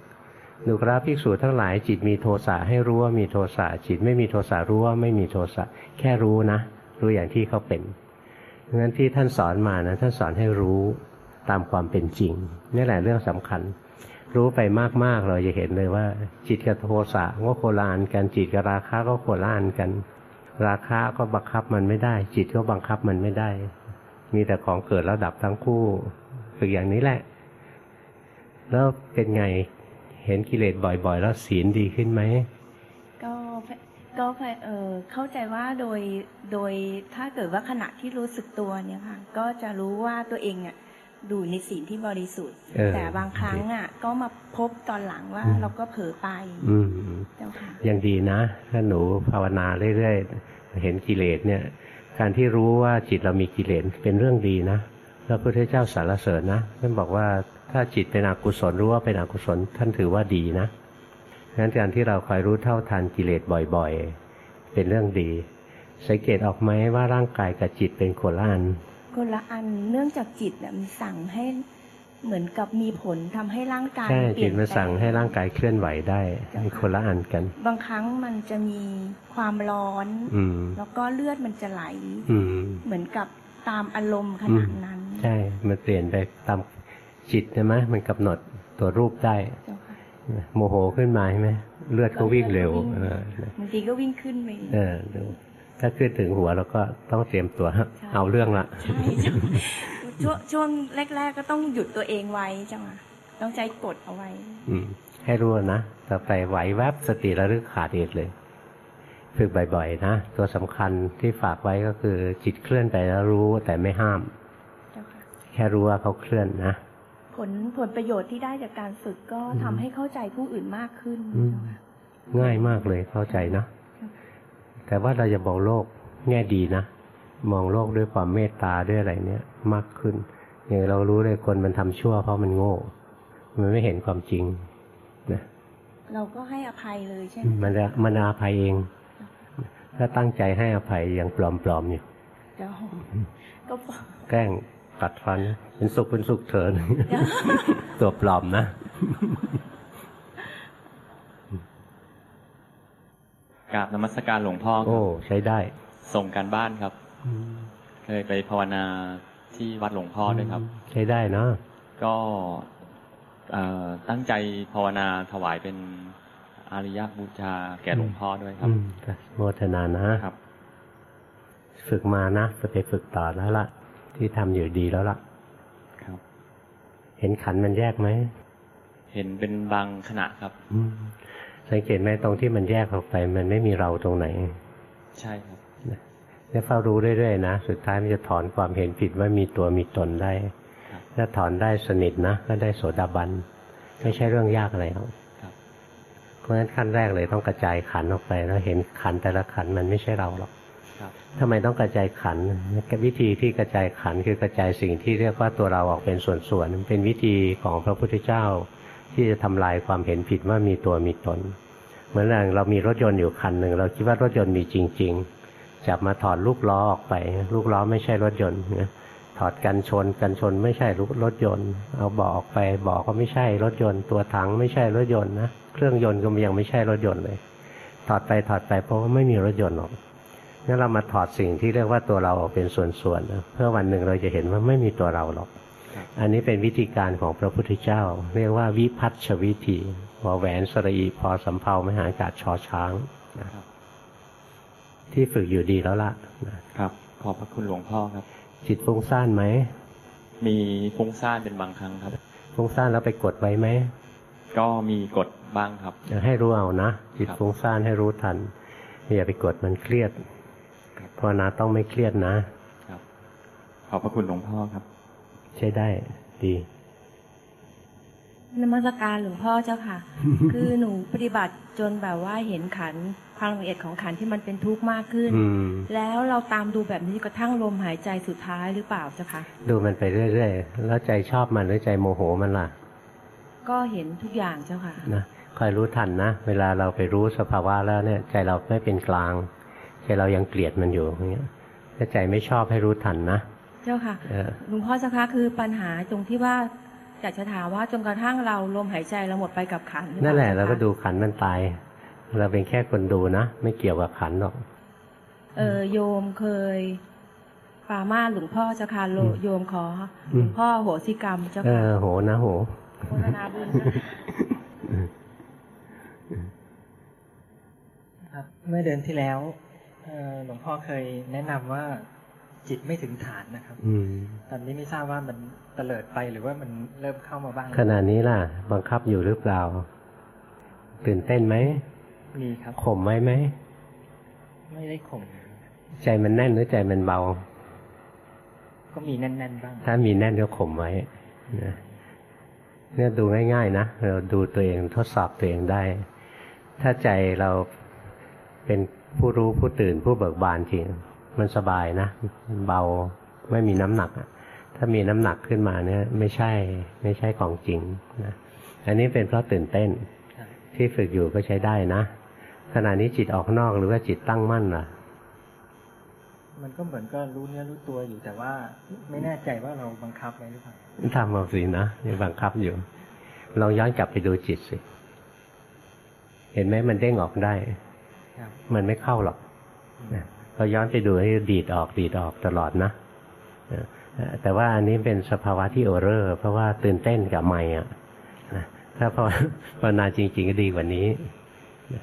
ดูกราภิกษุทั้งหลายจิตมีโทสะให้รู้ว่ามีโทสะจิตไม่มีโทสะรู้ว่าไม่มีโทสะแค่รู้นะ รู้อย่างที่เขาเป็นงั้นที่ท่านสอนมานะท่านสอนให้รู้ตามความเป็นจริงนี่แหละเรื่องสำคัญ รู้ไปมากๆเราจะเห็นเลยว่า จิตกับโทสะก็โคลานกันจิตกับราคะก็โคลานกัน ราคะก็บังคับมันไม่ได้ จิตก็บังคับมันไม่ได้ มีแต่ของเกิดแล้วดับทั้งคู่ฝึกอย่างนี้แหละ แล้วเป็นไงเห็นกิเลสบ่อยๆ แล้วศีลดีขึ้นไหมก็ก็เออเข้าใจว่าโดยโดยถ้าเกิดว่าขณะที่รู้สึกตัวเนี่ยค่ะก็จะรู้ว่าตัวเองอะ ดูในสิ่งที่บริสุทธิ์เออแต่บางครั้งอะ ก็มาพบตอนหลังว่าอืมเราก็เผลอไปอืมเจ้าค่ะยังดีนะ ถ้าหนูภาวนาเรื่อยๆเห็นกิเลสเนี่ย การที่รู้ว่าจิตเรามีกิเลสเป็นเรื่องดีนะพระพุทธเจ้าสารเสริญนะท่านบอกว่าถ้าจิตเป็นอกุศลรู้ว่าเป็นอกุศลท่านถือว่าดีนะงั้นการที่เราคอยรู้เท่าทันกิเลสบ่อยๆ เป็นเรื่องดี สังเกตออกไหมว่าร่างกายกับจิตเป็นคนละอัน คนละอันเนื่องจากจิตเนี่ยมันสั่งให้เหมือนกับมีผลทำให้ร่างกายใช่เปลี่จิยตนมันสั่งแปลให้ร่างกายเคลื่อนไหวได้เป็นคนละอันกัน บางครั้งมันจะมีความร้อนอืมแล้วก็เลือดมันจะไหล อืมเหมือนกับตามอารมณ์ขณะนั้น ใช่ มันเปลี่ยนไปตามจิตใช่ไหมมันกำหนดตัวรูปได้เจ้าค่ะโมโหขึ้นมาใช่ไหมเลือดก็วิ่งเร็วเออบางทีก็วิ่งขึ้นไปเออดู ถ้าขึ้นถึงหัวเราก็ต้องเตรียมตัว เอาเรื่องละใช่เจ้าช่วงช่วงแรก ๆ ก็ต้องหยุดตัวเองไว้จังหวะต้องใจกดเอาไว้ อืมให้รู้นะต่อไปไหวแวบสติระลึกขาดเองเลยฝึกบ่อยๆนะตัวสำคัญที่ฝากไว้ก็คือจิตเคลื่อนไปแล้วรู้แต่ไม่ห้ามเจ้าค่ะแค่รู้ว่าเขาเคลื่อนนะผลผลประโยชน์ที่ได้จากการฝึกก็ทำให้เข้าใจผู้อื่นมากขึ้นอืมเจ้าค่ะง่ายมากเลยเข้าใจนะครับ แต่ว่าเราจะมองโลกแง่ดีนะ มองโลกด้วยความเมตตาด้วยอะไรเนี้ยมากขึ้น อย่างเรารู้เลยคนมันทำชั่ว เพราะมันโง่ มันไม่เห็นความจริงนะเราก็ให้อภัยเลยใช่ไหมมันจะมันอาภัยเอง ถ้าตั้งใจให้อภัยยังปลอมๆอยู่เจ้าก็บอกแกล้งกัดฟัน เป็นสุขเป็นสุขเถินตัวปลอมนะ กราบนมัสการหลวงพ่อคโอ้รับใช้ได้ ส่งการบ้านครับเคยไปภาวนาที่วัดหลวงพ่อด้วยครับ ใช้ได้เนาะก็เอ่อตั้งใจภาวนาถวายเป็นอาริยบูชาแก่หลวงพ่อด้วยครับอืมโมทนานะครับ ฝึกมานะจะไปฝึกต่อแล้วล่ะ ที่ทำอยู่ดีแล้วล่ะ ครับ เห็นขันมันแยกไหม เห็นเป็นบางขณะครับอืม สังเกตไหมตรงที่มันแยกออกไป มันไม่มีเราตรงไหน ใช่ครับเนี่ยเฝ้ารู้เรื่อยๆนะสุดท้ายมันจะถอนความเห็นผิดว่ามีตัวมีตนได้ครับถ้าถอนได้สนิทนะก็ได้โสดาบันไม่ใช่เรื่องยากอะไรหรอกครับเพราะฉะนั้นขั้นแรกเลยต้องกระจายขันออกไป แล้วเห็นขันแต่ละขันมันไม่ใช่เราหรอกครับทำไมต้องกระจายขันวิธีที่กระจายขันคือกระจายสิ่งที่เรียกว่าตัวเราออกเป็นส่วนๆมันเป็นวิธีของพระพุทธเจ้า ที่จะทำลายความเห็นผิดว่ามีตัวมีตน เหมือนอย่างเรามีรถยนต์อยู่คันหนึ่งเราคิดว่ารถยนต์มีจริง ๆ จับมาถอดลูกล้อออกไป ลูกล้อไม่ใช่รถยนต์นะถอดกันชนกันชนไม่ใช่รถยนต์ เอาเบาะออกไปเบาะก็ไม่ใช่รถยนต์ ตัวถังไม่ใช่รถยนต์นะเครื่องยนต์ก็ยังไม่ใช่รถยนต์เลย ถอดไปถอดไปเพราะว่าไม่มีรถยนต์หรอกงั้นเรามาถอดสิ่งที่เรียกว่าตัวเราออกเป็นส่วนๆนะเพื่อวันหนึ่งเราจะเห็นว่าไม่มีตัวเราหรอก อันนี้เป็นวิธีการของพระพุทธเจ้า เรียกว่าวิพัฒชวิธีวอแหวนสระอีพอสำเพามหาอากาศชอช้างนะครับที่ฝึกอยู่ดีแล้วล่ะนะครับ ขอบพระคุณหลวงพ่อครับพจิตฟุ้งซ่านไหม มีฟุ้งซ่านเป็นบางครั้งครับ ฟุ้งซ่านแล้วไปกดไว้ไหม ก็มีกดบ้างครับให้รู้เอานะ จิตครับฟุ้งซ่านให้รู้ทัน อย่าไปกดมันเครียดภาวนาต้องไม่เครียดนะ ครับ ขอบพระคุณหลวงพ่อครับ ใช้ได้ดีนมัสการหลวงพ่อเจ้าค่ะ คือหนูปฏิบัติจนแบบว่าเห็นขันธ์ความละเอียดของขันธ์ที่มันเป็นทุกข์มากขึ้นอืมแล้วเราตามดูแบบนี้กระทั่งลมหายใจสุดท้ายหรือเปล่าเจ้าค่ะดูมันไปเรื่อยๆ แล้วใจชอบมันหรือใจโมโหมันล่ะ ก็เห็นทุกอย่างเจ้าค่ะนะคอยรู้ทันนะ เวลาเราไปรู้สภาวะแล้วเนี่ย ใจเราไม่เป็นกลาง ใจเรายังเกลียดมันอยู่อย่างเงี้ยถ้าใจไม่ชอบให้รู้ทันนะ เจ้าค่ะเออหลวงพ่อเจ้าค่ะคือปัญหาตรงที่ว่าอยากจะถามว่าจนกระทั่งเราลมหายใจเราหมดไปกับขันธ์รือเปานั่นแหละจ้เราคก็ดูขันมันตาย เราเป็นแค่คนดูนะ ไม่เกี่ยวกับขันหรอกเออโยมเคยปรามาสหลวงพ่อเจ้าค่ะโลอืมโยมขอหอืลมวงพ่อโหสิกรรมเจ้าเอค่ะอโหนะโหโฆษณาบุญเจ้าค่ะครับ เมื่อเดือนที่แล้วเอ่อหลวงพ่อเคยแนะนำว่า จิตไม่ถึงฐานนะครับอืมตอนนี้ไม่ทราบว่ามันเตลิดไปหรือว่ามันเริ่มเข้ามาบ้าง ขณะนี้ล่ะ บังคับอยู่หรือเปล่า ตื่นเต้นไหมมีครับข่มไว้ไหม ไม่ได้ข่ม ใจมันแน่นหรือใจมันเบา ก็มีแน่นๆบ้าง ถ้ามีแน่นก็ข่มไว้นะเนี่ยดูง่ายๆนะเราดูตัวเองทดสอบตัวเองได้ ถ้าใจเราเป็นผู้รู้ผู้ตื่นผู้เบิกบานจริง มันสบายนะมันเบาไม่มีน้ำหนักอะถ้ามีน้ำหนักขึ้นมาเนี่ย ไม่ใช่ ไม่ใช่ของจริงนะอันนี้เป็นเพราะตื่นเต้นครับที่ฝึกอยู่ก็ใช้ได้นะขณะนี้จิตออกนอกหรือว่าจิตตั้งมั่นล่ะ มันก็เหมือนก็รู้เนื้อรู้ตัวอยู่แต่ว่า ไม่แน่ใจว่าเราบังคับไว้หรือเปล่าทำเอาสินะยังบังคับอยู่ลองย้อนกลับไปดูจิตสิ เห็นไหมมันเด้งออกได้ครับมันไม่เข้าหรอกนะ เราย้อนไปดูให้ดีดออกดีดออกตลอดนะเออแต่ว่าอันนี้เป็นสภาวะที่โอเรอร์ เพราะว่าตื่นเต้นกับไม่อะนะถ้าพอภาวนาจริง ๆ ก็ดีกว่านี้นะ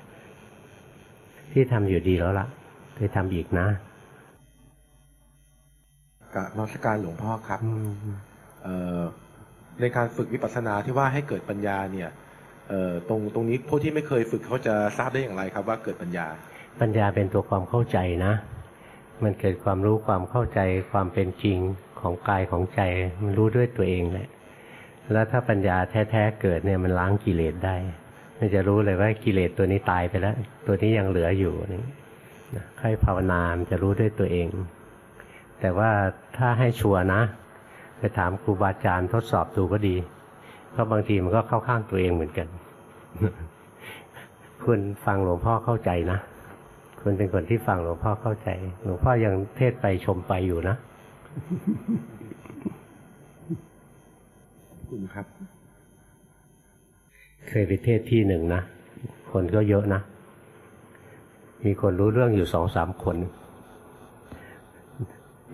ที่ทำอยู่ดีแล้วล่ะไปทำอีกนะกับนมัสการหลวงพ่อครับอืมเอ่อในการฝึกวิปัสสนาที่ว่าให้เกิดปัญญาเนี่ยเอ่อตรงตรงนี้ผู้ที่ไม่เคยฝึกเขาจะทราบได้อย่างไรครับ ว่าเกิดปัญญา ปัญญาเป็นตัวความเข้าใจนะ มันเกิดความรู้ความเข้าใจความเป็นจริงของกายของใจ มันรู้ด้วยตัวเองแหละ แล้วถ้าปัญญาแท้ๆเกิดเนี่ยมันล้างกิเลสได้ มันจะรู้เลยว่ากิเลสตัวนี้ตายไปแล้ว ตัวนี้ยังเหลืออยู่นี่ค่อยภาวนามันจะรู้ด้วยตัวเอง แต่ว่าถ้าให้ชัวนะ ไปถามครูบาอาจารย์ทดสอบดูก็ดี เพราะบางทีมันก็เข้าข้างตัวเองเหมือนกัน คุณฟังหลวงพ่อเข้าใจนะ คุณเป็นคนที่ฟังหลวงพ่อเข้าใจ หลวงพ่อยังเทศไปชมไปอยู่นะคุณครับ เคยไปเทศที่หนึ่งนะ คนก็เยอะนะ มีคนรู้เรื่องอยู่สองสามคน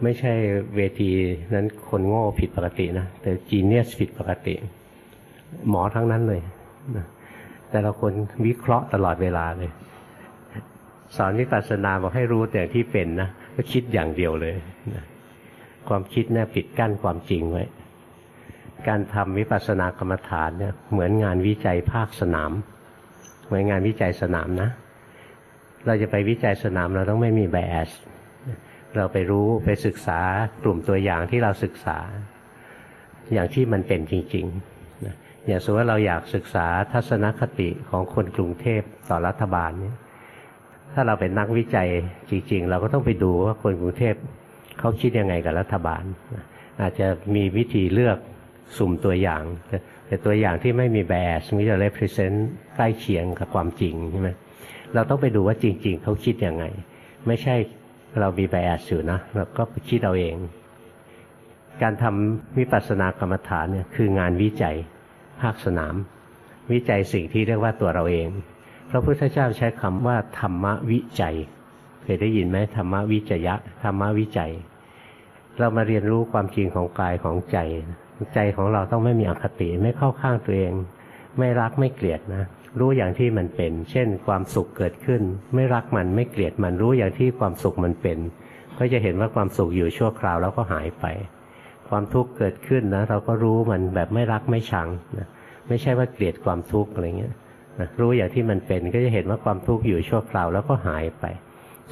ไม่ใช่เวทีนั้นคนโง่ผิดปกตินะ แต่จีเนียสผิดปกติ หมอทั้งนั้นเลยนะแต่ละคนวิเคราะห์ตลอดเวลาเลย สอนวิปัสสนาบอกให้รู้แต่ที่เป็นนะก็คิดอย่างเดียวเลยนะความคิดเนี่ยปิดกั้นความจริงไว้ การทำวิปัสสนากรรมฐานเนี่ยเหมือนงานวิจัยภาคสนาม เหมือนงานวิจัยสนามนะ เราจะไปวิจัยสนามเราต้องไม่มีไบแอสเราไปรู้ไปศึกษากลุ่มตัวอย่างที่เราศึกษา อย่างที่มันเป็นจริงๆอย่างสมมติว่าเราอยากศึกษาทัศนคติของคนกรุงเทพต่อรัฐบาลเนี่ย ถ้าเราเป็นนักวิจัยจริง ๆ เราก็ต้องไปดูว่าคนกรุงเทพเขาคิดยังไงกับรัฐบาล อาจจะมีวิธีเลือกสุ่มตัวอย่าง แต่ตัวอย่างที่ไม่มีแบสมันจะ represent ใกล้เคียงกับความจริงใช่ไหมเราต้องไปดูว่าจริง ๆ เขาคิดยังไง ไม่ใช่เรามีแบสอยู่นะเราก็ไปคิดเอาเอง การทำวิปัสสนากรรมฐานเนี่ยคืองานวิจัยภาคสนาม วิจัยสิ่งที่เรียกว่าตัวเราเอง พระพุทธเจ้าใช้คำว่าธรรมวิจัย เคยได้ยินไหมธรรมวิจยะธรรมวิจัย เรามาเรียนรู้ความจริงของกายของใจ ใจของเราต้องไม่มีอคติไม่เข้าข้างตัวเอง ไม่รักไม่เกลียดนะรู้อย่างที่มันเป็น เช่น ความสุขเกิดขึ้น ไม่รักมันไม่เกลียดมันรู้อย่างที่ความสุขมันเป็น ก็จะเห็นว่าความสุขอยู่ชั่วคราวแล้วก็หายไป ความทุกข์เกิดขึ้นนะ เราก็รู้มันแบบไม่รักไม่ชังนะไม่ใช่ว่าเกลียดความทุกข์อะไรเงี้ย รู้อย่างที่มันเป็นก็จะเห็นว่าความทุกข์อยู่ชั่วคราวแล้วก็หายไป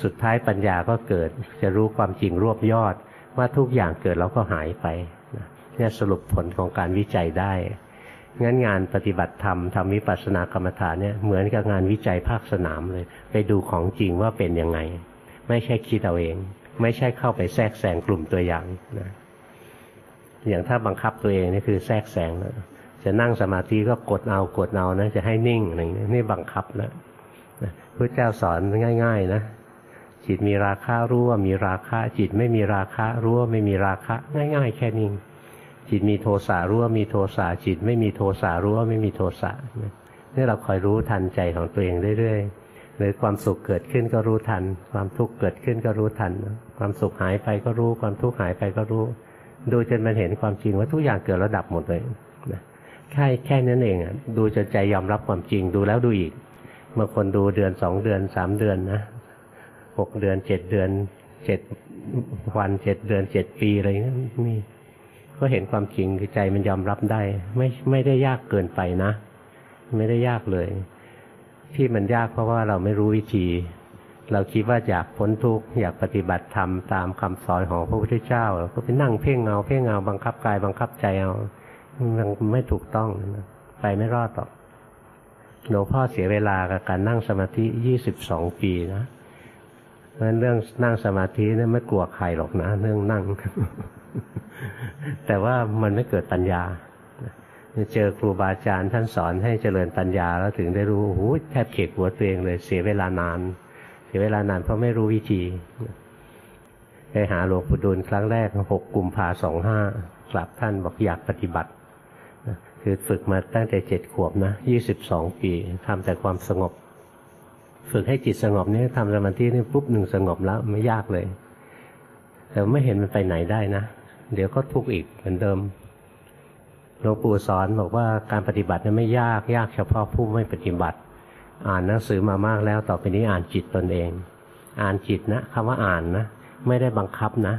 สุดท้ายปัญญาก็เกิดจะรู้ความจริงรวบยอด ว่าทุกอย่างเกิดแล้วก็หายไปนะเนี่ยสรุปผลของการวิจัยได้งั้นงานปฏิบัติธรรมทำวิปัสสนากรรมฐานเนี่ยเหมือนกับงานวิจัยภาคสนามเลย ไปดูของจริงว่าเป็นยังไง ไม่ใช่คิดเอาเอง ไม่ใช่เข้าไปแทรกแซงกลุ่มตัวอย่างนะอย่างถ้าบังคับตัวเองนี่คือแทรกแซงนะ จะนั่งสมาธิก็กดเอากดเอานะจะให้นิ่งอะไรอย่างนี้นี่บังคับแล้วพระเจ้าสอนง่าย ๆ นะจิตมีราคะรู้ว่ามีราคะจิตไม่มีราคะรู้ว่าไม่มีราคะง่าย ๆ แค่นี้จิตมีโทสะรู้ว่ามีโทสะจิต ไม่มีโทสะรู้ว่าไม่มีโทสะนี่เราคอยรู้ทันใจของตัวเองเรื่อยๆหรือความสุขเกิดขึ้นก็รู้ทัน ความทุกข์เกิดขึ้นก็รู้ทัน ความสุขหายไปก็รู้ ความทุกข์หายไปก็รู้ ดูจนมันเห็นความจริงว่าทุกอย่างเกิดแล้วดับหมดเลย นะแค่แค่นั้นเองอะดูจนใจยอมรับความจริงดูแล้วดูอีกบางคนดูเดือนสองเดือนสามเดือนนะหกเดือนเจ็ดเดือนเจ็ดวันเจ็ดเดือนเจ็ดปีอะไรนี่มีก็เห็นความจริงคือใจมันยอมรับได้ ไม่ไม่ได้ยากเกินไปนะ ไม่ได้ยากเลย ที่มันยากเพราะว่าเราไม่รู้วิธี เราคิดว่าอยากพ้นทุกข์อยากปฏิบัติธรรมตามคำสอนของพระพุทธเจ้าเราก็ไปนั่งเพ่งเอาเพ่งเอาบังคับกายบังคับใจเอา มันไม่ถูกต้องนะไปไม่รอดหรอกหลวงพ่อเสียเวลากับการนั่งสมาธิยี่สิบสองปีนะเพราะเรื่องนั่งสมาธิเนี่ยไม่กลัวใครหรอกนะ เรื่องนั่ง แต่ว่ามันไม่เกิดปัญญาเจอครูบาอาจารย์ท่านสอนให้เจริญปัญญาแล้วถึงได้รู้โอ้โหแทบเข็ดหัวตัวเองเลย เสียเวลานาน เสียเวลานานเพราะไม่รู้วิธีไปหาหลวงปู่ดูลครั้งแรกหกกุมภาสองห้ากลับท่านบอกอยากปฏิบัติ คือฝึกมาตั้งแต่เจ็ดขวบนะยี่สิบสองปีทำแต่ความสงบ ฝึกให้จิตสงบนี่ทำสมาธินี่ปุ๊บหนึ่งสงบแล้วไม่ยากเลย แต่ไม่เห็นมันไปไหนได้นะ เดี๋ยวก็ทุกข์อีกเหมือนเดิมหลวงปู่สอนบอกว่าการปฏิบัตินี่ไม่ยากยากเฉพาะผู้ไม่ปฏิบัติ อ่านหนังสือมามากแล้วต่อไปนี้อ่านจิตตนเอง อ่านจิตนะคำว่าอ่านนะ ไม่ได้บังคับนะ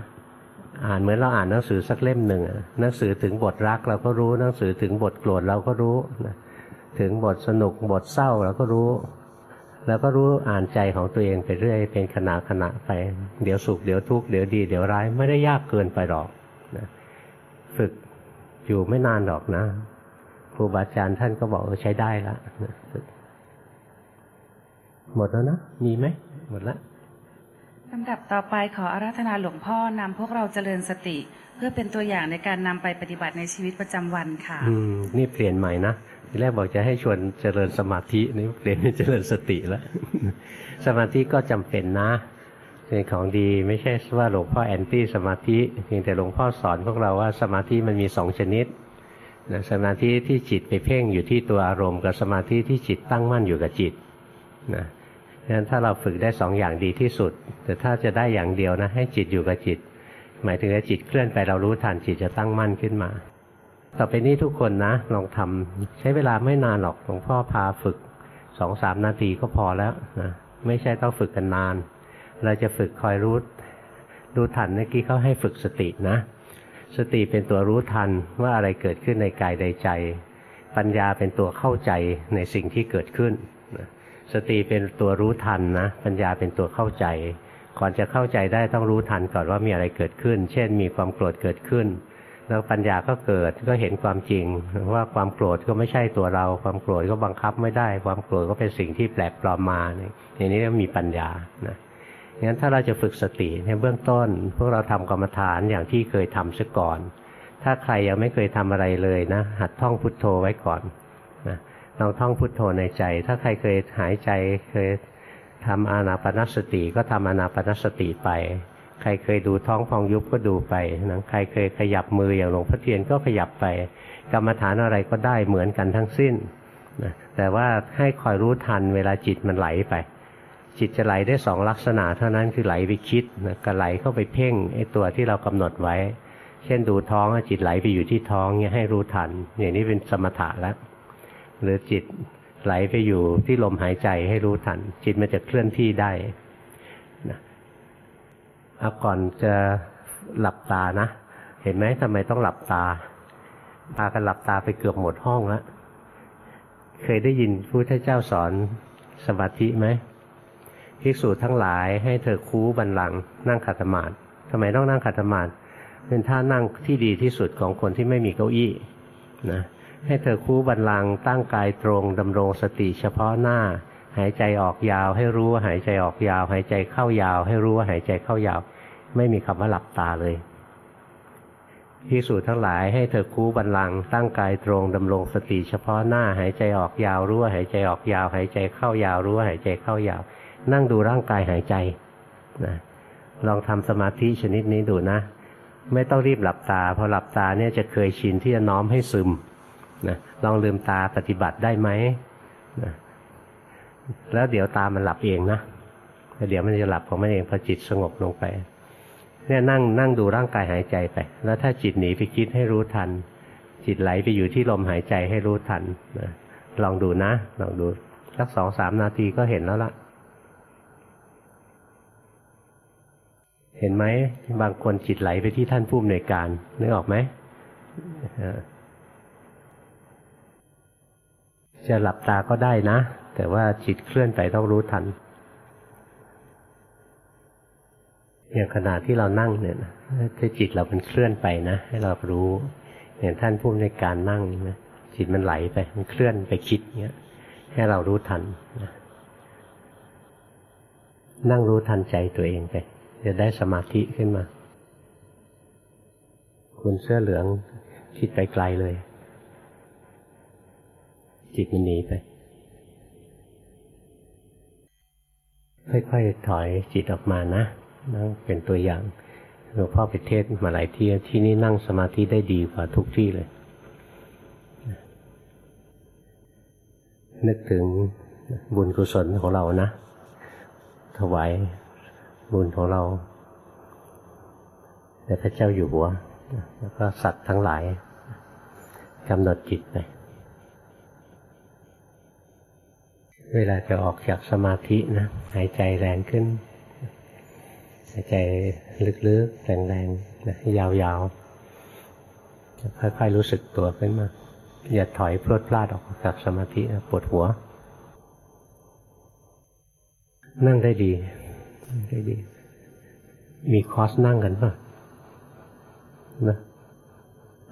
อ่านเหมือนเราอ่านหนังสือสักเล่มหนึ่งหนังสือถึงบทรักเราก็รู้หนังสือถึงบทโกรธเราก็รู้นะถึงบทสนุกบทเศร้าเราก็รู้ แล้วก็รู้อ่านใจของตัวเองไปเรื่อย เป็นขณะขณะไป เดี๋ยวสุขเดี๋ยวทุกข์เดี๋ยวดีเดี๋ยวร้ายไม่ได้ยากเกินไปหรอกนะฝึกอยู่ไม่นานหรอกนะครูบาอาจารย์ท่านก็บอกใช้ได้ล้วหมดแล้วนะ มีไหมหมดแล้ว ลำดับต่อไปขออาราธนาหลวงพ่อนำพวกเราเจริญสติ เพื่อเป็นตัวอย่างในการนำไปปฏิบัติในชีวิตประจำวันค่ะ อืมนี่เปลี่ยนใหม่นะทีแรกบอกจะให้ชวนเจริญสมาธินี่เปลี่ยนเป็นเจริญสติแล้ว สมาธิก็จำเป็นนะเป็นของดีไม่ใช่ว่าหลวงพ่อแอนตี้สมาธิเพียงแต่หลวงพ่อสอนพวกเราว่าสมาธิมันมีสองชนิดนะสมาธิที่จิตไปเพ่งอยู่ที่ตัวอารมณ์ กับสมาธิที่จิตตั้งมั่นอยู่กับจิตนะ งนั้นถ้าเราฝึกได้สองอย่างดีที่สุด แต่ถ้าจะได้อย่างเดียวนะ ให้จิตอยู่กับจิต หมายถึงว่าจิตเคลื่อนไปเรารู้ทันจิตจะตั้งมั่นขึ้นมา ต่อไปนี้ทุกคนนะ ลองทำใช้เวลาไม่นานหรอกหลวงพ่อพาฝึกสองสามนาทีก็พอแล้วนะไม่ใช่ต้องฝึกกันนาน เราจะฝึกคอยรู้รู้ทันเมื่อกี้เขาให้ฝึกสตินะ สติเป็นตัวรู้ทันว่าอะไรเกิดขึ้นในกายในใจ ปัญญาเป็นตัวเข้าใจในสิ่งที่เกิดขึ้น สติเป็นตัวรู้ทันนะปัญญาเป็นตัวเข้าใจ ก่อนจะเข้าใจได้ต้องรู้ทันก่อนว่ามีอะไรเกิดขึ้น เช่น มีความโกรธเกิดขึ้น แล้วปัญญาก็เกิดก็เห็นความจริง ว่าความโกรธก็ไม่ใช่ตัวเรา ความโกรธก็บังคับไม่ได้ ความโกรธก็เป็นสิ่งที่แปลกปลอมมาอย่างนี้ก็มีปัญญานะงั้นถ้าเราจะฝึกสติในเบื้องต้น พวกเราทำกรรมฐานอย่างที่เคยทำซะก่อน ถ้าใครยังไม่เคยทำอะไรเลยนะ หัดท่องพุทโธไว้ก่อน ลองท่องพุทโธในใจ ถ้าใครเคยหายใจเคยทำอานาปนสติก็ทำอานาปนสติไป ใครเคยดูท้องพองยุบก็ดูไปนะใครเคยขยับมืออย่างหลวงพ่อเทียนก็ขยับไป กรรมฐานอะไรก็ได้เหมือนกันทั้งสิ้นนะแต่ว่าให้คอยรู้ทันเวลาจิตมันไหลไป จิตจะไหลได้สองลักษณะ เท่านั้นคือไหลไปคิดนะกับไหลเข้าไปเพ่งไอ้ตัวที่เรากำหนดไว้ เช่นดูท้องจิตไหลไปอยู่ที่ท้องเนี่ยให้รู้ทัน อย่างนี้เป็นสมถะแล้ว หรือจิตไหลไปอยู่ที่ลมหายใจให้รู้ทัน จิตมันจะเคลื่อนที่ได้นะเอาก่อนจะหลับตานะ เห็นไหมทำไมต้องหลับตา พากันหลับตาไปเกือบหมดห้องแล้วเคยได้ยินพระพุทธเจ้าสอนสมาธิไหมภิกษุทั้งหลายให้เธอคูบันลังนั่งขัดสมาธิทำไมต้องนั่งขัดสมาธิเป็นท่านั่งที่ดีที่สุดของคนที่ไม่มีเก้าอี้นะ ให้เธอคู่บันลังตั้งกายตรงดำรงสติเฉพาะหน้า หายใจออกยาวให้รู้ว่าหายใจออกยาว หายใจเข้ายาว ให้รู้ว่าหายใจเข้ายาว ไม่มีคำว่าหลับตาเลยพิสูจทั้งหลายให้เธอคู่บันลังตั้งกายตรงดำรงสติเฉพาะหน้า หายใจออกยาวรู้ว่าหายใจออกยาว หายใจเข้ายาวรู้ว่าหายใจเข้ายาว นั่งดูร่างกายหายใจนะลองทำสมาธิชนิดนี้ดูนะ ไม่ต้องรีบหลับตาพอหลับตาเนี่ยจะเคยชินที่จะน้อมให้ซึม นะลองลืมตาปฏิบัติได้ไหมนะแล้วเดี๋ยวตามันหลับเองนะเดี๋ยวมันจะหลับของมันเองพอจิตสงบลงไป เนี่ยนั่งนั่งดูร่างกายหายใจไป แล้วถ้าจิตหนีไปคิดให้รู้ทัน จิตไหลไปอยู่ที่ลมหายใจให้รู้ทันนะลองดูนะ ลองดูสักสองสามนาทีก็เห็นแล้วล่ะ เห็นไหมบางคนจิตไหลไปที่ท่านผู้อำนวยการนึกออกไหม จะหลับตาก็ได้นะ แต่ว่าจิตเคลื่อนไปต้องรู้ทัน อย่างขณะที่เรานั่งเนี่ยถ้าจิตเรามันเคลื่อนไปนะ ให้เรารู้อย่างท่านผู้ในการนั่งนะจิตมันไหลไป มันเคลื่อนไปคิดเงี้ยให้เรารู้ทันนะนั่งรู้ทันใจตัวเองไปจะได้สมาธิขึ้นมา คุณเสื้อเหลืองคิดไปไกลเลย จิตมันหนีไป ค่อยๆถอยจิตออกมานะนั่งเป็นตัวอย่างหลวงพ่อไปเทศมาหลายที่ที่นี่นั่งสมาธิได้ดีกว่าทุกที่เลย นึกถึงบุญกุศลของเรานะ ถวายบุญของเราแด่พระเจ้าอยู่หัว แล้วก็สัตว์ทั้งหลายกำหนดจิตไป เวลาจะออกจากสมาธินะหายใจแรงขึ้น หายใจลึกๆแรงๆนะยาวๆ ค่อยๆรู้สึกตัวขึ้นมา อย่าถอยพลดพลาดออกจากสมาธินะปวดหัว นั่งได้ดีได้ดี มีคอสนั่งกันป่ะนะ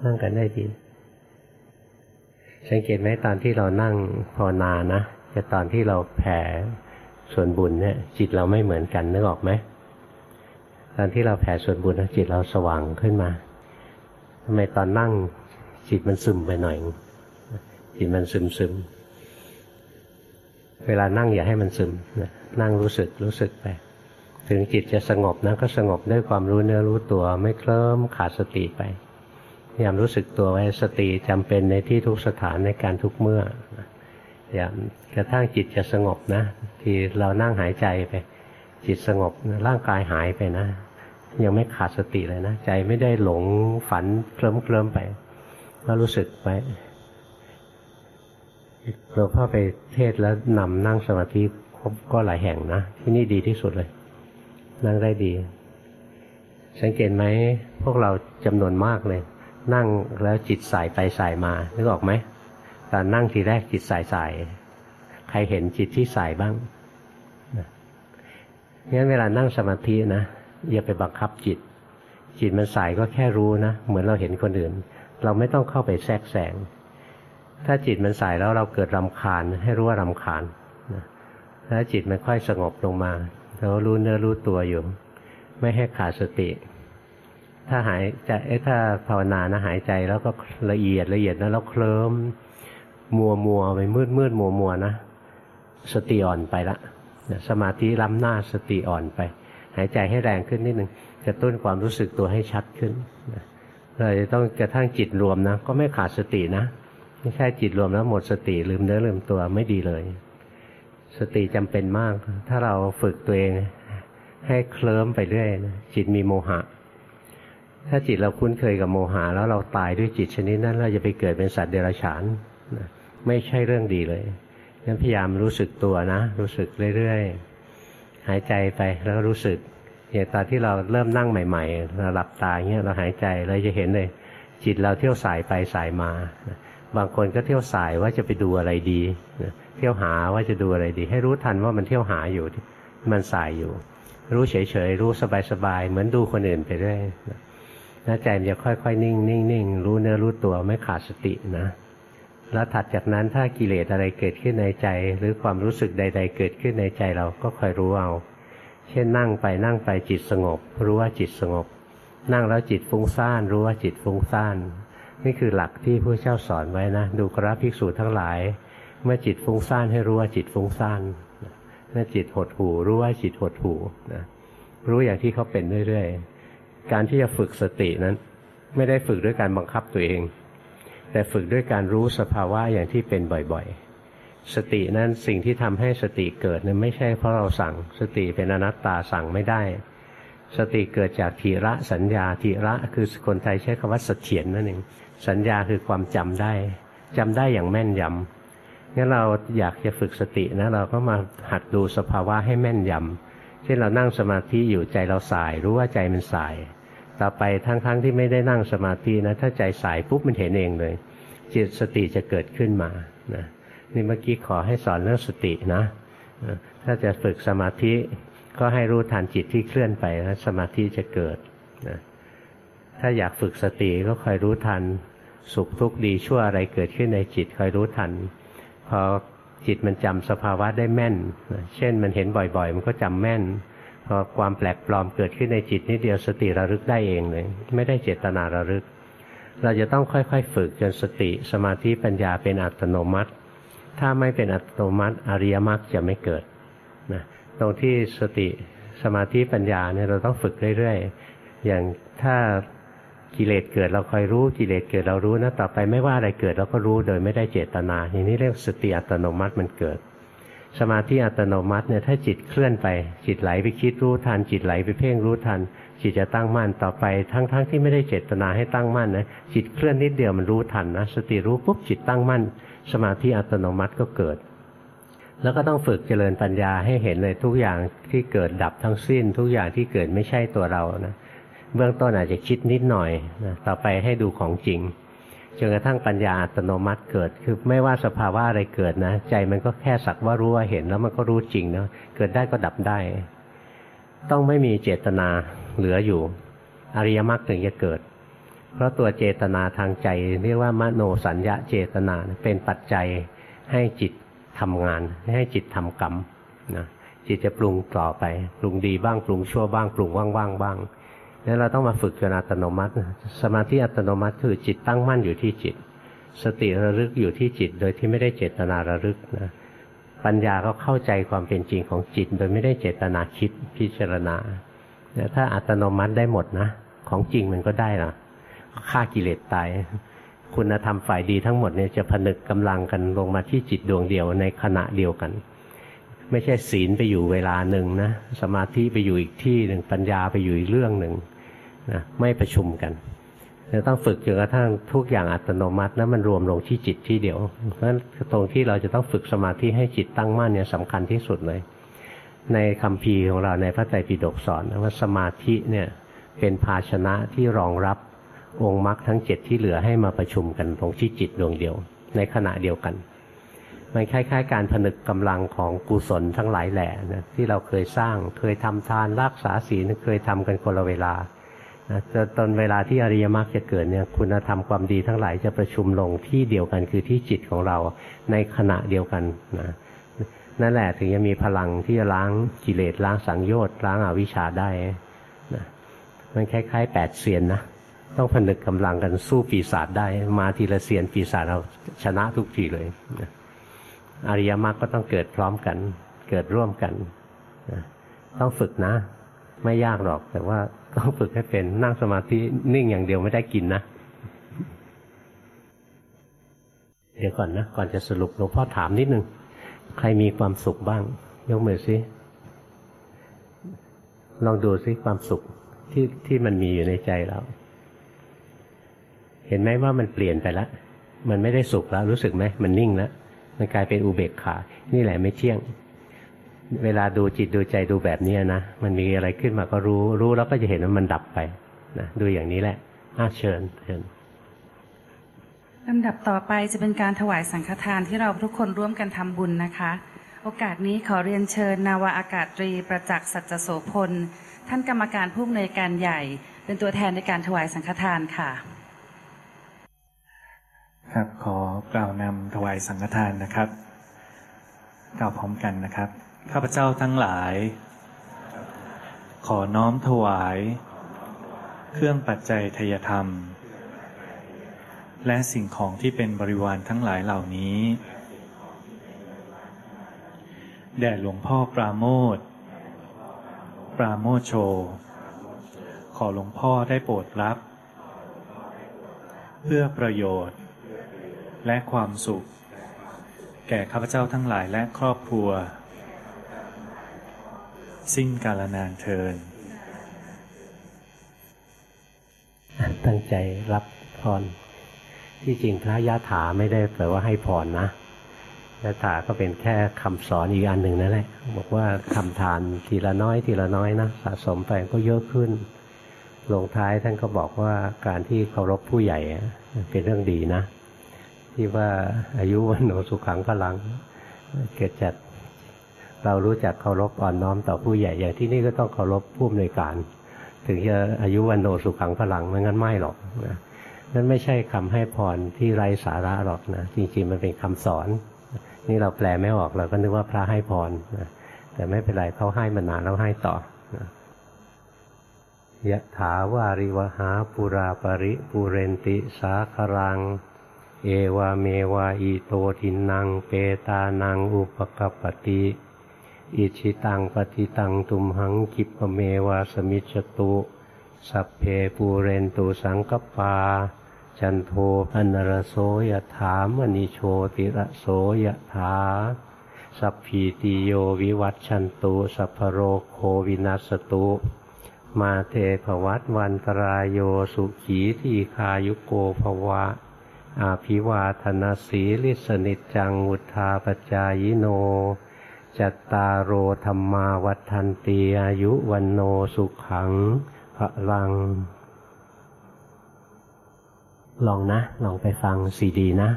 นั่งกันได้ดี สังเกตไหมตอนที่เรานั่งภาวนานะ แต่ตอนที่เราแผ่ส่วนบุญเนี่ย จิตเราไม่เหมือนกันนึกออกไหมตอนที่เราแผ่ส่วนบุญจิตเราสว่างขึ้นมาทำไมตอนนั่งจิตมันซึมไปหน่อย จิตมันซึมซึมเวลานั่งอย่าให้มันซึมนั่งรู้สึกรู้สึกไป ถึงจิตจะสงบนะก็สงบด้วยความรู้เนื้อรู้ตัวไม่เคลิ้มขาดสติไปพยายามรู้สึกตัวไว้สติจำเป็นในที่ทุกสถานในการทุกเมื่อ อย่ากระทั่งจิตจะสงบนะ ที่เรานั่งหายใจไป จิตสงบร่างกายหายไปนะ ยังไม่ขาดสติเลยนะ ใจไม่ได้หลงฝันเคลิ้มเคลิ้มไป ก็รู้สึกไว้หลวงพ่อไปเทศแล้วนำนั่งสมาธิก็หลายแห่งนะ ที่นี่ดีที่สุดเลย นั่งได้ดี สังเกตไหมพวกเราจำนวนมากเลย นั่งแล้วจิตสายไปสายมานึกออกไหม ตอนนั่งทีแรกจิตสายสายใครเห็นจิตที่สายบ้างงั้นเวลานั่งสมาธินะอย่าไปบังคับจิต จิตมันสายก็แค่รู้นะ เหมือนเราเห็นคนอื่น เราไม่ต้องเข้าไปแทรกแซงถ้าจิตมันสายแล้วเราเกิดรำคาญ ให้รู้ว่ารำคาญแล้วจิตมันค่อยสงบลงมาเรารู้เนื้อรู้ตัวอยู่ ไม่ให้ขาดสติ ถ้าหายใจถ้าภาวนานะหายใจแล้วก็ละเอียดละเอียดนะแล้วเคลิ้ม มัวมัวไปมืดมืดมัวมัวนะสติอ่อนไปละสมาธิล้ำหน้าสติอ่อนไป หายใจให้แรงขึ้นนิดหนึ่งกระตุ้นความรู้สึกตัวให้ชัดขึ้นเราจะต้องกระทั่งจิตรวมนะ ก็ไม่ขาดสตินะไม่ใช่จิตรวมแล้วหมดสติลืมเนื้อลืมตัวไม่ดีเลย สติจำเป็นมาก ถ้าเราฝึกตัวเองให้เคลิ้มไปเรื่อยนะจิตมีโมหะ ถ้าจิตเราคุ้นเคยกับโมหะแล้วเราตายด้วยจิตชนิดนั้นเราจะไปเกิดเป็นสัตว์เดรัจฉาน ไม่ใช่เรื่องดีเลยงั้นพยายามรู้สึกตัวนะ รู้สึกเรื่อยๆหายใจไปแล้วรู้สึกอย่างตอนที่เราเริ่มนั่งใหม่ๆเราหลับตาเงี้ยเราหายใจเราจะเห็นเลย จิตเราเที่ยวสายไปสายมา บางคนก็เที่ยวสายว่าจะไปดูอะไรดี เที่ยวหาว่าจะดูอะไรดี ให้รู้ทันว่ามันเที่ยวหาอยู่มันสายอยู่ รู้เฉยๆรู้สบายๆเหมือนดูคนอื่นไปเรื่อยนะใจมันจะค่อยๆ นิ่งนิ่งนิ่งรู้เนื้อรู้ตัวไม่ขาดสตินะ แล้วถัดจากนั้นถ้ากิเลสอะไรเกิดขึ้นในใจ หรือความรู้สึกใด ๆ เกิดขึ้นในใจเราก็คอยรู้เอา เช่นนั่งไปนั่งไปจิตสงบ รู้ว่าจิตสงบ นั่งแล้วจิตฟุ้งซ่านรู้ว่าจิตฟุ้งซ่านนี่คือหลักที่พระเจ้าสอนไว้นะดูกราภิกษุทั้งหลาย เมื่อจิตฟุ้งซ่านให้รู้ว่าจิตฟุ้งซ่านเมื่อจิตหดหูรู้ว่าจิตหดหูนะรู้อย่างที่เขาเป็นเรื่อยๆ การที่จะฝึกสตินั้น ไม่ได้ฝึกด้วยการบังคับตัวเอง แต่ฝึกด้วยการรู้สภาวะอย่างที่เป็นบ่อยๆ สตินั้นสิ่งที่ทำให้สติเกิดนั้นไม่ใช่เพราะเราสั่ง สติเป็นอนัตตาสั่งไม่ได้ สติเกิดจากทีระสัญญาทีระคือคนไทยใช้คำว่าสเถียนนั่นเองสัญญาคือความจำได้จำได้อย่างแม่นยำงั้นเราอยากจะฝึกสตินะเราก็มาหัดดูสภาวะให้แม่นยำเช่นเรานั่งสมาธิอยู่ใจเราสาย รู้ว่าใจมันสาย ต่อไปทั้งๆทที่ไม่ได้นั่งสมาธินะถ้าใจสายปุ๊บมันเห็นเองเลย จิตสติจะเกิดขึ้นมานะนี่เมื่อกี้ขอให้สอนเรื่องสตินะ ถ้าจะฝึกสมาธิก็ให้รู้ทันจิตที่เคลื่อนไปแล้วสมาธิจะเกิดนะถ้าอยากฝึกสติก็คอยรู้ทันสุขทุกข์ดีชั่วอะไรเกิดขึ้นในจิตคอยรู้ทัน พอจิตมันจำสภาวะได้แม่น เช่นมันเห็นบ่อยๆ มันก็จำแม่น พอความแปลกปลอมเกิดขึ้นในจิตนิดเดียวสติระลึกได้เองเลย ไม่ได้เจตนาระลึก เราจะต้องค่อยๆ ฝึกจนสติสมาธิปัญญาเป็นอัตโนมัติ ถ้าไม่เป็นอัตโนมัติอริยมรรคจะไม่เกิดนะตรงที่สติสมาธิปัญญาเนี่ยเราต้องฝึกเรื่อยๆ อย่างถ้ากิเลสเกิดเราคอยรู้กิเลสเกิดเรารู้นะต่อไปไม่ว่าอะไรเกิดเราก็รู้โดยไม่ได้เจตนาอย่างนี้เรียกสติอัตโนมัติมันเกิด สมาธิอัตโนมัติเนี่ยถ้าจิตเคลื่อนไป จิตไหลไปคิดรู้ทัน จิตไหลไปเพ่งรู้ทัน จิตจะตั้งมั่นต่อไป ทั้งๆทที่ไม่ได้เจตนาให้ตั้งมั่นนะจิตเคลื่อนนิดเดียวมันรู้ทันนะสติรู้ปุ๊บจิตตั้งมั่น สมาธิอัตโนมัติก็เกิด แล้วก็ต้องฝึกเจริญปัญญาให้เห็นเลยทุกอย่างที่เกิดดับทั้งสิ้น ทุกอย่างที่เกิดไม่ใช่ตัวเรานะเบื้องต้นอาจจะคิดนิดหน่อยนะต่อไปให้ดูของจริง จนกระทั่งปัญญาอัตโนมัติเกิด คือไม่ว่าสภาวะอะไรเกิดนะ ใจมันก็แค่สักว่ารู้ว่าเห็นแล้วมันก็รู้จริงเนาะเกิดได้ก็ดับได้ ต้องไม่มีเจตนาเหลืออยู่ อริยมรรคถึงจะเกิด เพราะตัวเจตนาทางใจ เรียกว่ามโนสัญญาเจตนาเป็นปัจจัยให้จิตทำงาน ให้จิตทำกรรมนะจิตจะปรุงต่อไป ปรุงดีบ้างปรุงชั่วบ้าง ปรุงว่างๆบ้างนั้ นี่เราต้องมาฝึกจนอัตโนมัติ สมาธิอัตโนมัติคือจิตตั้งมั่นอยู่ที่จิต สติระลึกอยู่ที่จิต โดยที่ไม่ได้เจตนาระลึกนะปัญญาก็เข้าใจความเป็นจริงของจิต โดยไม่ได้เจตนาคิดพิจารณาถ้าอัตโนมัติได้หมดนะ ของจริงมันก็ได้นะฆ่ากิเลสตายคุณธรรมฝ่ายดีทั้งหมดเนี่ยจะผนึกกำลังกันลงมาที่จิตดวงเดียวในขณะเดียวกัน ไม่ใช่ศีลไปอยู่เวลาหนึ่งนะสมาธิไปอยู่อีกที่หนึ่งปัญญาไปอยู่อีกเรื่องหนึ่ง นะไม่ประชุมกันเราต้องฝึกจนกระทั่งทุกอย่างอัตโนมัติแล้วมันรวมลงที่จิตที่เดียว เพราะฉะนั้นตรงที่เราจะต้องฝึกสมาธิให้จิตตั้งมั่นเนี่ยสำคัญที่สุดเลย ในคำพีของเราในพระไตรปิฎกสอนว่าสมาธิเนี่ยเป็นภาชนะที่รองรับองค์มรรคทั้งเจ็ดที่เหลือให้มาประชุมกันตรงที่จิตดวงเดียว ในขณะเดียวกันมันคล้ายๆ การผนึกกำลังของกุศลทั้งหลายแหล่นะที่เราเคยสร้างเคยทำทานรักษาศีลเคยทำกันคนละเวลา นะตอนเวลาที่อริยมรรคจะเกิดเนี่ยคุณธรรมความดีทั้งหลายจะประชุมลงที่เดียวกันคือที่จิตของเราในขณะเดียวกันนะนั่นแหละถึงจะมีพลังที่จะล้างกิเลสล้างสังโยชน์ล้างอาวิชชาได้นะมันคล้ายๆแปดเสียนนะต้องผนึกกำลังกันสู้ปีศาจได้ มาทีละเสียนปีศาจเราชนะทุกทีเลยนะอริยมรรคก็ต้องเกิดพร้อมกัน เกิดร่วมกันนะต้องฝึกนะ ไม่ยากหรอกแต่ว่า ต้องฝึกให้เป็นนั่งสมาธินิ่งอย่างเดียวไม่ได้กินนะ เดี๋ยวก่อนนะ ก่อนจะสรุปหลวงพ่อถามนิดนึง ใครมีความสุขบ้าง ยกมือซิลองดูซิความสุขที่ที่มันมีอยู่ในใจเรา เห็นไหมว่ามันเปลี่ยนไปแล้วมันไม่ได้สุขแล้ว รู้สึกไหมมันนิ่งแล้วมันกลายเป็นอุเบกขา นี่แหละไม่เที่ยง เวลาดูจิตดูใจดูแบบนี้นะ มันมีอะไรขึ้นมาก็รู้ รู้แล้วก็จะเห็นว่ามันดับไปนะดูอย่างนี้แหละอะเชิญเชิญลำดับต่อไปจะเป็นการถวายสังฆทานที่เราทุกคนร่วมกันทำบุญนะคะ โอกาสนี้ขอเรียนเชิญ นาวาอากาศตรีประจักษ์สัจโสพล ท่านกรรมการผู้อำนวยการใหญ่ เป็นตัวแทนในการถวายสังฆทานค่ะ ครับขอกล่าวนำถวายสังฆทานนะครับ กล่าวพร้อมกันนะครับ ข้าพเจ้าทั้งหลาย ขอน้อมถวาย เครื่องปัจจัยทยธรรม และสิ่งของที่เป็นบริวารทั้งหลายเหล่านี้ แด่หลวงพ่อปราโมทปราโมโช ขอหลวงพ่อได้โปรดรับ เพื่อประโยชน์ และความสุข แก่ข้าพเจ้าทั้งหลายและครอบครัว สิ้นกาลนานเทินตั้งใจรับพร ที่จริงพระยะถาไม่ได้แปลว่าให้พรนะยะถาก็เป็นแค่คำสอนอีกอันหนึ่งนั่นแหละ บอกว่าทำทานทีละน้อยทีละน้อยนะสะสมไปก็เยอะขึ้น ลงท้ายท่านก็บอกว่าการที่เคารพผู้ใหญ่เป็นเรื่องดีนะ ที่ว่าอายุวันโนสุขังพลัง เกิดจาก เรารู้จักเคารพอ่อนน้อมต่อผู้ใหญ่อย่างที่นี่ก็ต้องเคารพผู้อำนวยการ ถึงจะอายุวันโนสุขังพลังไม่งั้นไม่หรอกนะนั่นไม่ใช่คำให้พรที่ไร้สาระหรอกนะจริงๆมันเป็นคำสอน นี่เราแปลไม่ออกเราก็นึกว่าพระให้พรนะแต่ไม่เป็นไรเขาให้มานานแล้วให้ต่อยะถาวาริวหาปุราปริปุเรนติสาครัง เอวะเมวะ อิโตทินนัง เปตานังอุปะกัปปะติ อิจฉิตังปัตถิตังตุมหัง ขิปปะเมวะ สะมิชฌะตุ สัพเพปูเรนตุสังกัปปา จันโทปัณณะระโส ยะถา มะณิโชติระโส ยะถา สัพพีติโยวิวัชชันตุ สัพพะโรโควินัสสะตุ มาเต ภะวัตวันตะราโยสุขีทีคายุโกภวะ อาภิวาธนาสีลิสนิจจังวุทธาปจายโน จัตตารโอธรรมาวัฏันตีอายุวันโนสุขังพระลัง ลองนะ ลองไปฟังซีดีนะ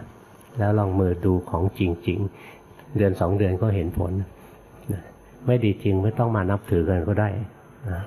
แล้วลองมือดูของจริง ๆ เดือนสองเดือนก็เห็นผล ไม่ดีจริงไม่ต้องมานับถือกันก็ได้นะ